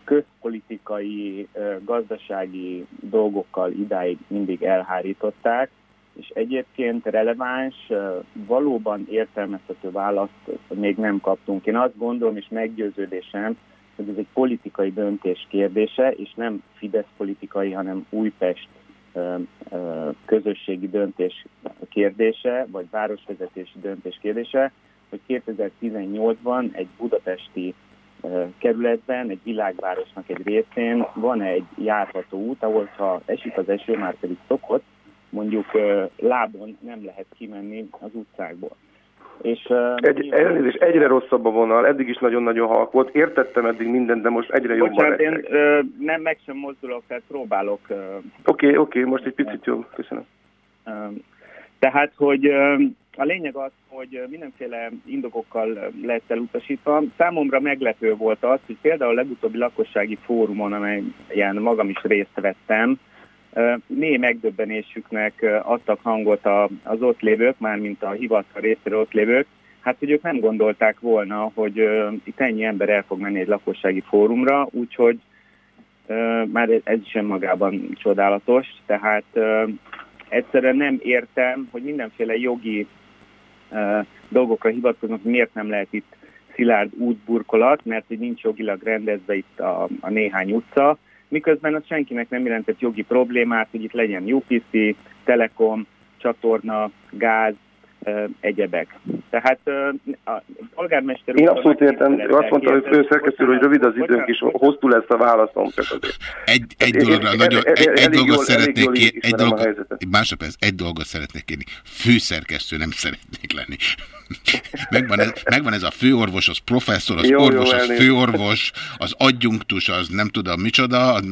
közpolitikai, gazdasági dolgokkal idáig mindig elhárították, és egyébként releváns, valóban értelmezhető választ még nem kaptunk. Én azt gondolom, és meggyőződésem, hogy ez egy politikai döntés kérdése, és nem Fidesz politikai, hanem Újpest közösségi döntés kérdése, vagy városvezetési döntés kérdése, hogy 2018-ban egy budapesti kerületben, egy világvárosnak egy részén van egy járható út, ahol ha esik az eső, már pedig szokott, mondjuk lábon nem lehet kimenni az utcákból. És, Egy, elnézést, egyre rosszabb a vonal, eddig is nagyon-nagyon halk volt. Értettem eddig mindent, de most egyre jobban Bocsánat, én ö, nem meg sem mozdulok, tehát próbálok Oké, oké, most egy picit jobb, köszönöm. Tehát, hogy a lényeg az, hogy mindenféle indokokkal lett elutasítva. Számomra meglepő volt az, hogy például a legutóbbi lakossági fórumon, amelyen magam is részt vettem, mély megdöbbenésüknek adtak hangot az ott lévők, mármint a hivatal részéről ott lévők, hát hogy ők nem gondolták volna, hogy itt ennyi ember el fog menni egy lakossági fórumra, úgyhogy már ez- is önmagában csodálatos, tehát egyszerűen nem értem, hogy mindenféle jogi dolgokra hivatkoznak, miért nem lehet itt szilárd útburkolat, mert hogy nincs jogilag rendezve itt a, a néhány utca, miközben az senkinek nem jelentett jogi problémát, hogy itt legyen UPC, Telekom, csatorna, gáz, egyebek. Tehát a polgármester Én úrtól abszolút értem, megkérdeztem, azt mondta, hogy főszerkesztő, hogy rövid az időnk, és hosszú lesz a válaszom, csak azért. Egy, egy Én- dologra, én- nagyon, egy, egy dolgot szeretnék kérni, egy dolgot, másodperc, egy dolgot szeretnék kérni. Főszerkesztő nem szeretnék lenni. Megvan ez, megvan ez a főorvos, az professzor, az Jó, jó, orvos, az elnézést. főorvos, az adjunktus, az nem tudom micsoda, az-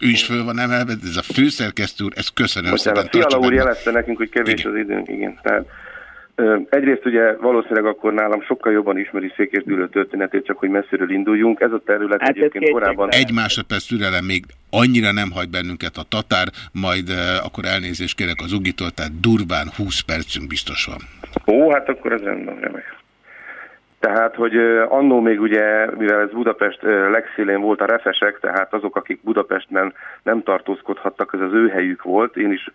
ő is föl van emelve, ez a főszerkesztő úr, ezt köszönöm Bocsánat, szépen. Fiala úr jelezte nekünk, hogy kevés az időnk, igen. Tehát, egyrészt ugye valószínűleg akkor nálam sokkal jobban ismeri Székés Dűlő történetét, csak hogy messziről induljunk. Ez a terület Hát egyébként korábban... Egy másodperc türelem még annyira nem hagy bennünket a tatár, majd akkor elnézést kérek az Ugitól, tehát durván 20 percünk biztos van. Ó, hát akkor ez rendben, remek. Tehát, hogy annó még ugye, mivel ez Budapest legszélén volt a refesek, tehát azok, akik Budapestben nem tartózkodhattak, ez az ő helyük volt. Én is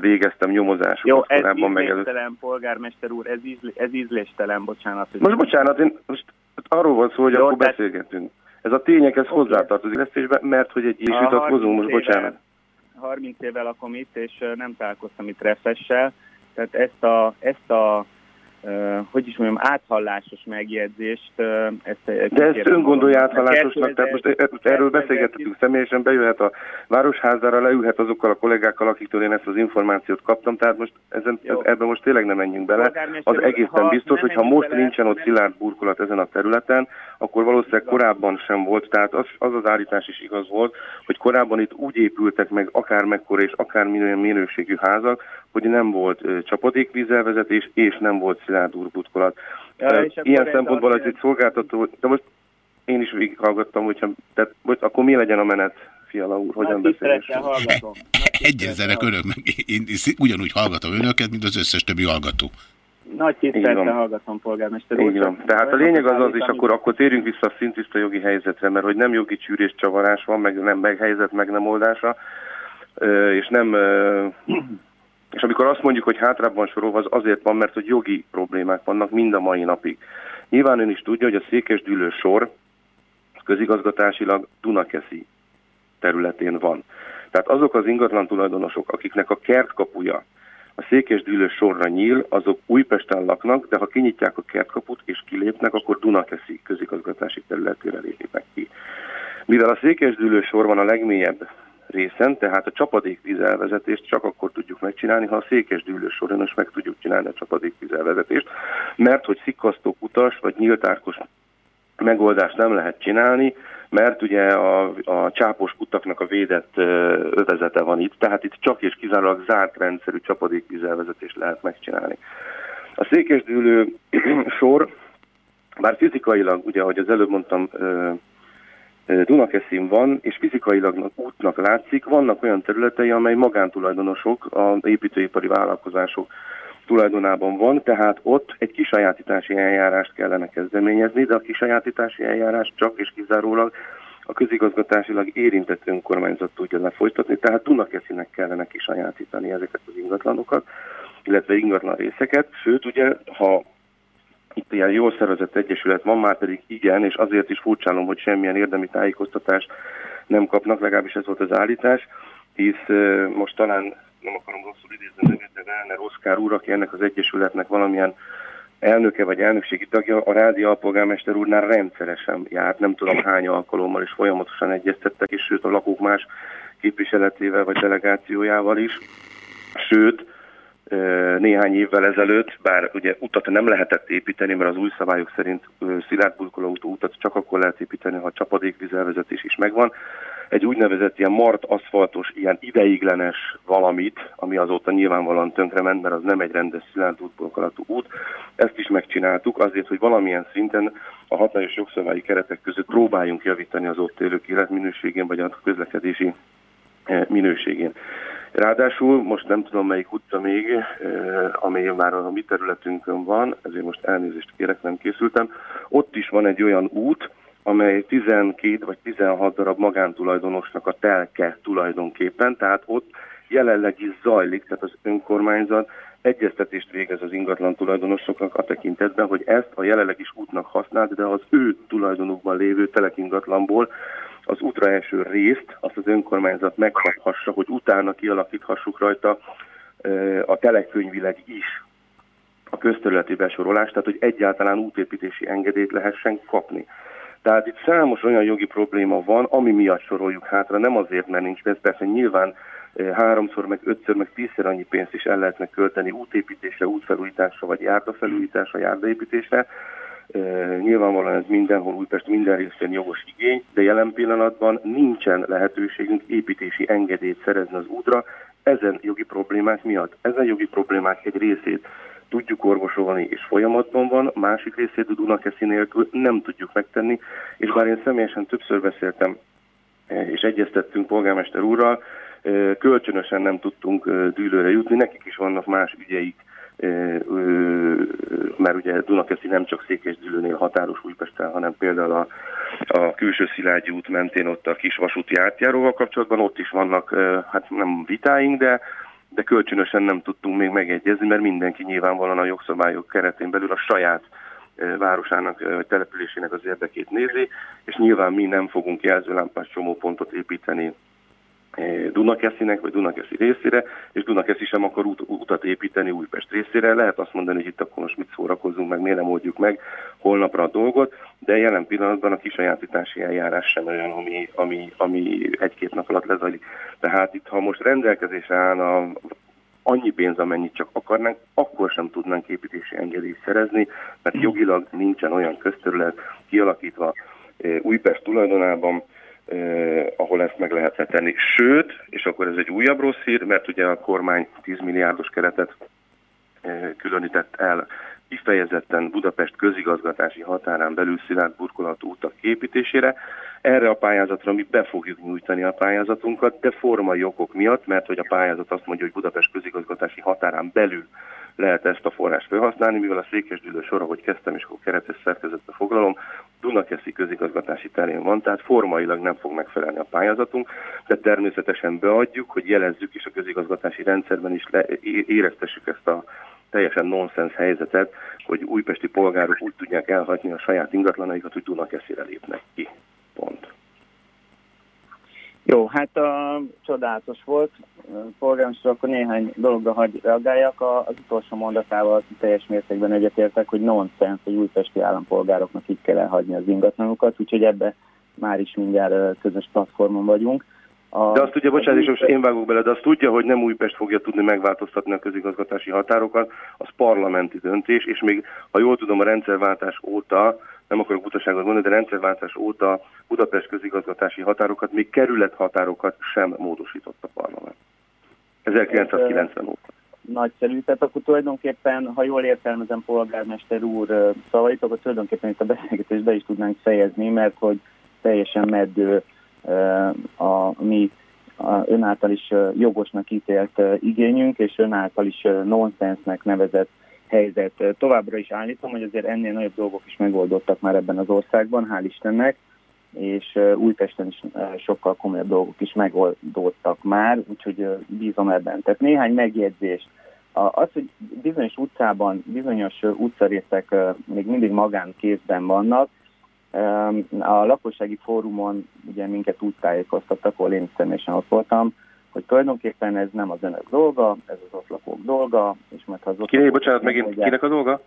végeztem nyomozásokat Jó, ez korábban megelőtt. polgármester úr, ez, ízl, ez ízléstelen, bocsánat. Most bocsánat, én most arról van szó, hogy Jó, akkor tehát- beszélgetünk. Ez a tényekhez hozzátartozik lesztésbe, mert hogy egy is vitatkozunk, 30 most éve- bocsánat. 30 éve lakom itt, és nem találkoztam itt refessel, tehát ezt a, ezt a hogy is mondjam, áthallásos megjegyzést. Ezt, ezt De ezt kérem ön gondolja magamnak. áthallásosnak, tehát most, e- most erről beszélgethetünk személyesen, bejöhet a városházára, leülhet azokkal a kollégákkal, akiktől én ezt az információt kaptam, tehát most ezen, ez, ebben most tényleg nem menjünk bele. Az egészen biztos, hogy ha most bele, nincsen ott szilárd burkolat ezen a területen, akkor valószínűleg korábban sem volt, tehát az az, az állítás is igaz volt, hogy korábban itt úgy épültek meg akár mekkora és akár milyen minőségű házak, hogy nem volt csapadékvízelvezetés és nem volt szilárd burkolat. Ja, Ilyen szempontból ez egy szolgáltató, de most én is végighallgattam, hogyha, tehát most akkor mi legyen a menet, Fiala úr, hogyan beszélünk? Egyezzenek önök meg. Én, én ugyanúgy hallgatom önöket, mint az összes többi hallgató. Nagy tisztelettel hallgatom, polgármester úr. Így van. Tehát a lényeg az az, és akkor, akkor térjünk vissza a szintiszta jogi helyzetre, mert hogy nem jogi csűrés csavarás van, meg nem meg helyzet meg nem oldása, és nem... És amikor azt mondjuk, hogy hátrában sorolva, az azért van, mert hogy jogi problémák vannak mind a mai napig. Nyilván ön is tudja, hogy a székesdűlő sor közigazgatásilag Dunakeszi területén van. Tehát azok az ingatlan tulajdonosok, akiknek a kertkapuja a székesdűlő sorra nyíl, azok Újpesten laknak, de ha kinyitják a kertkaput és kilépnek, akkor Dunakeszi közigazgatási területére lépnek ki. Mivel a székesdűlő sor van a legmélyebb részen, tehát a csapadékvízelvezetést csak akkor tudjuk megcsinálni, ha a székesdűlő soron is meg tudjuk csinálni a csapadékvízelvezetést, mert hogy szikkasztó utas vagy nyíltárkos megoldást nem lehet csinálni, mert ugye a, a csápos kutaknak a védett övezete van itt, tehát itt csak és kizárólag zárt rendszerű csapadékvízelvezetést lehet megcsinálni. A székesdűlő sor, bár fizikailag, ugye, ahogy az előbb mondtam, Dunakeszin van, és fizikailag útnak látszik, vannak olyan területei, amely magántulajdonosok, a építőipari vállalkozások tulajdonában van, tehát ott egy kisajátítási eljárást kellene kezdeményezni, de a kisajátítási eljárás csak és kizárólag a közigazgatásilag érintett önkormányzat tudja lefolytatni, tehát Dunakeszinek kellene kisajátítani ezeket az ingatlanokat, illetve ingatlan részeket, sőt ugye, ha itt ilyen jól szervezett egyesület van, már pedig igen, és azért is furcsálom, hogy semmilyen érdemi tájékoztatást nem kapnak, legalábbis ez volt az állítás, hisz most talán nem akarom rosszul idézni a de Werner Oszkár úr, aki ennek az egyesületnek valamilyen elnöke vagy elnökségi tagja, a rádi alpolgármester úrnál rendszeresen járt, nem tudom hány alkalommal is folyamatosan egyeztettek, és sőt a lakók más képviseletével vagy delegációjával is. Sőt, néhány évvel ezelőtt, bár ugye utat nem lehetett építeni, mert az új szabályok szerint szilárd burkolóautó utat csak akkor lehet építeni, ha csapadékvízelvezetés is megvan. Egy úgynevezett ilyen mart aszfaltos, ilyen ideiglenes valamit, ami azóta nyilvánvalóan tönkrement, mert az nem egy rendes szilárd burkolatú út. Ezt is megcsináltuk azért, hogy valamilyen szinten a hatályos jogszabályi keretek között próbáljunk javítani az ott élők életminőségén, vagy a közlekedési minőségén. Ráadásul most nem tudom melyik utca még, ami már a mi területünkön van, ezért most elnézést kérek, nem készültem. Ott is van egy olyan út, amely 12 vagy 16 darab magántulajdonosnak a telke tulajdonképpen, tehát ott jelenleg is zajlik, tehát az önkormányzat egyeztetést végez az ingatlan tulajdonosoknak a tekintetben, hogy ezt a jelenleg is útnak használt, de az ő tulajdonukban lévő telekingatlanból az útra eső részt, azt az önkormányzat megkaphassa, hogy utána kialakíthassuk rajta a telekönyvileg is a közterületi besorolást, tehát hogy egyáltalán útépítési engedélyt lehessen kapni. Tehát itt számos olyan jogi probléma van, ami miatt soroljuk hátra, nem azért, mert nincs pénz, persze nyilván háromszor, meg ötször, meg tízszer annyi pénzt is el lehetne költeni útépítésre, útfelújításra, vagy járdafelújításra, járdaépítésre, Nyilvánvalóan ez mindenhol Újpest minden részén jogos igény, de jelen pillanatban nincsen lehetőségünk építési engedélyt szerezni az útra ezen jogi problémák miatt. Ezen jogi problémák egy részét tudjuk orvosolni, és folyamatban van, másik részét Dunakeszi nélkül nem tudjuk megtenni, és bár én személyesen többször beszéltem, és egyeztettünk polgármester úrral, kölcsönösen nem tudtunk dűlőre jutni, nekik is vannak más ügyeik, mert ugye Dunakeszi nem csak Székesdülőnél határos Újpesten, hanem például a, a külső Szilágyi út mentén ott a kis vasúti átjáróval kapcsolatban, ott is vannak, hát nem vitáink, de, de kölcsönösen nem tudtunk még megegyezni, mert mindenki nyilvánvalóan a jogszabályok keretén belül a saját városának, településének az érdekét nézi, és nyilván mi nem fogunk jelzőlámpás csomópontot építeni Dunakeszinek, vagy Dunakeszi részére, és Dunakeszi sem akar ut- utat építeni Újpest részére. Lehet azt mondani, hogy itt akkor most mit szórakozunk, meg miért nem oldjuk meg holnapra a dolgot, de jelen pillanatban a kisajátítási eljárás sem olyan, ami, ami, ami egy-két nap alatt lezajlik. Tehát itt, ha most rendelkezésre állna annyi pénz, amennyit csak akarnánk, akkor sem tudnánk építési engedélyt szerezni, mert jogilag nincsen olyan közterület kialakítva eh, Újpest tulajdonában, eh, ahol ezt meg lehetne tenni. Sőt, és akkor ez egy újabb rossz hír, mert ugye a kormány 10 milliárdos keretet eh, különített el kifejezetten Budapest közigazgatási határán belül szilárd burkolatú utak képítésére. Erre a pályázatra mi be fogjuk nyújtani a pályázatunkat, de formai okok miatt, mert hogy a pályázat azt mondja, hogy Budapest közigazgatási határán belül lehet ezt a forrást felhasználni, mivel a székesdülő sor, ahogy kezdtem, és akkor keretes szerkezetbe foglalom, Dunakeszi közigazgatási terén van, tehát formailag nem fog megfelelni a pályázatunk, de természetesen beadjuk, hogy jelezzük is a közigazgatási rendszerben is le, éreztessük ezt a teljesen nonsens helyzetet, hogy újpesti polgárok úgy tudják elhagyni a saját ingatlanaikat, hogy Dunakeszire lépnek ki. Pont. Jó, hát a, csodálatos volt. Polgármester, akkor néhány dologra hagy reagáljak. A, az utolsó mondatával teljes mértékben egyetértek, hogy nonsens, hogy újpesti állampolgároknak itt kell elhagyni az ingatlanukat, úgyhogy ebbe már is mindjárt közös platformon vagyunk. A, De azt tudja, bocsánat, és most én vágok bele, de azt tudja, hogy nem Újpest fogja tudni megváltoztatni a közigazgatási határokat, az parlamenti döntés, és még, ha jól tudom, a rendszerváltás óta, nem akarok butaságot mondani, de rendszerváltás óta Budapest közigazgatási határokat, még kerülethatárokat sem módosított a parlament. 1990 óta. nagyszerű. Tehát akkor tulajdonképpen, ha jól értelmezem polgármester úr szavait, akkor tulajdonképpen itt a beszélgetést be is tudnánk fejezni, mert hogy teljesen meddő a mi a ön által is jogosnak ítélt igényünk, és ön által is nonsensnek nevezett helyzet. Továbbra is állítom, hogy azért ennél nagyobb dolgok is megoldottak már ebben az országban, hál' Istennek, és Újpesten is sokkal komolyabb dolgok is megoldódtak már, úgyhogy bízom ebben. Tehát néhány megjegyzés. Az, hogy bizonyos utcában, bizonyos utcarészek még mindig magánkézben vannak, a lakossági fórumon ugye minket úgy tájékoztattak, ahol én személyesen ott voltam, hogy tulajdonképpen ez nem az önök dolga, ez az ott lakók dolga, és mert az ott Kinek, bocsánat, megint megoldják- kinek a dolga?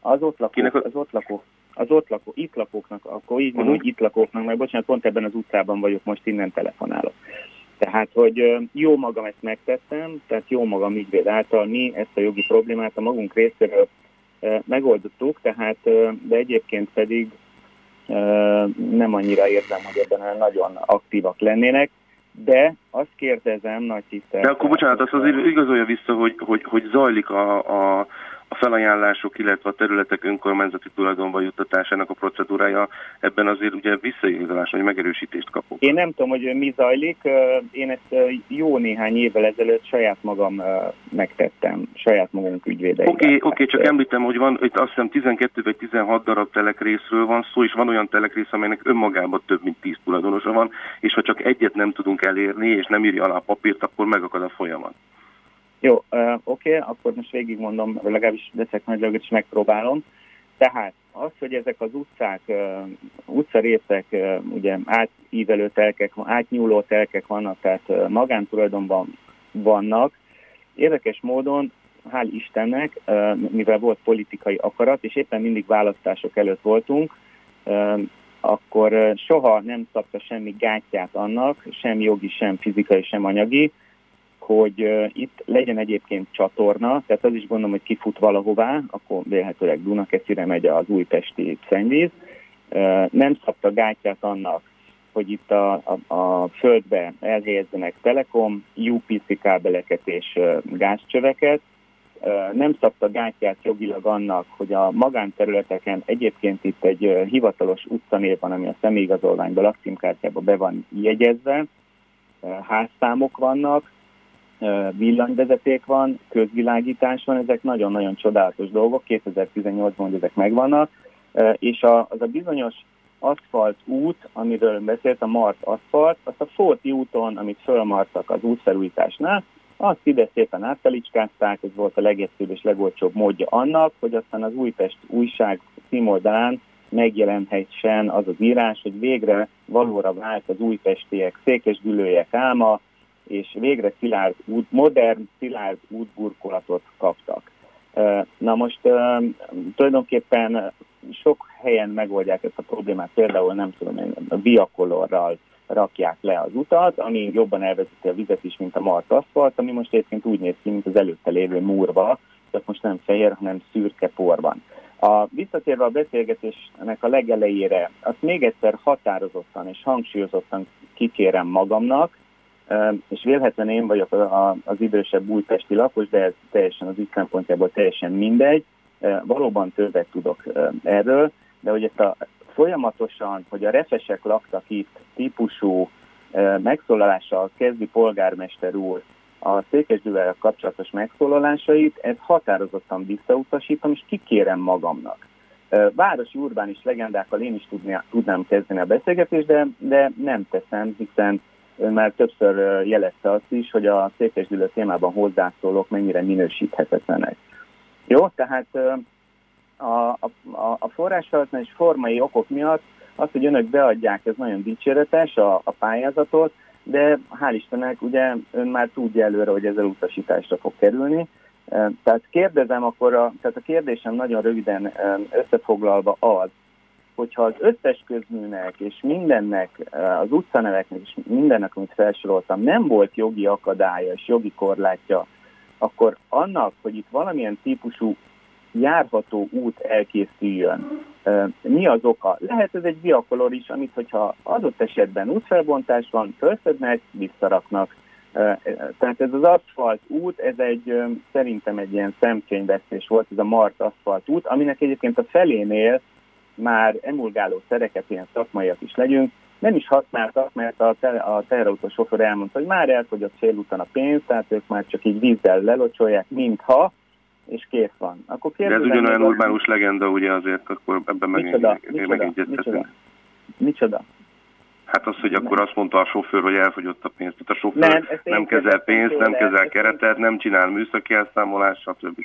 az ott lakók, Kinek a- az ott lakók, az ott lakó, itt lakóknak, akkor így mondom, hogy itt lakóknak, meg bocsánat, pont ebben az utcában vagyok, most innen telefonálok. Tehát, hogy jó magam ezt megtettem, tehát jó magam ügyvéd által mi ezt a jogi problémát a magunk részéről megoldottuk, tehát, de egyébként pedig nem annyira érzem, hogy ebben nagyon aktívak lennének, de azt kérdezem nagy tisztelet. De akkor bocsánat, azt azért igazolja vissza, hogy, hogy, hogy zajlik a, a, a felajánlások, illetve a területek önkormányzati tulajdonba juttatásának a procedúrája. Ebben azért ugye visszaigazolás vagy megerősítést kapok. Én nem tudom, hogy mi zajlik. Én ezt jó néhány évvel ezelőtt saját magam megtettem, saját magunk ügyvédei. Oké, okay, okay, csak említem, hogy van, itt azt hiszem 12 vagy 16 darab telekrészről van szó, és van olyan telekrész, amelynek önmagában több mint 10 tulajdonosa van, és ha csak egyet nem tudunk elérni, és nem írja alá a papírt, akkor megakad a folyamat. Jó, uh, oké, okay, akkor most végigmondom, legalábbis veszek nagy és megpróbálom. Tehát az, hogy ezek az utcák, uh, utcarészek, uh, ugye átívelő telkek, átnyúló telkek vannak, tehát uh, magántulajdonban vannak. Érdekes módon, hál' Istennek, uh, mivel volt politikai akarat, és éppen mindig választások előtt voltunk, uh, akkor soha nem szabta semmi gátját annak, sem jogi, sem fizikai, sem anyagi, hogy itt legyen egyébként csatorna, tehát az is gondolom, hogy kifut valahová, akkor vélhetőleg Dunakeszire megy az újpesti szennyvíz. Nem szabta gátját annak, hogy itt a, a, a földbe elhelyezzenek telekom, UPC kábeleket és gázcsöveket. Nem szabta gátját jogilag annak, hogy a magánterületeken egyébként itt egy hivatalos utcanév van, ami a személyigazolványban, lakcímkártyában be van jegyezve, házszámok vannak, villanyvezeték van, közvilágítás van, ezek nagyon-nagyon csodálatos dolgok, 2018-ban, hogy ezek megvannak, és az a bizonyos aszfalt út, amiről beszélt, a Mart aszfalt, azt a Fóti úton, amit fölmartak az útfelújításnál, azt ide szépen átfelicskázták, ez volt a legegyszerűbb és legolcsóbb módja annak, hogy aztán az Újpest újság címoldalán megjelenhessen az az írás, hogy végre valóra vált az újpestiek székesgülőjek álma, és végre szilárd út, modern, szilárd útburkolatot kaptak. Na most tulajdonképpen sok helyen megoldják ezt a problémát, például nem tudom én, a viakolorral rakják le az utat, ami jobban elvezeti a vizet is, mint a mart aszfalt, ami most egyébként úgy néz ki, mint az előtte lévő múrva, csak most nem fehér, hanem szürke porban. A visszatérve a beszélgetésnek a legelejére, azt még egyszer határozottan és hangsúlyozottan kikérem magamnak, és vélhetően én vagyok az idősebb újpesti lakos, de ez teljesen az ügy szempontjából teljesen mindegy. Valóban többet tudok erről, de hogy ezt a folyamatosan, hogy a refesek laktak itt típusú megszólalással kezdi polgármester úr a székesdővel kapcsolatos megszólalásait, ez határozottan visszautasítom, és kikérem magamnak. Városi urbánis legendákkal én is tudnia, tudnám kezdeni a beszélgetést, de, de nem teszem, hiszen ön már többször jelezte azt is, hogy a székesdülő témában hozzászólók mennyire minősíthetetlenek. Jó, tehát a, a, a forrásfelhasználás formai okok miatt az, hogy önök beadják, ez nagyon dicséretes a, a pályázatot, de hál' Istennek ugye ön már tudja előre, hogy ez elutasításra fog kerülni. Tehát kérdezem akkor, a, tehát a kérdésem nagyon röviden összefoglalva az, hogyha az összes közműnek és mindennek, az utcaneveknek és mindennek, amit felsoroltam, nem volt jogi akadálya és jogi korlátja, akkor annak, hogy itt valamilyen típusú járható út elkészüljön. Mi az oka? Lehet ez egy biakolor is, amit hogyha adott esetben útfelbontás van, felszednek, visszaraknak. Tehát ez az aszfalt út, ez egy szerintem egy ilyen szemfényvesztés volt, ez a Mart aszfalt út, aminek egyébként a felénél már emulgáló szereket, ilyen szakmaiak is legyünk, nem is használtak, mert a, te, a teherautó sofőr elmondta, hogy már elfogyott félúton a pénz, tehát ők már csak így vízzel lelocsolják, mintha, és kész van. Akkor De ez ugyanolyan urbánus legenda, ugye azért, akkor ebben megegyeztetünk. Micsoda? Hát az, hogy akkor azt mondta a sofőr, hogy elfogyott a pénz. Tehát a sofőr nem, nem kezel pénzt, nem kezel keretet, nem csinál műszaki elszámolást, stb.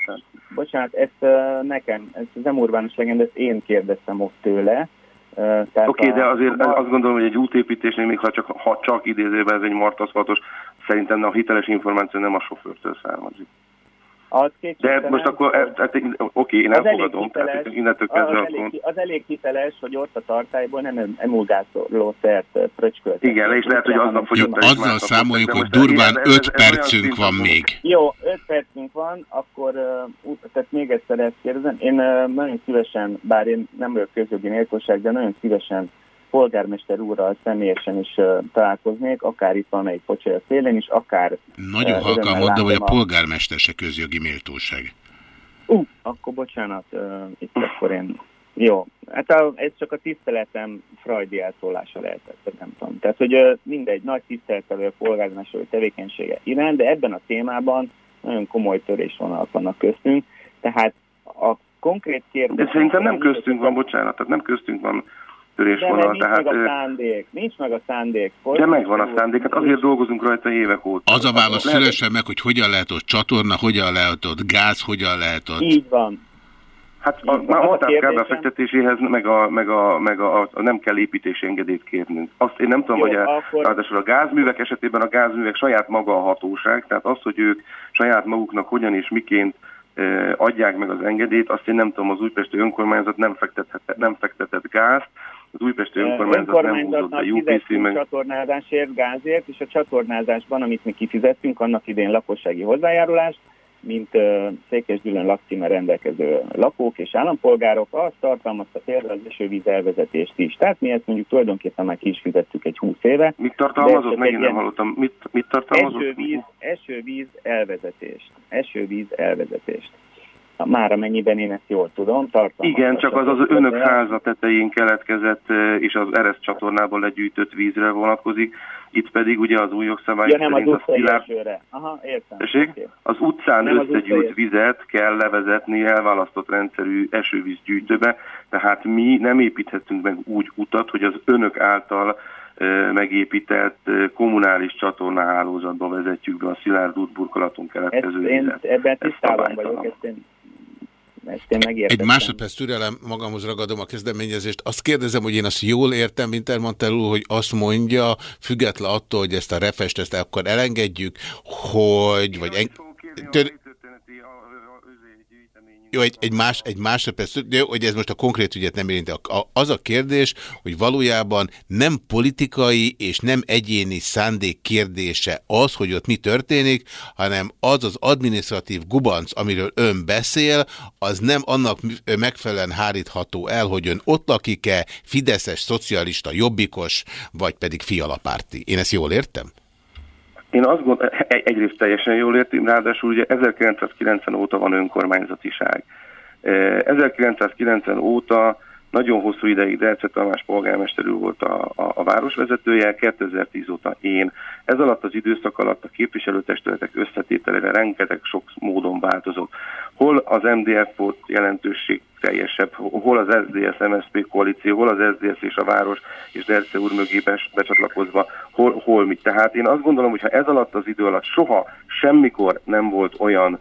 Bocsánat, ezt uh, nekem, ezt nem urbánus legenda, ezt én kérdeztem ott tőle. Uh, Oké, okay, de azért a... azt gondolom, hogy egy útépítésnél, még ha csak, ha csak idézőben ez egy martaszfaltos, szerintem a hiteles információ nem a sofőrtől származik. Az De most akkor, hogy... hát, oké, én elfogadom, tehát innentől kezdve az, elég, az elég hiteles, hogy ott a tartályból nem emulgázoló szert pröcskölt. Igen, és lehet, hogy aznap fogyott el Azzal számoljuk, hogy durván 5 percünk van még. Jó, 5 percünk van, akkor tehát még egyszer ezt kérdezem. Én nagyon szívesen, bár én nem vagyok közjogi nélkülság, de nagyon szívesen polgármester úrral személyesen is uh, találkoznék, akár itt van egy pocsolya szélén is, akár... Nagyon uh, halkan mondta, hogy a polgármester se közjogi méltóság. Uh, akkor bocsánat, uh, itt akkor én... Jó, hát a, ez csak a tiszteletem frajdi elszólása lehetett, nem tudom. Tehát, hogy uh, mindegy, nagy tisztelettelő a polgármester tevékenysége iránt, de ebben a témában nagyon komoly törésvonalak vannak köztünk, tehát a konkrét kérdés... De szerintem nem köztünk van, bocsánat, tehát nem köztünk van törésvonal. De nincs tehát, meg a szándék, nincs meg a szándék. De megvan a szándék, hát azért dolgozunk rajta évek óta. Az a válasz szülesen meg, hogy hogyan lehet ott csatorna, hogyan lehet ott gáz, hogyan lehet ott... Így van. Hát a, a határkábel fektetéséhez meg, a, meg, a, meg a, a, nem kell építési engedélyt kérnünk. Azt én nem tudom, Jó, hogy a, akkor... ráadásul a gázművek esetében a gázművek saját maga a hatóság, tehát az, hogy ők saját maguknak hogyan és miként adják meg az engedélyt, azt én nem tudom, az újpesti önkormányzat nem fektetett, nem fektetett gázt, az újpesti önkormányzat nem húzott a UPC meg... csatornázásért, gázért, és a csatornázásban, amit mi kifizettünk, annak idén lakossági hozzájárulást, mint uh, Székesgyűlön lakcímmel rendelkező lakók és állampolgárok, azt tartalmazta például az esővíz elvezetést is. Tehát mi ezt mondjuk tulajdonképpen már ki is fizettük egy 20 éve. Mit tartalmazott? Megint nem hallottam. Mit, mit tartalmazott? Esővíz, esővíz elvezetést. Esővíz elvezetést már amennyiben én ezt jól tudom, tartom. Igen, csak az az önök háza tetején keletkezett, és az Ereszt csatornából legyűjtött vízre vonatkozik, itt pedig ugye az új jogszabály ja, nem az a szilárd... Aha, értem. Okay. Az utcán nem összegyűjt az vizet kell levezetni elválasztott rendszerű esővízgyűjtőbe, tehát mi nem építhetünk meg úgy utat, hogy az önök által megépített kommunális csatornahálózatba vezetjük be a szilárd útburkolaton keletkező ezt én Ebben tisztában vagyok, ezt én ezt én megértettem. Egy másodperc türelem, magamhoz ragadom a kezdeményezést. Azt kérdezem, hogy én azt jól értem, Wintermantel úr, hogy azt mondja, független attól, hogy ezt a refest, ezt akkor elengedjük, hogy, vagy en... Tör... Jó, egy, egy, más, egy másodperc, jó, hogy ez most a konkrét ügyet nem érinti. Az a kérdés, hogy valójában nem politikai és nem egyéni szándék kérdése az, hogy ott mi történik, hanem az az administratív gubanc, amiről ön beszél, az nem annak megfelelően hárítható el, hogy ön ott lakik-e, fideszes, szocialista, jobbikos, vagy pedig fialapárti. Én ezt jól értem? Én azt gondolom, egyrészt teljesen jól értem, ráadásul ugye 1990 óta van önkormányzatiság. 1990 óta nagyon hosszú ideig Delce Tamás polgármester volt a, a, a városvezetője, 2010 óta én. Ez alatt az időszak alatt a képviselőtestületek összetételére rengeteg sok módon változott. Hol az MDF volt jelentőség teljesebb, hol az SZDSZ-MSZP koalíció, hol az SZDSZ és a város és Derce úr mögé becsatlakozva, hol, hol mit. Tehát én azt gondolom, hogy ha ez alatt az idő alatt soha semmikor nem volt olyan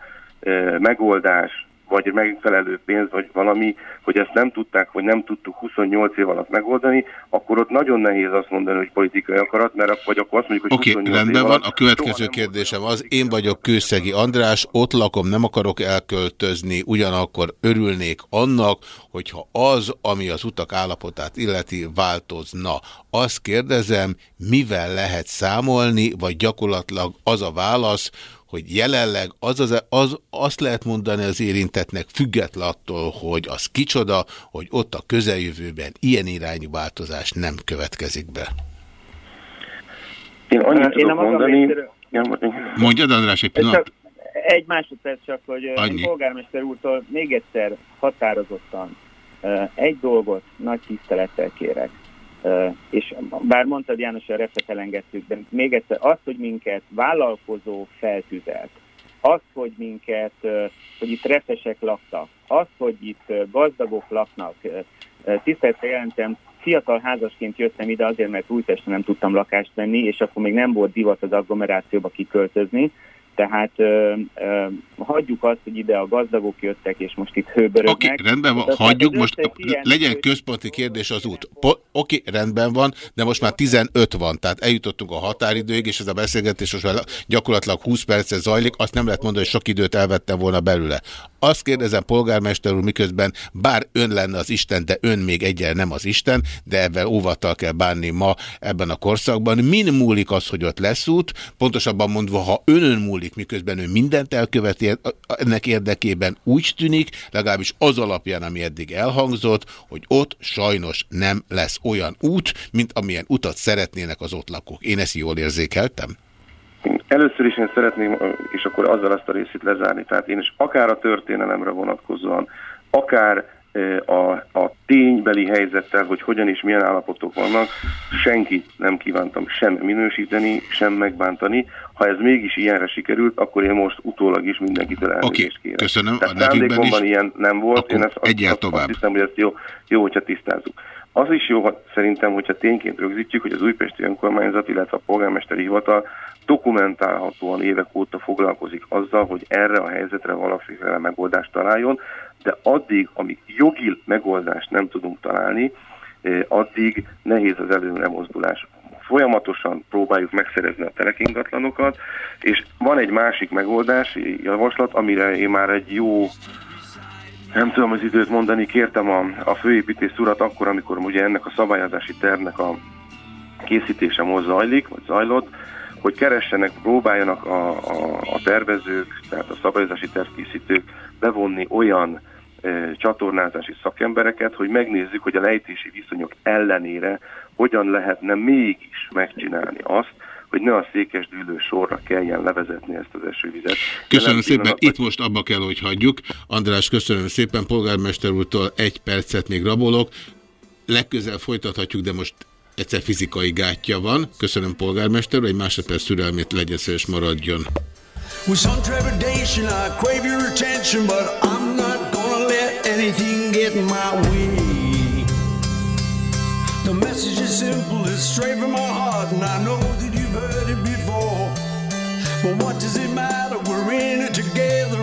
megoldás, vagy megfelelő pénz, vagy valami, hogy ezt nem tudták, vagy nem tudtuk 28 év alatt megoldani, akkor ott nagyon nehéz azt mondani, hogy politikai akarat, mert vagy akkor azt mondjuk, hogy Oké, okay, rendben van. A következő kérdésem az, én vagyok Kőszegi András, ott lakom, nem akarok elköltözni, ugyanakkor örülnék annak, hogyha az, ami az utak állapotát illeti, változna. Azt kérdezem, mivel lehet számolni, vagy gyakorlatilag az a válasz, hogy jelenleg az, az, az, azt lehet mondani az érintetnek független attól, hogy az kicsoda, hogy ott a közeljövőben ilyen irányú változás nem következik be. Én annyit Én tudok mondani... Mondjad, András, egy pillanat. Egy másodperc csak, hogy Annyi. én polgármester úrtól még egyszer határozottan egy dolgot nagy tisztelettel kérek. És bár mondtad János, refet elengedtük, de még egyszer, az, hogy minket vállalkozó feltüzelt, az, hogy minket, hogy itt refesek laktak, az, hogy itt gazdagok laknak, tisztelettel jelentem, fiatal házasként jöttem ide azért, mert Újpesten nem tudtam lakást venni, és akkor még nem volt divat az agglomerációba kiköltözni, tehát ö, ö, hagyjuk azt, hogy ide a gazdagok jöttek, és most itt hőbörögnek. Oké, okay, rendben van, Tehát hagyjuk, most ilyen- legyen központi kérdés az út. Oké, okay, rendben van, de most már 15 van, tehát eljutottunk a határidőig, és ez a beszélgetés most már gyakorlatilag 20 percet zajlik, azt nem lehet mondani, hogy sok időt elvettem volna belőle. Azt kérdezem, polgármester úr, miközben bár ön lenne az Isten, de ön még egyen nem az Isten, de ebben óvattal kell bánni ma ebben a korszakban. Min múlik az, hogy ott lesz út? Pontosabban mondva, ha önön múlik, miközben ön mindent elköveti ennek érdekében, úgy tűnik, legalábbis az alapján, ami eddig elhangzott, hogy ott sajnos nem lesz olyan út, mint amilyen utat szeretnének az ott lakók. Én ezt jól érzékeltem? Először is én szeretném, és akkor azzal azt a részét lezárni, tehát én is akár a történelemre vonatkozóan, akár eh, a, a ténybeli helyzettel, hogy hogyan és milyen állapotok vannak, senkit nem kívántam sem minősíteni, sem megbántani. Ha ez mégis ilyenre sikerült, akkor én most utólag is mindenkitől elnézést kérek. köszönöm. Tehát szándékomban is. ilyen nem volt, én ezt, azt, azt, tovább. azt hiszem, hogy ezt jó, jó, hogyha tisztázzuk. Az is jó ha- szerintem, hogyha tényként rögzítjük, hogy az újpesti önkormányzat, illetve a polgármesteri hivatal dokumentálhatóan évek óta foglalkozik azzal, hogy erre a helyzetre valamiféle megoldást találjon, de addig, amíg jogi megoldást nem tudunk találni, eh, addig nehéz az előre mozdulás. Folyamatosan próbáljuk megszerezni a telekingatlanokat, és van egy másik megoldási javaslat, amire én már egy jó nem tudom az időt mondani, kértem a, a főépítész urat akkor, amikor ugye ennek a szabályozási tervnek a készítése most zajlik, vagy zajlott, hogy keressenek, próbáljanak a, a, a tervezők, tehát a szabályozási tervkészítők bevonni olyan e, csatornázási szakembereket, hogy megnézzük, hogy a lejtési viszonyok ellenére hogyan lehetne mégis megcsinálni azt, hogy ne a székes dűlő sorra kelljen levezetni ezt az esővizet. Köszönöm szépen, itt most abba kell, hogy hagyjuk. András, köszönöm szépen, polgármester úrtól egy percet még rabolok. Legközelebb folytathatjuk, de most egyszer fizikai gátja van. Köszönöm, polgármester egy másodperc türelmét legyen szíves maradjon. But what does it matter? We're in it together,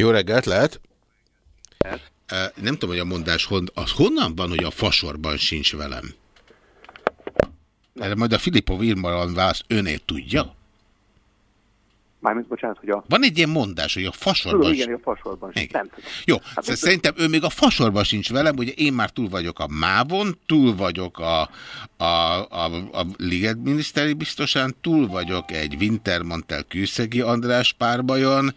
Jó reggelt, lehet? Nem tudom, hogy a mondás hon, az honnan van, hogy a fasorban sincs velem? Erre majd a Filipov Irmalan válasz önét tudja? Mármint, bocsánat, hogy a... Van egy ilyen mondás, hogy a fasorban Tudom, sincs- igen, a fasorban. Igen. Nem tudom. Jó, Hát most- szerintem ő még a fasorban sincs velem, ugye én már túl vagyok a Mávon, túl vagyok a, a, a, a Liget miniszteri biztosán, túl vagyok egy Wintermantel Kőszegi András párbajon,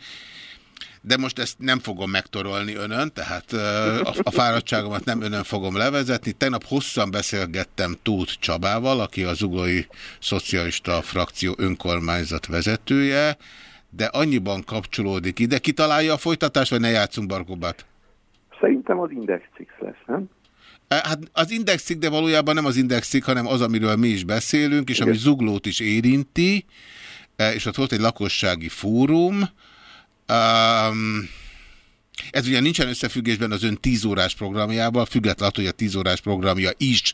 de most ezt nem fogom megtorolni önön, tehát a, a fáradtságomat nem önön fogom levezetni. Tegnap hosszan beszélgettem Tóth Csabával, aki az Uglói Szocialista Frakció önkormányzat vezetője, de annyiban kapcsolódik ide. Kitalálja a folytatást, vagy ne játszunk Barkobát? Szerintem az Index lesz, nem? Hát az indexik, de valójában nem az indexik, hanem az, amiről mi is beszélünk, és ami Zuglót is érinti, eh, és ott volt egy lakossági fórum. Um, ez ugye nincsen összefüggésben az ön 10 órás programjával, függetlenül, hogy a 10 órás programja is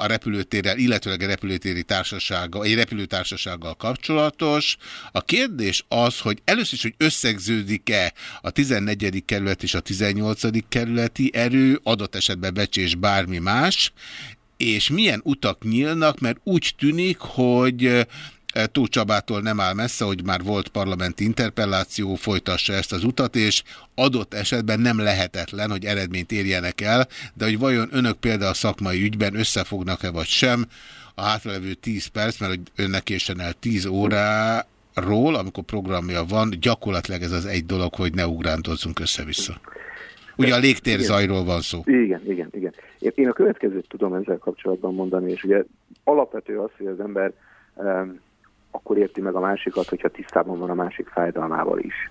a repülőtérrel, illetőleg a repülőtéri társasággal, egy repülőtársasággal kapcsolatos. A kérdés az, hogy először is, hogy összegződik-e a 14. kerület és a 18. kerületi erő, adott esetben becsés bármi más, és milyen utak nyílnak, mert úgy tűnik, hogy Tóth Csabától nem áll messze, hogy már volt parlamenti interpelláció, folytassa ezt az utat, és adott esetben nem lehetetlen, hogy eredményt érjenek el, de hogy vajon önök például a szakmai ügyben összefognak-e vagy sem, a hátralevő 10 perc, mert hogy önnek készen el 10 óráról, amikor programja van, gyakorlatilag ez az egy dolog, hogy ne ugrándozzunk össze-vissza. Ugye a légtér Igen. zajról van szó. Igen, igen, igen. Én- Én a következőt tudom ezzel kapcsolatban mondani, és ugye alapvető az, hogy az ember um, akkor érti meg a másikat, hogyha tisztában van a másik fájdalmával is.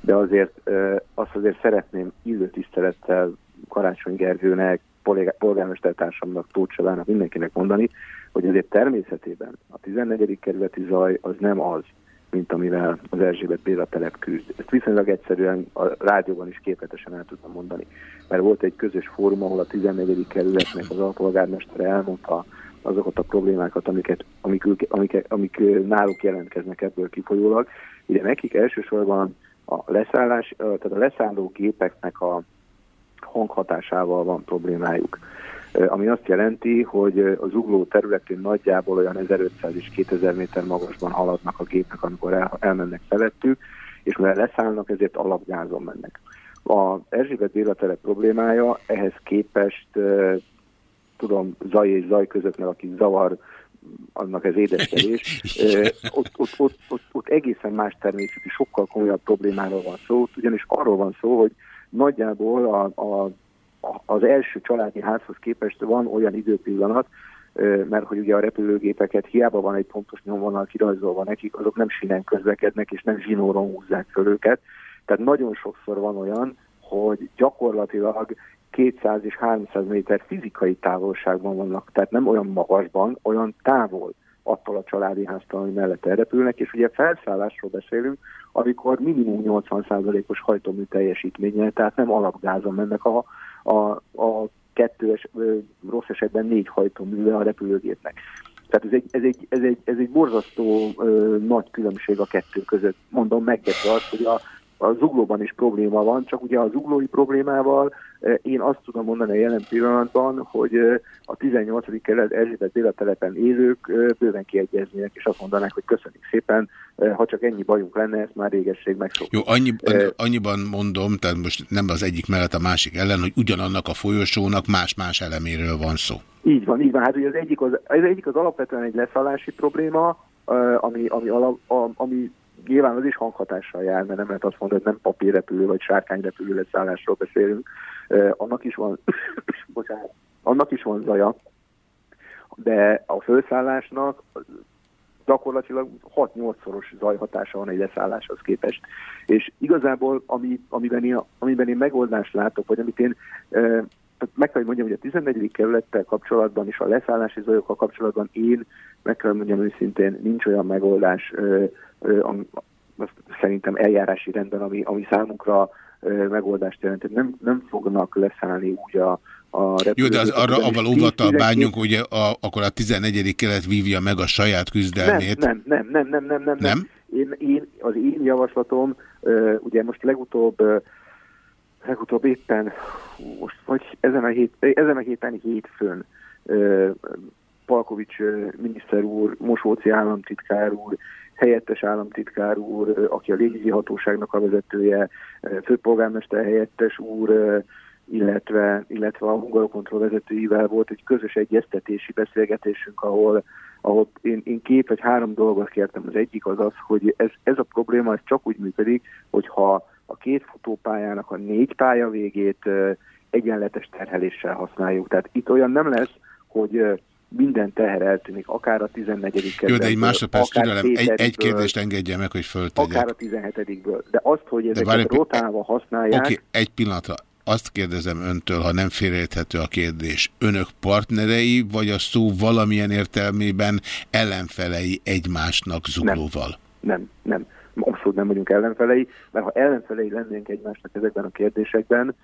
De azért azt azért szeretném illő tisztelettel Karácsony Gergőnek, polgá- polgármestertársamnak, Tóth Csabának, mindenkinek mondani, hogy azért természetében a 14. kerületi zaj az nem az, mint amivel az Erzsébet Béla telep küzd. Ezt viszonylag egyszerűen a rádióban is képletesen el tudtam mondani. Mert volt egy közös fórum, ahol a 14. kerületnek az alpolgármestere elmondta azokat a problémákat, amiket, amik, amik, amik náluk jelentkeznek ebből kifolyólag. Ugye nekik elsősorban a leszállás, tehát a leszálló gépeknek a hanghatásával van problémájuk. Ami azt jelenti, hogy az ugló területén nagyjából olyan 1500 és 2000 méter magasban haladnak a gépek, amikor el, elmennek felettük, és mivel leszállnak, ezért alapgázon mennek. A Erzsébet Béla problémája ehhez képest, tudom, zaj és zaj között, mert aki zavar, annak ez édeskedés, ott, ott, ott, ott, ott egészen más természetű, sokkal komolyabb problémáról van szó, ugyanis arról van szó, hogy nagyjából a, a, az első családi házhoz képest van olyan időpillanat, mert hogy ugye a repülőgépeket hiába van egy pontos nyomvonal kirajzolva nekik, azok nem sinen közlekednek, és nem zsinóron húzzák föl őket. Tehát nagyon sokszor van olyan, hogy gyakorlatilag 200 és 300 méter fizikai távolságban vannak, tehát nem olyan magasban, olyan távol attól a családi háztól, ami mellett elrepülnek, és ugye felszállásról beszélünk, amikor minimum 80%-os hajtómű teljesítménnyel, tehát nem alapgázon mennek a, a, a kettő, es, ö, rossz esetben négy hajtóműve a repülőgépnek. Tehát ez egy, ez egy, ez egy, ez egy borzasztó ö, nagy különbség a kettő között. Mondom, megkezdve azt, hogy a, a zuglóban is probléma van, csak ugye az zuglói problémával eh, én azt tudom mondani a jelen pillanatban, hogy eh, a 18. kerület Erzsébet Béla telepen élők eh, bőven kiegyeznének, és azt mondanák, hogy köszönjük szépen, ha csak ennyi bajunk lenne, ezt már régesség megszoktuk. Jó, annyi, annyiban mondom, tehát most nem az egyik mellett a másik ellen, hogy ugyanannak a folyosónak más-más eleméről van szó. Így van, így van. Hát ugye az egyik az, az, egyik az alapvetően egy leszállási probléma, ami, ami, alap, a- ami nyilván az is hanghatással jár, mert nem lehet azt mondani, hogy nem papírrepülő vagy sárkányrepülő leszállásról beszélünk. Annak is van, bocsánat, annak is van zaja, de a felszállásnak gyakorlatilag 6-8-szoros zajhatása van egy leszálláshoz képest. És igazából, ami, amiben, én, amiben én megoldást látok, vagy amit én meg kell, hogy mondjam, hogy a 14. kerülettel kapcsolatban és a leszállási zajokkal kapcsolatban én, meg kell, hogy mondjam őszintén, nincs olyan megoldás, ö, ö, ami, azt szerintem eljárási rendben, ami, ami számunkra ö, megoldást jelent. Nem, nem fognak leszállni úgy a, a Jó, de az arra avval óvattal 10-12 bánjunk, ugye a, akkor a 11. kelet vívja meg a saját küzdelmét. Nem, nem, nem, nem, nem, nem, nem. Nem? Én, én, az én javaslatom, ugye most legutóbb, legutóbb éppen, most vagy ezen a, hét, ezen a héten hétfőn Palkovics miniszter úr, Mosóci államtitkár úr, helyettes államtitkár úr, aki a légügyi hatóságnak a vezetője, főpolgármester helyettes úr, illetve, illetve a Hungarokontroll vezetőivel volt egy közös egyeztetési beszélgetésünk, ahol, ahol én, én két vagy három dolgot kértem. Az egyik az az, hogy ez, ez a probléma ez csak úgy működik, hogyha a két futópályának a négy pálya végét egyenletes terheléssel használjuk. Tehát itt olyan nem lesz, hogy minden teher eltűnik, akár a 14. Jó, de egy másodperc türelem, egy, egy kérdést engedje meg, hogy föltegyek. akár a 17-ből. De azt, hogy várj ezeket pi- rotálva használják, Oké, egy pillanatra. Azt kérdezem öntől, ha nem félreérthető a kérdés. Önök partnerei, vagy a szó valamilyen értelmében ellenfelei egymásnak zuglóval? Nem, nem. Abszolút nem vagyunk ellenfelei, mert ha ellenfelei lennénk egymásnak ezekben a kérdésekben,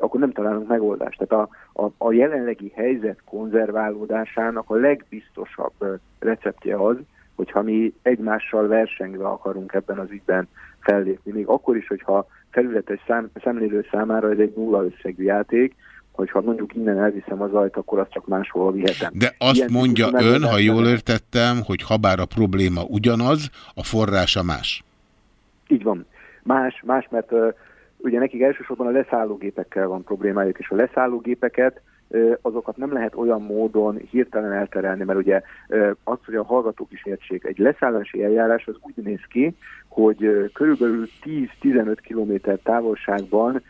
akkor nem találunk megoldást. Tehát a, a, a jelenlegi helyzet konzerválódásának a legbiztosabb receptje az, hogyha mi egymással versengve akarunk ebben az ügyben fellépni. Még akkor is, hogyha felületes szám, szemlélő számára ez egy nulla összegű játék, hogyha mondjuk innen elviszem az ajt, akkor azt csak máshol vihetem. De azt Ilyen mondja ön, ha jól értettem, hogy habár a probléma ugyanaz, a forrása más. Így van. Más, más mert uh, ugye nekik elsősorban a leszállógépekkel van problémájuk, és a leszállógépeket azokat nem lehet olyan módon hirtelen elterelni, mert ugye az, hogy a hallgatók is értsék, egy leszállási eljárás az úgy néz ki, hogy körülbelül 10-15 km távolságban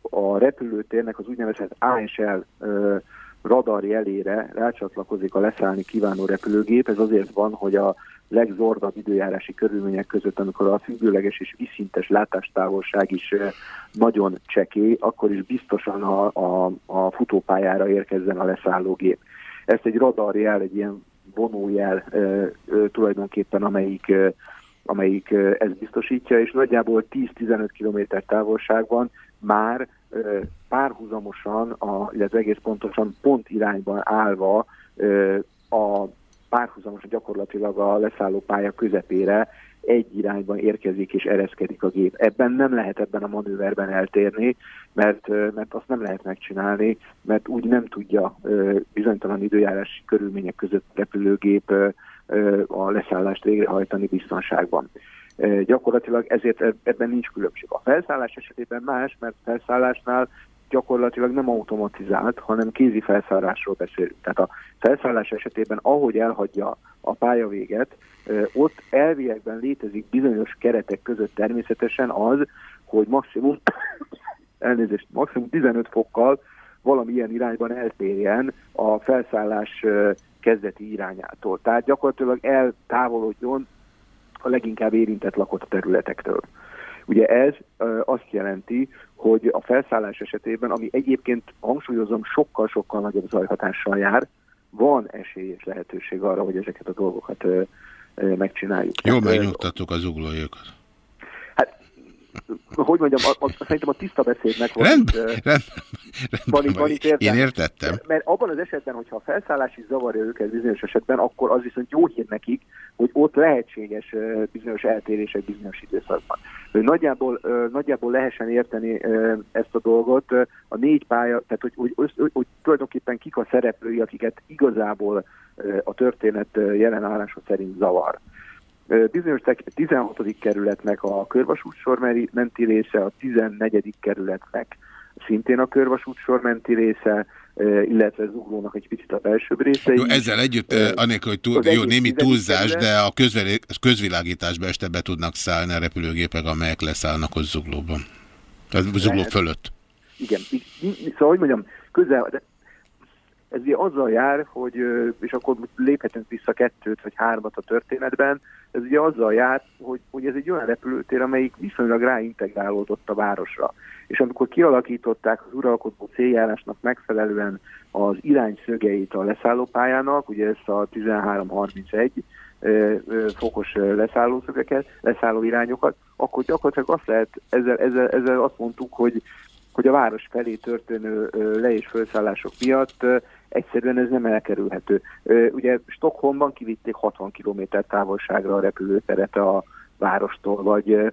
a repülőtérnek az úgynevezett ASL radar jelére rácsatlakozik a leszállni kívánó repülőgép. Ez azért van, hogy a legzordabb időjárási körülmények között, amikor a függőleges és viszintes látástávolság is eh, nagyon csekély, akkor is biztosan a, a, a futópályára érkezzen a leszállógép. Ezt egy radarjel, egy ilyen vonójel ö, ö, tulajdonképpen, amelyik, ö, amelyik ö, ezt biztosítja, és nagyjából 10-15 km távolságban már párhuzamosan, a, illetve egész pontosan pont irányban állva a párhuzamosan gyakorlatilag a leszálló pálya közepére egy irányban érkezik és ereszkedik a gép. Ebben nem lehet ebben a manőverben eltérni, mert, mert azt nem lehet megcsinálni, mert úgy nem tudja bizonytalan időjárási körülmények között repülőgép a leszállást végrehajtani biztonságban. Gyakorlatilag ezért eb- ebben nincs különbség. A felszállás esetében más, mert felszállásnál gyakorlatilag nem automatizált, hanem kézi felszállásról beszélünk. Tehát a felszállás esetében, ahogy elhagyja a pályavéget, ott elviekben létezik bizonyos keretek között természetesen az, hogy maximum, elnézést, maximum 15 fokkal valamilyen irányban eltérjen a felszállás kezdeti irányától. Tehát gyakorlatilag eltávolodjon a leginkább érintett lakott területektől. Ugye ez azt jelenti, hogy a felszállás esetében, ami egyébként hangsúlyozom sokkal-sokkal nagyobb zajhatással jár, van esély és lehetőség arra, hogy ezeket a dolgokat megcsináljuk. Jól ö, megnyugtattuk az uglójukat. Hogy mondjam, a, a, szerintem a tiszta beszédnek van. Rendben, itt, rendben, van, itt- van itt Én értelme. értettem. Mert abban az esetben, hogyha a felszállás is zavarja őket bizonyos esetben, akkor az viszont jó hír nekik, hogy ott lehetséges bizonyos eltérések bizonyos időszakban. Ö, Nagyjából, nagyjából lehessen érteni ezt a dolgot. A négy pálya, tehát hogy, hogy, hogy, hogy, hogy tulajdonképpen kik a szereplői, akiket igazából a történet jelen állása szerint zavar. Bizonyos tek- 16. kerületnek a körvasútsor meri- menti része, a 14. kerületnek szintén a körvasútsor menti része, illetve Zuglónak egy picit a belsőbb része. Jó, ezzel együtt, anélkül, hogy túl, jó, némi túlzás, de a közvilágításba este be tudnak szállni a repülőgépek, amelyek leszállnak ott zuglóban. Tehát zugló fölött. Igen, szóval, hogy mondjam, közel, de ez ugye azzal jár, hogy, és akkor léphetünk vissza kettőt vagy hármat a történetben, ez ugye azzal jár, hogy, hogy ez egy olyan repülőtér, amelyik viszonylag ráintegrálódott a városra. És amikor kialakították az uralkodó céljárásnak megfelelően az irányszögeit a leszállópályának, ugye ezt a 1331, ö, ö, fokos leszállószögeket, leszálló irányokat, akkor gyakorlatilag azt lehet, ezzel, ezzel, ezzel azt mondtuk, hogy, hogy a város felé történő le- és felszállások miatt egyszerűen ez nem elkerülhető. Ugye Stockholmban kivitték 60 km távolságra a repülőteret a várostól, vagy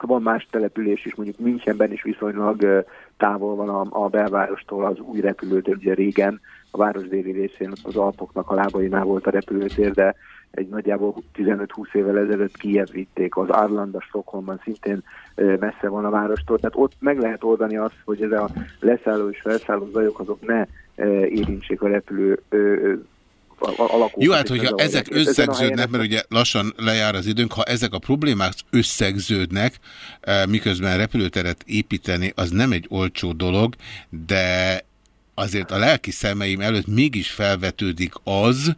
van más település is, mondjuk Münchenben is viszonylag távol van a, a belvárostól az új repülőtér, ugye régen a város déli részén az Alpoknak a lábainál volt a repülőtér, de egy nagyjából 15-20 évvel ezelőtt Kiev vitték, az Arlanda Stockholmban szintén messze van a várostól, tehát ott meg lehet oldani azt, hogy ez a leszálló és felszálló zajok azok ne érintsék a repülő ö, ö, a- a- alakú. Jó, hát hogyha ezek összegződnek, mert ugye lassan lejár az időnk, ha ezek a problémák összegződnek, miközben repülőteret építeni, az nem egy olcsó dolog, de azért a lelki szemeim előtt mégis felvetődik az,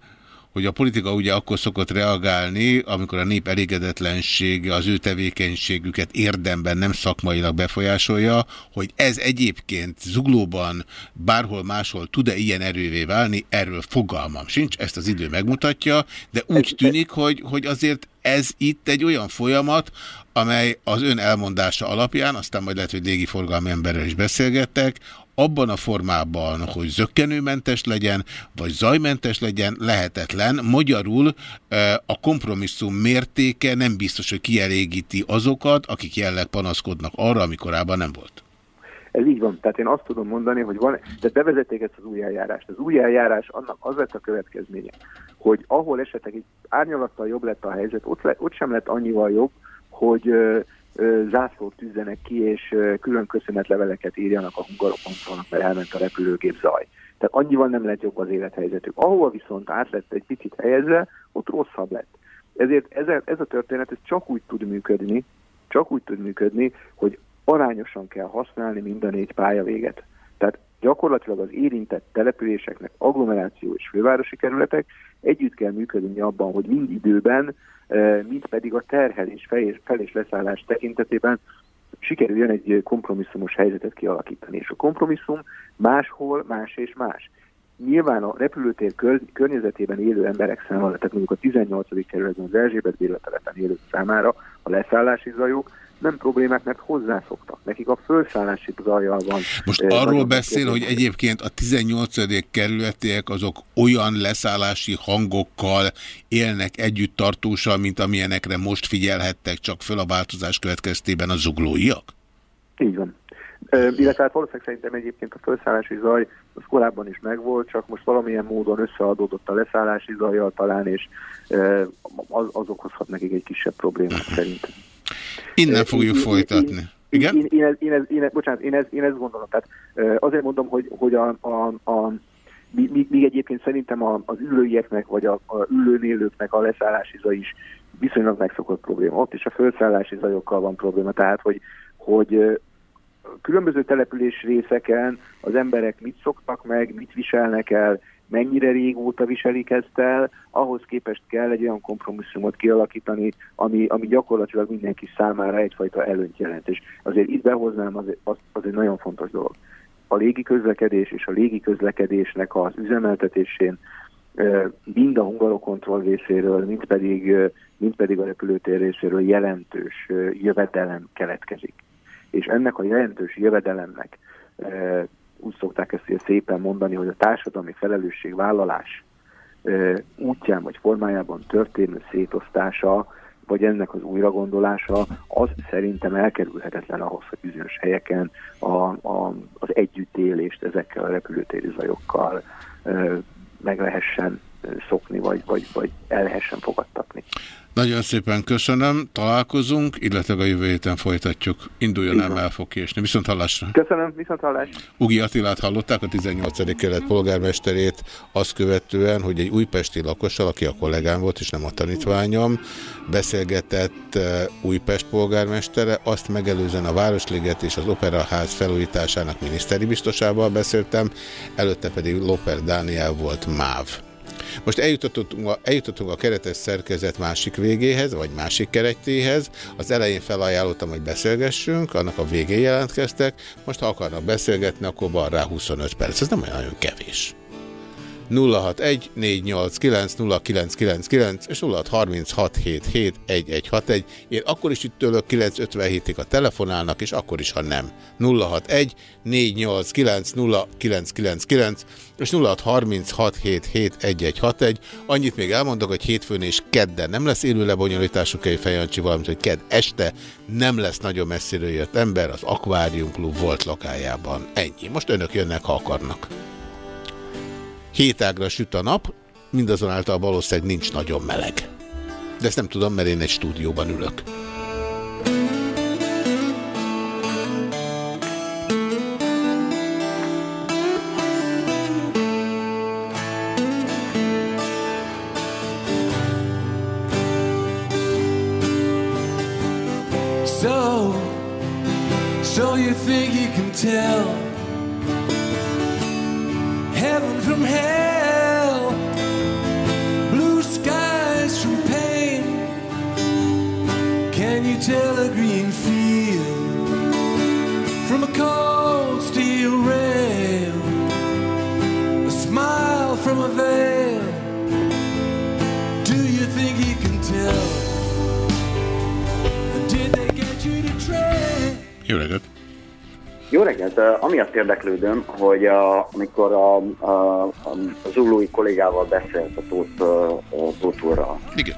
hogy a politika ugye akkor szokott reagálni, amikor a nép elégedetlensége az ő tevékenységüket érdemben nem szakmailag befolyásolja, hogy ez egyébként zuglóban bárhol máshol tud-e ilyen erővé válni, erről fogalmam sincs, ezt az idő megmutatja, de úgy tűnik, hogy, hogy azért ez itt egy olyan folyamat, amely az ön elmondása alapján, aztán majd lehet, hogy légiforgalmi emberrel is beszélgettek, abban a formában, hogy zöggenőmentes legyen, vagy zajmentes legyen, lehetetlen. Magyarul a kompromisszum mértéke nem biztos, hogy kielégíti azokat, akik jelleg panaszkodnak arra, ami korábban nem volt. Ez így van. Tehát én azt tudom mondani, hogy van, de bevezették ezt az új eljárást. Az új eljárás annak az lett a következménye, hogy ahol esetleg egy árnyalattal jobb lett a helyzet, ott, le, ott sem lett annyival jobb, hogy zászlót tűzzenek ki, és külön köszönetleveleket írjanak a hungarokontrolnak, mert elment a repülőgép zaj. Tehát annyival nem lett jobb az élethelyzetük. Ahova viszont át lett egy picit helyezve, ott rosszabb lett. Ezért ez a, ez a történet ez csak úgy tud működni, csak úgy tud működni, hogy arányosan kell használni mind a négy pályavéget. Tehát gyakorlatilag az érintett településeknek, agglomeráció és fővárosi kerületek együtt kell működni abban, hogy mind időben, eh, mind pedig a terhelés fel és, leszállás tekintetében sikerüljön egy kompromisszumos helyzetet kialakítani. És a kompromisszum máshol más és más. Nyilván a repülőtér kör, környezetében élő emberek számára, tehát mondjuk a 18. kerületben az Erzsébet Béla telepen élők számára a leszállási zajok nem problémák, mert hozzászoktak. Nekik a felszállási zajjal van. Most eh, arról beszél, hogy egyébként a 18. kerületiek azok olyan leszállási hangokkal élnek együtt tartósan, mint amilyenekre most figyelhettek csak föl a változás következtében a zuglóiak? Így van. Ö, illetve hát valószínűleg szerintem egyébként a felszállási zaj az korábban is megvolt, csak most valamilyen módon összeadódott a leszállási zajjal talán, és ö, az, az okozhat nekik egy kisebb problémát szerintem. Innen fogjuk én- folytatni. Igen? Én, én, ez, én, ez, én, ez, bocsánat, én, ez, én ezt gondolom. Tehát azért mondom, hogy, hogy a, a, a mi- míg egyébként szerintem a, az ülőieknek, vagy a, a ülőnélőknek a leszállási zaj is viszonylag megszokott probléma. Ott is a felszállási zajokkal van probléma. Tehát, hogy, hogy különböző település részeken az emberek mit szoktak meg, mit viselnek el, mennyire régóta viselik ezt el, ahhoz képest kell egy olyan kompromisszumot kialakítani, ami, ami gyakorlatilag mindenki számára egyfajta előnyt jelent. És azért itt behoznám, az, az, az egy nagyon fontos dolog. A légi közlekedés és a légi közlekedésnek az üzemeltetésén mind a hungarokontroll részéről, mind pedig, mind pedig a repülőtér részéről jelentős jövedelem keletkezik. És ennek a jelentős jövedelemnek úgy szokták ezt szépen mondani, hogy a társadalmi felelősségvállalás útján vagy formájában történő szétosztása, vagy ennek az újragondolása, az szerintem elkerülhetetlen ahhoz, hogy bizonyos helyeken a, a, az együttélést ezekkel a repülőtéri zajokkal meg lehessen szokni, vagy, vagy, vagy el lehessen fogadtatni. Nagyon szépen köszönöm, találkozunk, illetve a jövő héten folytatjuk. Induljon el, el fog késni. Viszont hallásra. Köszönöm, viszont hallás. Ugi Attilát hallották, a 18. kelet polgármesterét, azt követően, hogy egy újpesti lakossal, aki a kollégám volt, és nem a tanítványom, beszélgetett eh, Újpest polgármestere, azt megelőzően a Városliget és az Operaház felújításának miniszteri biztosával beszéltem, előtte pedig Loper Dániel volt MÁV. Most eljutottunk a, eljutottunk a keretes szerkezet másik végéhez, vagy másik keretéhez. Az elején felajánlottam, hogy beszélgessünk, annak a végén jelentkeztek. Most ha akarnak beszélgetni, akkor van rá 25 perc. Ez nem olyan nagyon kevés. 061 489 0999 és 0636771161. Én akkor is itt ülök 957-ig, a telefonálnak, és akkor is, ha nem. 061 489 0999 és 0636771161. Annyit még elmondok, hogy hétfőn és kedden nem lesz élő lebonyolítású Fejancsi, valamint, hogy kedd este nem lesz nagyon messziről jött ember az Aquarium Klub volt lakájában. Ennyi. Most önök jönnek, ha akarnak. Hétágra süt a nap, mindazonáltal valószínűleg nincs nagyon meleg. De ezt nem tudom, mert én egy stúdióban ülök. So, so you think you can tell heaven from hell, blue skies from pain? Can you tell a green field from a cold steel rail? A smile from a veil. Do you think you can tell? Did they get you to trade? Jó reggelt! Jó reggelt! Amiatt érdeklődöm, hogy a, amikor a, a, a zulói kollégával beszélt a Tóth, ö, a Tóth úrral, Igen.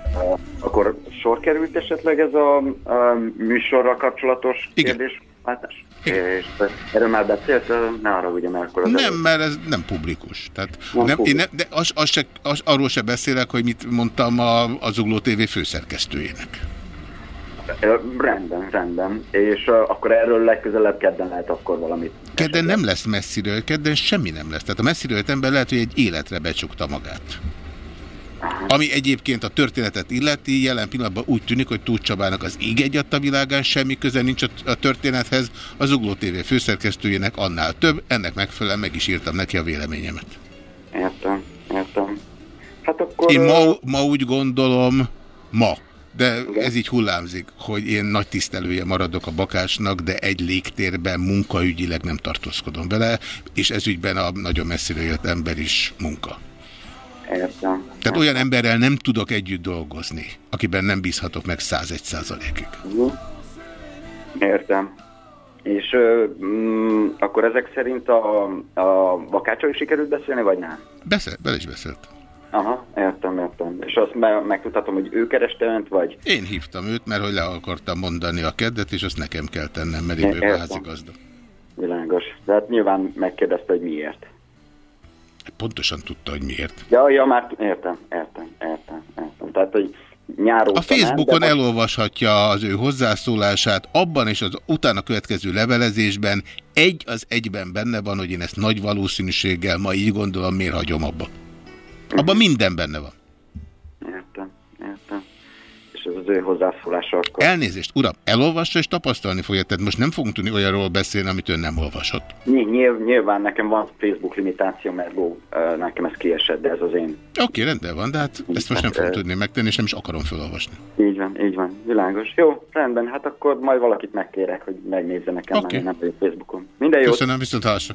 akkor sor került esetleg ez a, a műsorral kapcsolatos kérdés? Látás? És erről már beszélt, ne arra ugye, mert akkor az Nem, mert ez nem publikus. Tehát Nem nem, én publikus. nem, de az, az se, az, arról se beszélek, hogy mit mondtam a, a Zugló TV főszerkesztőjének. Rendben, rendben. És ö, akkor erről legközelebb kedden lehet akkor valamit. Kedden nem lesz messziről, kedden semmi nem lesz. Tehát a messziről ember lehet, hogy egy életre becsukta magát. Ami egyébként a történetet illeti, jelen pillanatban úgy tűnik, hogy Tóth Csabának az ég egy a világán semmi köze nincs a, a történethez, az Ugló TV főszerkesztőjének annál több, ennek megfelelően meg is írtam neki a véleményemet. Értem, értem. Hát akkor... Én ma, ma úgy gondolom, ma, de ez így hullámzik, hogy én nagy tisztelője maradok a bakásnak, de egy légtérben munkaügyileg nem tartózkodom vele, és ez ügyben a nagyon messzire jött ember is munka. Értem. Tehát olyan emberrel nem tudok együtt dolgozni, akiben nem bízhatok meg 101 százalékig. Értem. És ö, mm, akkor ezek szerint a, a Bakácsal is sikerült beszélni, vagy nem? Beszél, bele is beszélt. Aha, értem, értem. És azt me- megtudhatom, hogy ő kereste önt, vagy? Én hívtam őt, mert hogy le akartam mondani a keddet, és azt nekem kell tennem, mert én vagyok a házigazda. Világos. De hát nyilván megkérdezte, hogy miért. Pontosan tudta, hogy miért. Ja, ja, már értem, értem, értem, értem. Tehát, hogy nyáron A Facebookon elolvashatja az ő hozzászólását, abban és az utána következő levelezésben egy az egyben benne van, hogy én ezt nagy valószínűséggel ma így gondolom, miért hagyom abba. Abban minden benne van. Értem, értem. És ez az ő hozzászólása akkor... Elnézést, uram, elolvassa és tapasztalni fogja, tehát most nem fogunk tudni olyanról beszélni, amit ön nem olvasott. Ny- nyilv, nyilván nekem van Facebook limitáció, mert ló, nekem ez kiesett, de ez az én. Oké, rendben van, de hát ezt most nem fogom tudni megtenni, és nem is akarom felolvasni. Így van, így van, világos. Jó, rendben, hát akkor majd valakit megkérek, hogy megnézze nekem, okay. nem vagyok Facebookon. Minden jót! Köszönöm, viszont hallásra.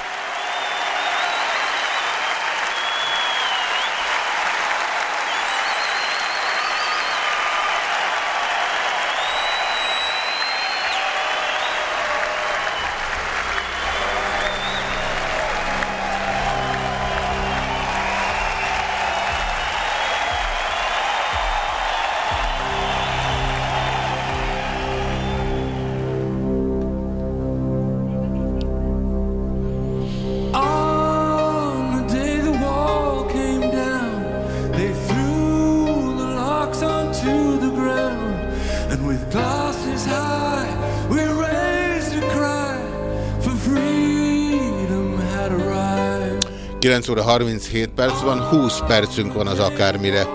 9 óra 37 perc van, 20 percünk van az akármire.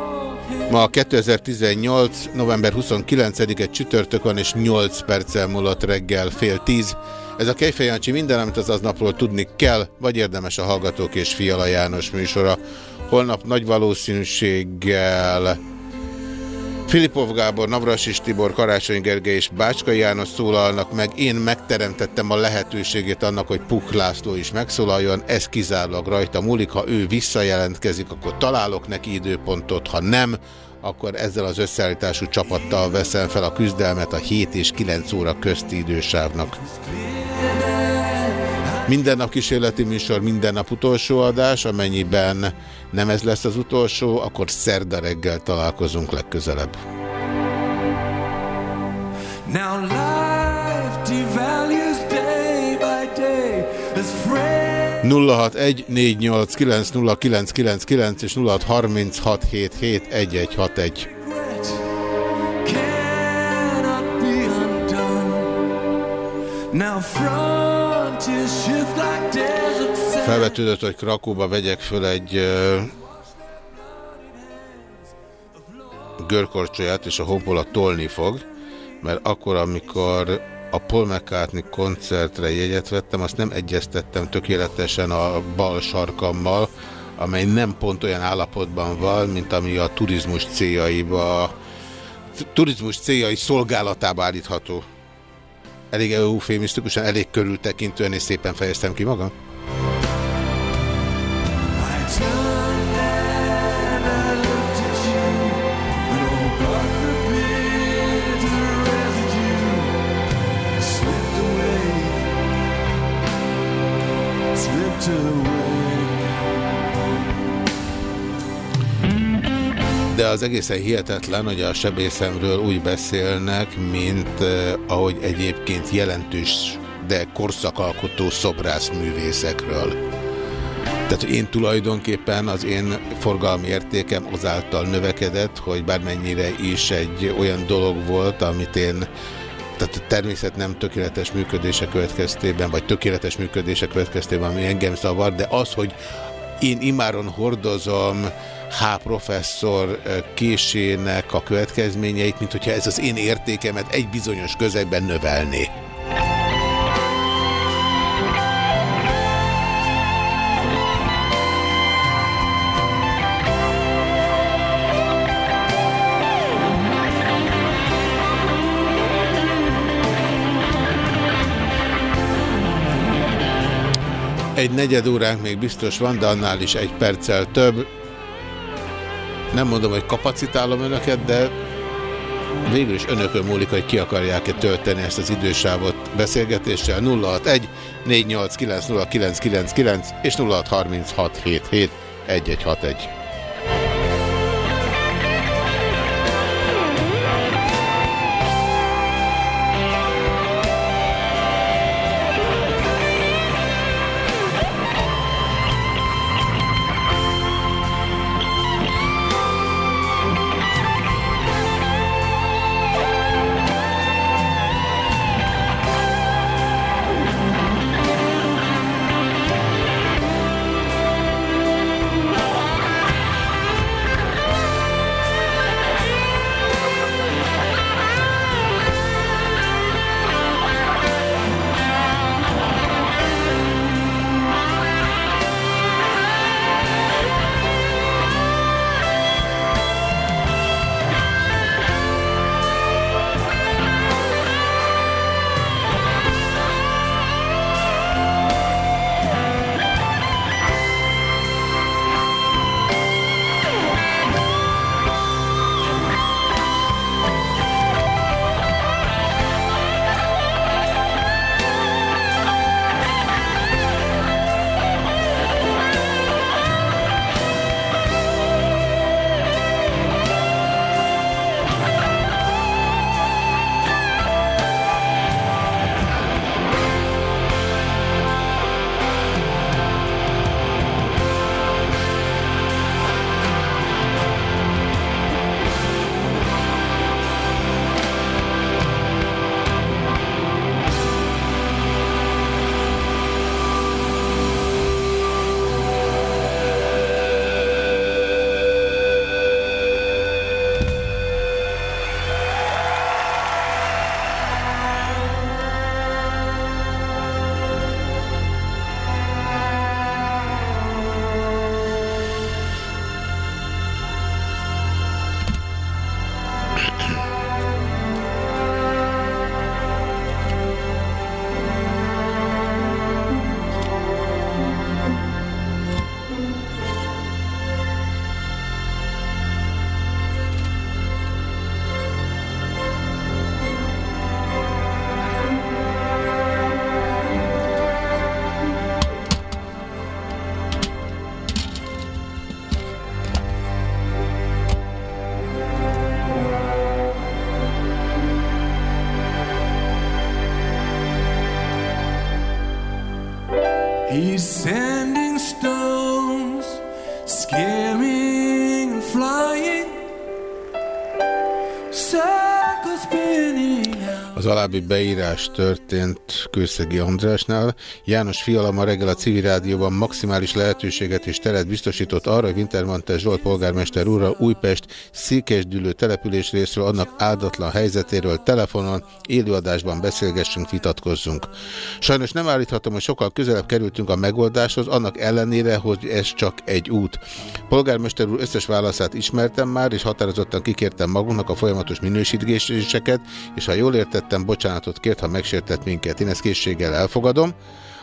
Ma 2018. november 29-e csütörtök van, és 8 perccel múlott reggel fél 10. Ez a Kejfej Jancsi minden, amit az aznapról tudni kell, vagy érdemes a Hallgatók és Fiala János műsora. Holnap nagy valószínűséggel Filipov Gábor, Navrasis Tibor, Karácsony Gergely és Bácska János szólalnak meg. Én megteremtettem a lehetőségét annak, hogy Puk László is megszólaljon. Ez kizárólag rajta múlik. Ha ő visszajelentkezik, akkor találok neki időpontot. Ha nem, akkor ezzel az összeállítású csapattal veszem fel a küzdelmet a 7 és 9 óra közti idősávnak. Minden nap kísérleti műsor, minden nap utolsó adás, amennyiben nem ez lesz az utolsó, akkor szerda reggel találkozunk legközelebb. Now life devalues day by day as friends. 061-489-0999 és 0636771161. cannot be undone. Now desert sands. Felvetődött, hogy Krakóba vegyek föl egy ö, görkorcsolyát, és a honpola tolni fog, mert akkor, amikor a Paul McCartney koncertre jegyet vettem, azt nem egyeztettem tökéletesen a bal sarkammal, amely nem pont olyan állapotban van, mint ami a turizmus céljaiba, turizmus céljai szolgálatába állítható. Elég eufémisztikusan, elég körültekintően és szépen fejeztem ki magam? De az egészen hihetetlen, hogy a sebészemről úgy beszélnek, mint eh, ahogy egyébként jelentős, de korszakalkotó szobrászművészekről. Tehát én tulajdonképpen az én forgalmi értékem azáltal növekedett, hogy bármennyire is egy olyan dolog volt, amit én tehát a természet nem tökéletes működése következtében, vagy tökéletes működése következtében, ami engem zavar, de az, hogy én imáron hordozom H. professzor ö, késének a következményeit, mint hogyha ez az én értékemet egy bizonyos közegben növelné. Egy negyed óránk még biztos van, de annál is egy perccel több. Nem mondom, hogy kapacitálom önöket, de végül is önökön múlik, hogy ki akarják-e tölteni ezt az idősávot beszélgetéssel. 061 489 és 063677 1161. Az alábbi beírás történt Kőszegi Andrásnál. János Fiala ma reggel a civil rádióban maximális lehetőséget és teret biztosított arra, hogy Wintermantel Zsolt polgármester úrral Újpest Székesdülő település részről annak áldatlan helyzetéről telefonon, élőadásban beszélgessünk, vitatkozzunk. Sajnos nem állíthatom, hogy sokkal közelebb kerültünk a megoldáshoz, annak ellenére, hogy ez csak egy út. Polgármester úr összes válaszát ismertem már, és határozottan kikértem magunknak a folyamatos minősítéseket, és ha jól értettem, bocsánatot kért, ha megsértett minket. Én ezt készséggel elfogadom.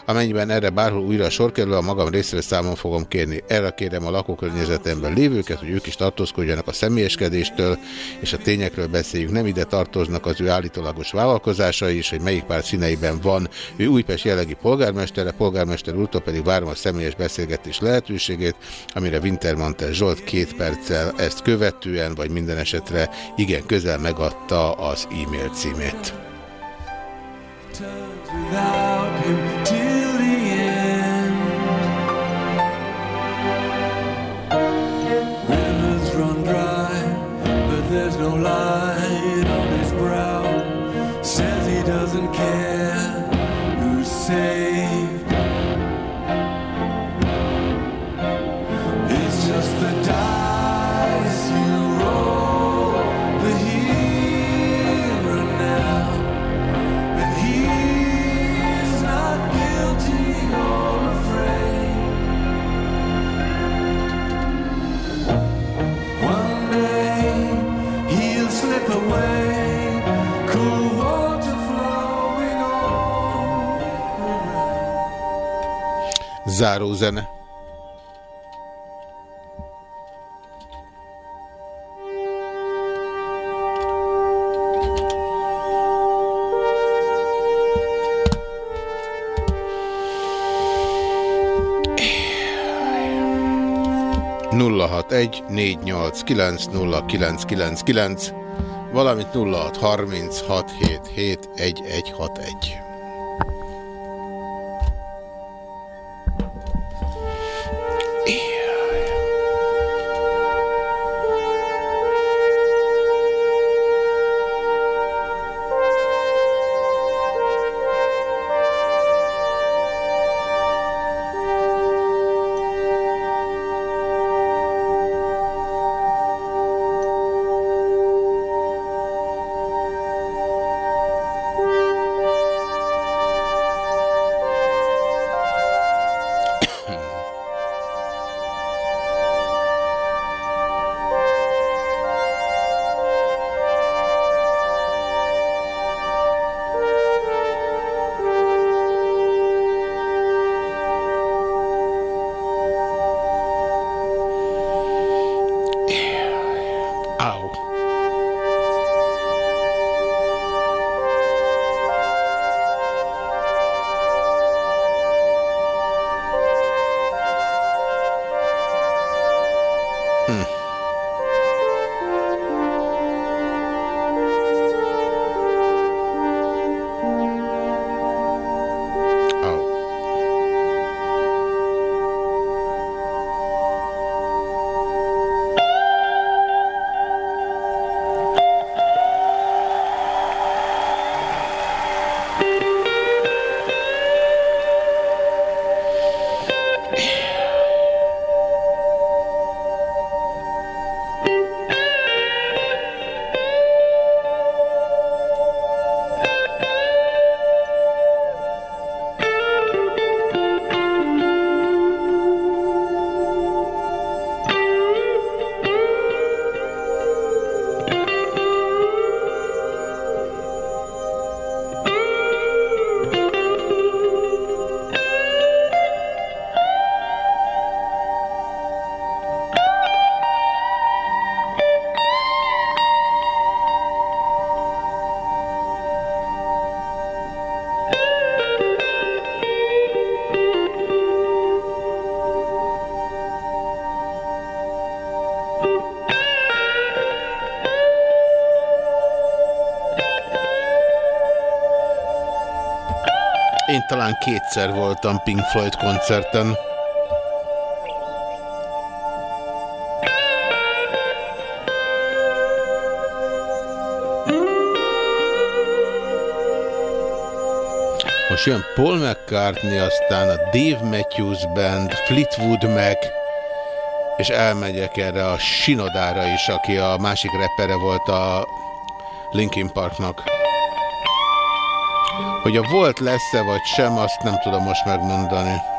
Amennyiben erre bárhol újra sor kerül, a magam részéről számon fogom kérni. Erre kérem a lakókörnyezetemben lévőket, hogy ők is tartózkodjanak a személyeskedéstől, és a tényekről beszéljük. Nem ide tartoznak az ő állítólagos vállalkozásai is, hogy melyik pár színeiben van. Ő Újpest jellegi polgármestere, polgármester úrtól pedig várom a személyes beszélgetés lehetőségét, amire Wintermantel Zsolt két perccel ezt követően, vagy minden esetre igen közel megadta az e-mail címét. Without him Záró zene. nulla hat egy négy nyolc kilenc nulla kilenc kilenc kilenc valamint nulla hat harminc hat hét hét egy egy hat egy. Én talán kétszer voltam Pink Floyd koncerten. Most jön Paul McCartney, aztán a Dave Matthews Band, Fleetwood Mac, és elmegyek erre a Sinodára is, aki a másik repere volt a Linkin Parknak. Hogy a volt lesz-e vagy sem, azt nem tudom most megmondani.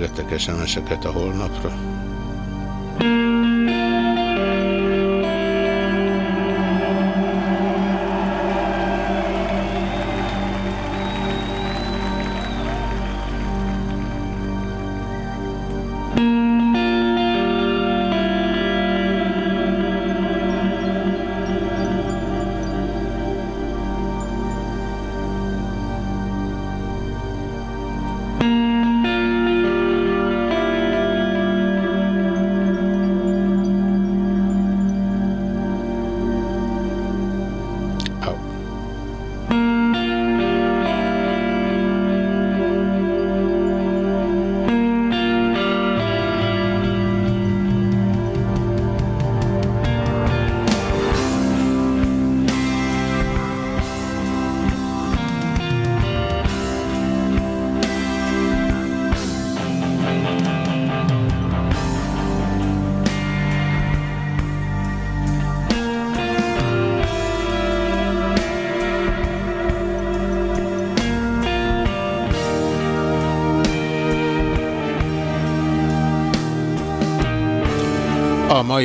Küldözgetek SMS-eket a holnapra.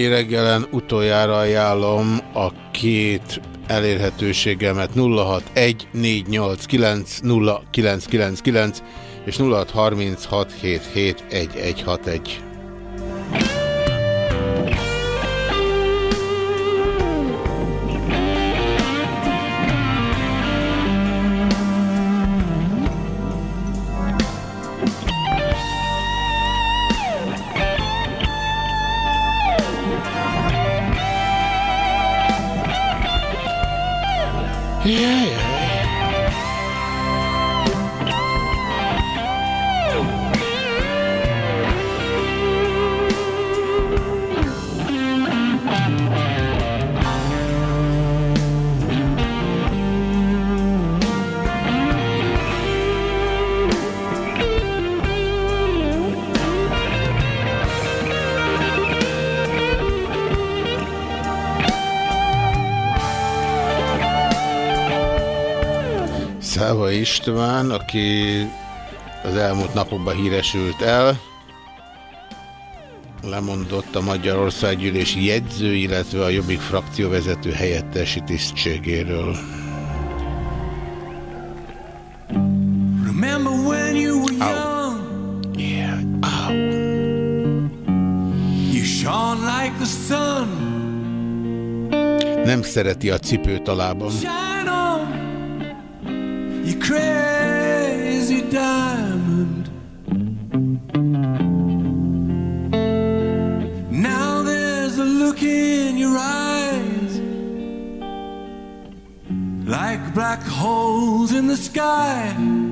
Mai reggelen utoljára ajánlom a két elérhetőségemet 0614890999 és 0636771161. István, aki az elmúlt napokban híresült el, lemondott a Magyarországgyűlés jegyző, illetve a Jobbik frakcióvezető helyettesi tisztségéről. Remember when you were young? Yeah. You shone like the sun. Nem szereti a cipőt a lábam. Shine black holes in the sky.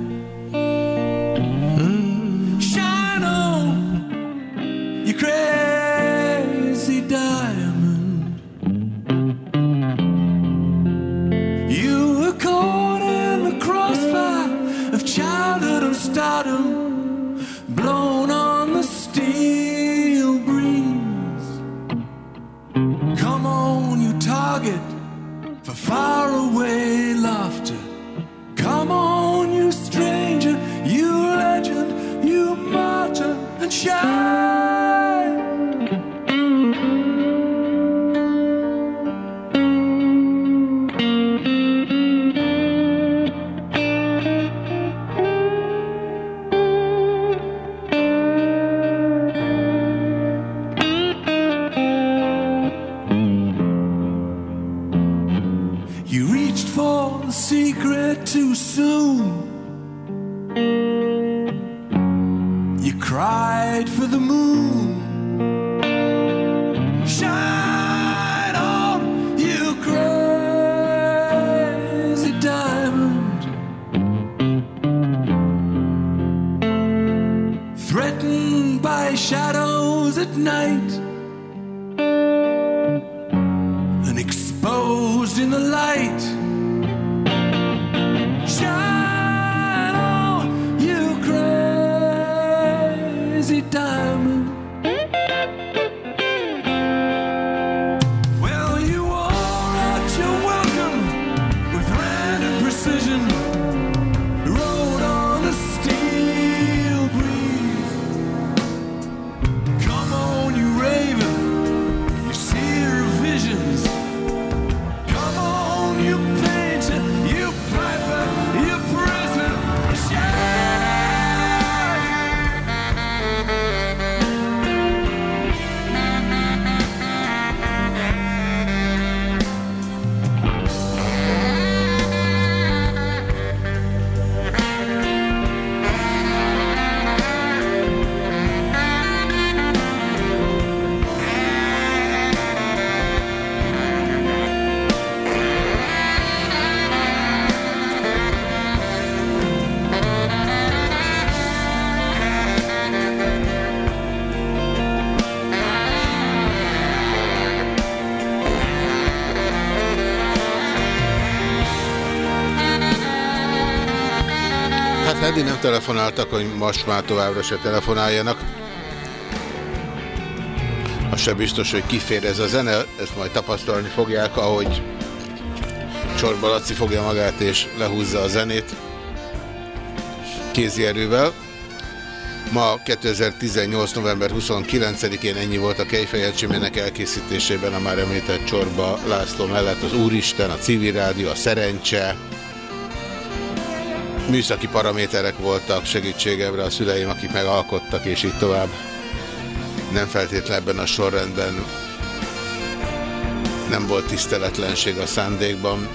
Telefonáltak, hogy most már továbbra se telefonáljanak. Az se biztos, hogy kifér ez a zene, ezt majd tapasztalni fogják, ahogy Csorba Laci fogja magát és lehúzza a zenét kézi erővel. Ma 2018. november 29-én ennyi volt a Kejfejancsimének elkészítésében a már említett Csorba László mellett az Úristen, a Civil Rádió, a Szerencse, műszaki paraméterek voltak segítségemre a szüleim, akik megalkottak, és így tovább. Nem feltétlenül ebben a sorrendben nem volt tiszteletlenség a szándékban.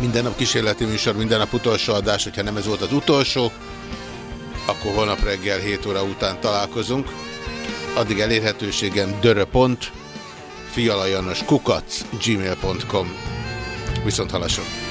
Minden nap kísérleti műsor, minden nap utolsó adás, hogyha nem ez volt az utolsó, akkor holnap reggel 7 óra után találkozunk. Addig elérhetőségem dörö.fialajanos kukac gmail.com Viszont halasson!